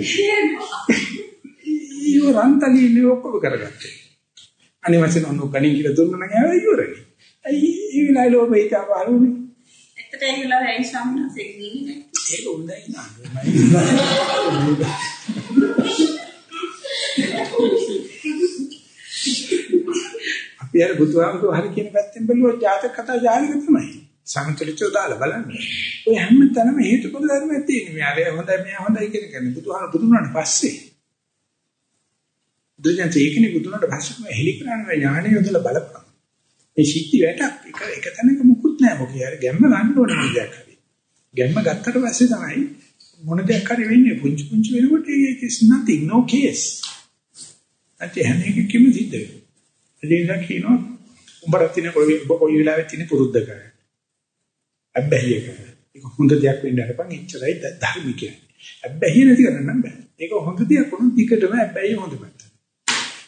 ඊයෝ රන්තලිය ඉන්නේ ඔක්කොම කරගත්තේ. අනිත් වශයෙන් ඔන්න කණින් කියලා දුන්නා නම් ආව ඉවරනේ. අයි ඒ වෙලාවේ ලෝභය තාවරුනේ. එතට ඒ වෙලාවේ ඇයි සම්මාසෙක් නින්නේ ඒක හොඳයි නේද? අපි අර බුදුහාමුදුරුවෝ හරි කියන පැත්තෙන් බැලුවොත් ජාතක කතා ජාතක තමයි. සමතුලිතව දාලා බලන්න. ඔය හැම තැනම හේතුඵල ධර්මයක් තියෙනවා. මේ අර හොඳයි මෙයා හොඳයි කියන කෙනෙක් බුදුහාම බුදුනාට පස්සේ. දුන්නා තේකිනේ බුදුනාට පස්සේ හෙලි කරන්නේ ඥාණය යොදලා බලපන්. මේ සිද්ධි වැටක් එක එක තැනක මුකුත් නැහැ මොකද අර ගැම්ම ගන්න ඕනේ මොන දෙයක් හරි. ගැම්ම ගත්තට පස්සේ තමයි මොන දෙයක් හරි වෙන්නේ පුංචි පුංචි වෙනකොට it is nothing no case. අතේ හැම එකකම සිද්ධ වෙනවා. ඒ නිසා කියනවා උඹට තියෙන කොයි ඔබ කොයි වෙලාවෙත් තියෙන පුරුද්ද කරා. අබ්බැහිය කරා. ඒක හොඳ දෙයක් වෙන්න අරපන් එච්චරයි ධර්ම කියන්නේ. අබ්බැහිය නැති කරන්න බෑ. ඒක හොඳ දෙයක් වුණොත් ටිකටම අබ්බැහිය හොඳ පැත්ත.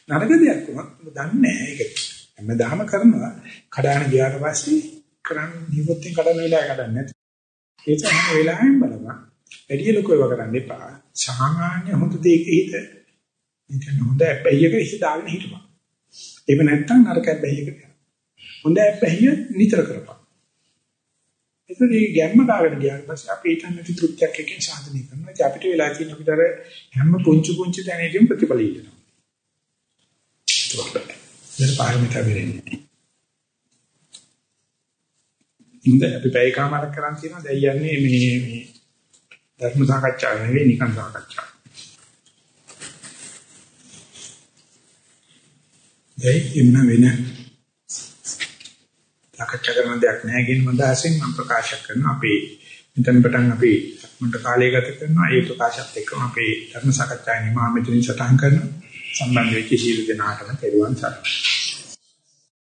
නරක දෙයක් වුණොත් ඔබ දන්නේ නැහැ ඒක. හැමදාම කරනවා කඩාන ගියාට පස්සේ කරන්න නිවොත්ෙන් කඩන වෙලාව කඩන්නේ නැති. ඒක හැම වෙලාවෙම බලපන්. වැඩි ලොකු ඒවා කරන්න එපා. සාමාන්‍ය හොඳ දෙයක හිත ඉතින් හොඳ අබ්බැහියක හිත දාගෙන හිටපන්. ඒක නැත්තම් නරක අබ්බැහියකට යනවා. හොඳ අබ්බැහිය නිතර කරපන්. ඒතර මේ ගැම්ම කාගෙන ගියාට පස්සේ අපි ඊටන් නැති තෘප්තියක් එකකින් සාධනය කරනවා. ඒ අපිට වෙලා තියෙන අපිට අර හැම පුංචි පුංචි තැනකින් ප්‍රතිඵල ඉල්ලනවා. ඒක පාරමිතා වෙන්නේ. ඉතින් අපි පැය කමාරක් කරන් තියෙනවා. දැන් යන්නේ මේ මේ ධර්ම සාකච්ඡාව නෙවෙයි නිකන් සාකච්ඡාව. දැන් ඉන්න වෙන සාකච්ඡා කරන දෙයක් නැහැ කියන මදහසෙන් මම ප්‍රකාශ කරනවා අපේ මෙතන පටන් අපි මන්ට කාලය ගත කරනවා ඒ ප්‍රකාශත් එක්කම අපේ ධර්ම සාකච්ඡාවේ නිමා මෙතනින් සටහන් කරනවා සම්බන්ධ වෙච්ච සියලු දෙනාටම පෙරවන් සරණයි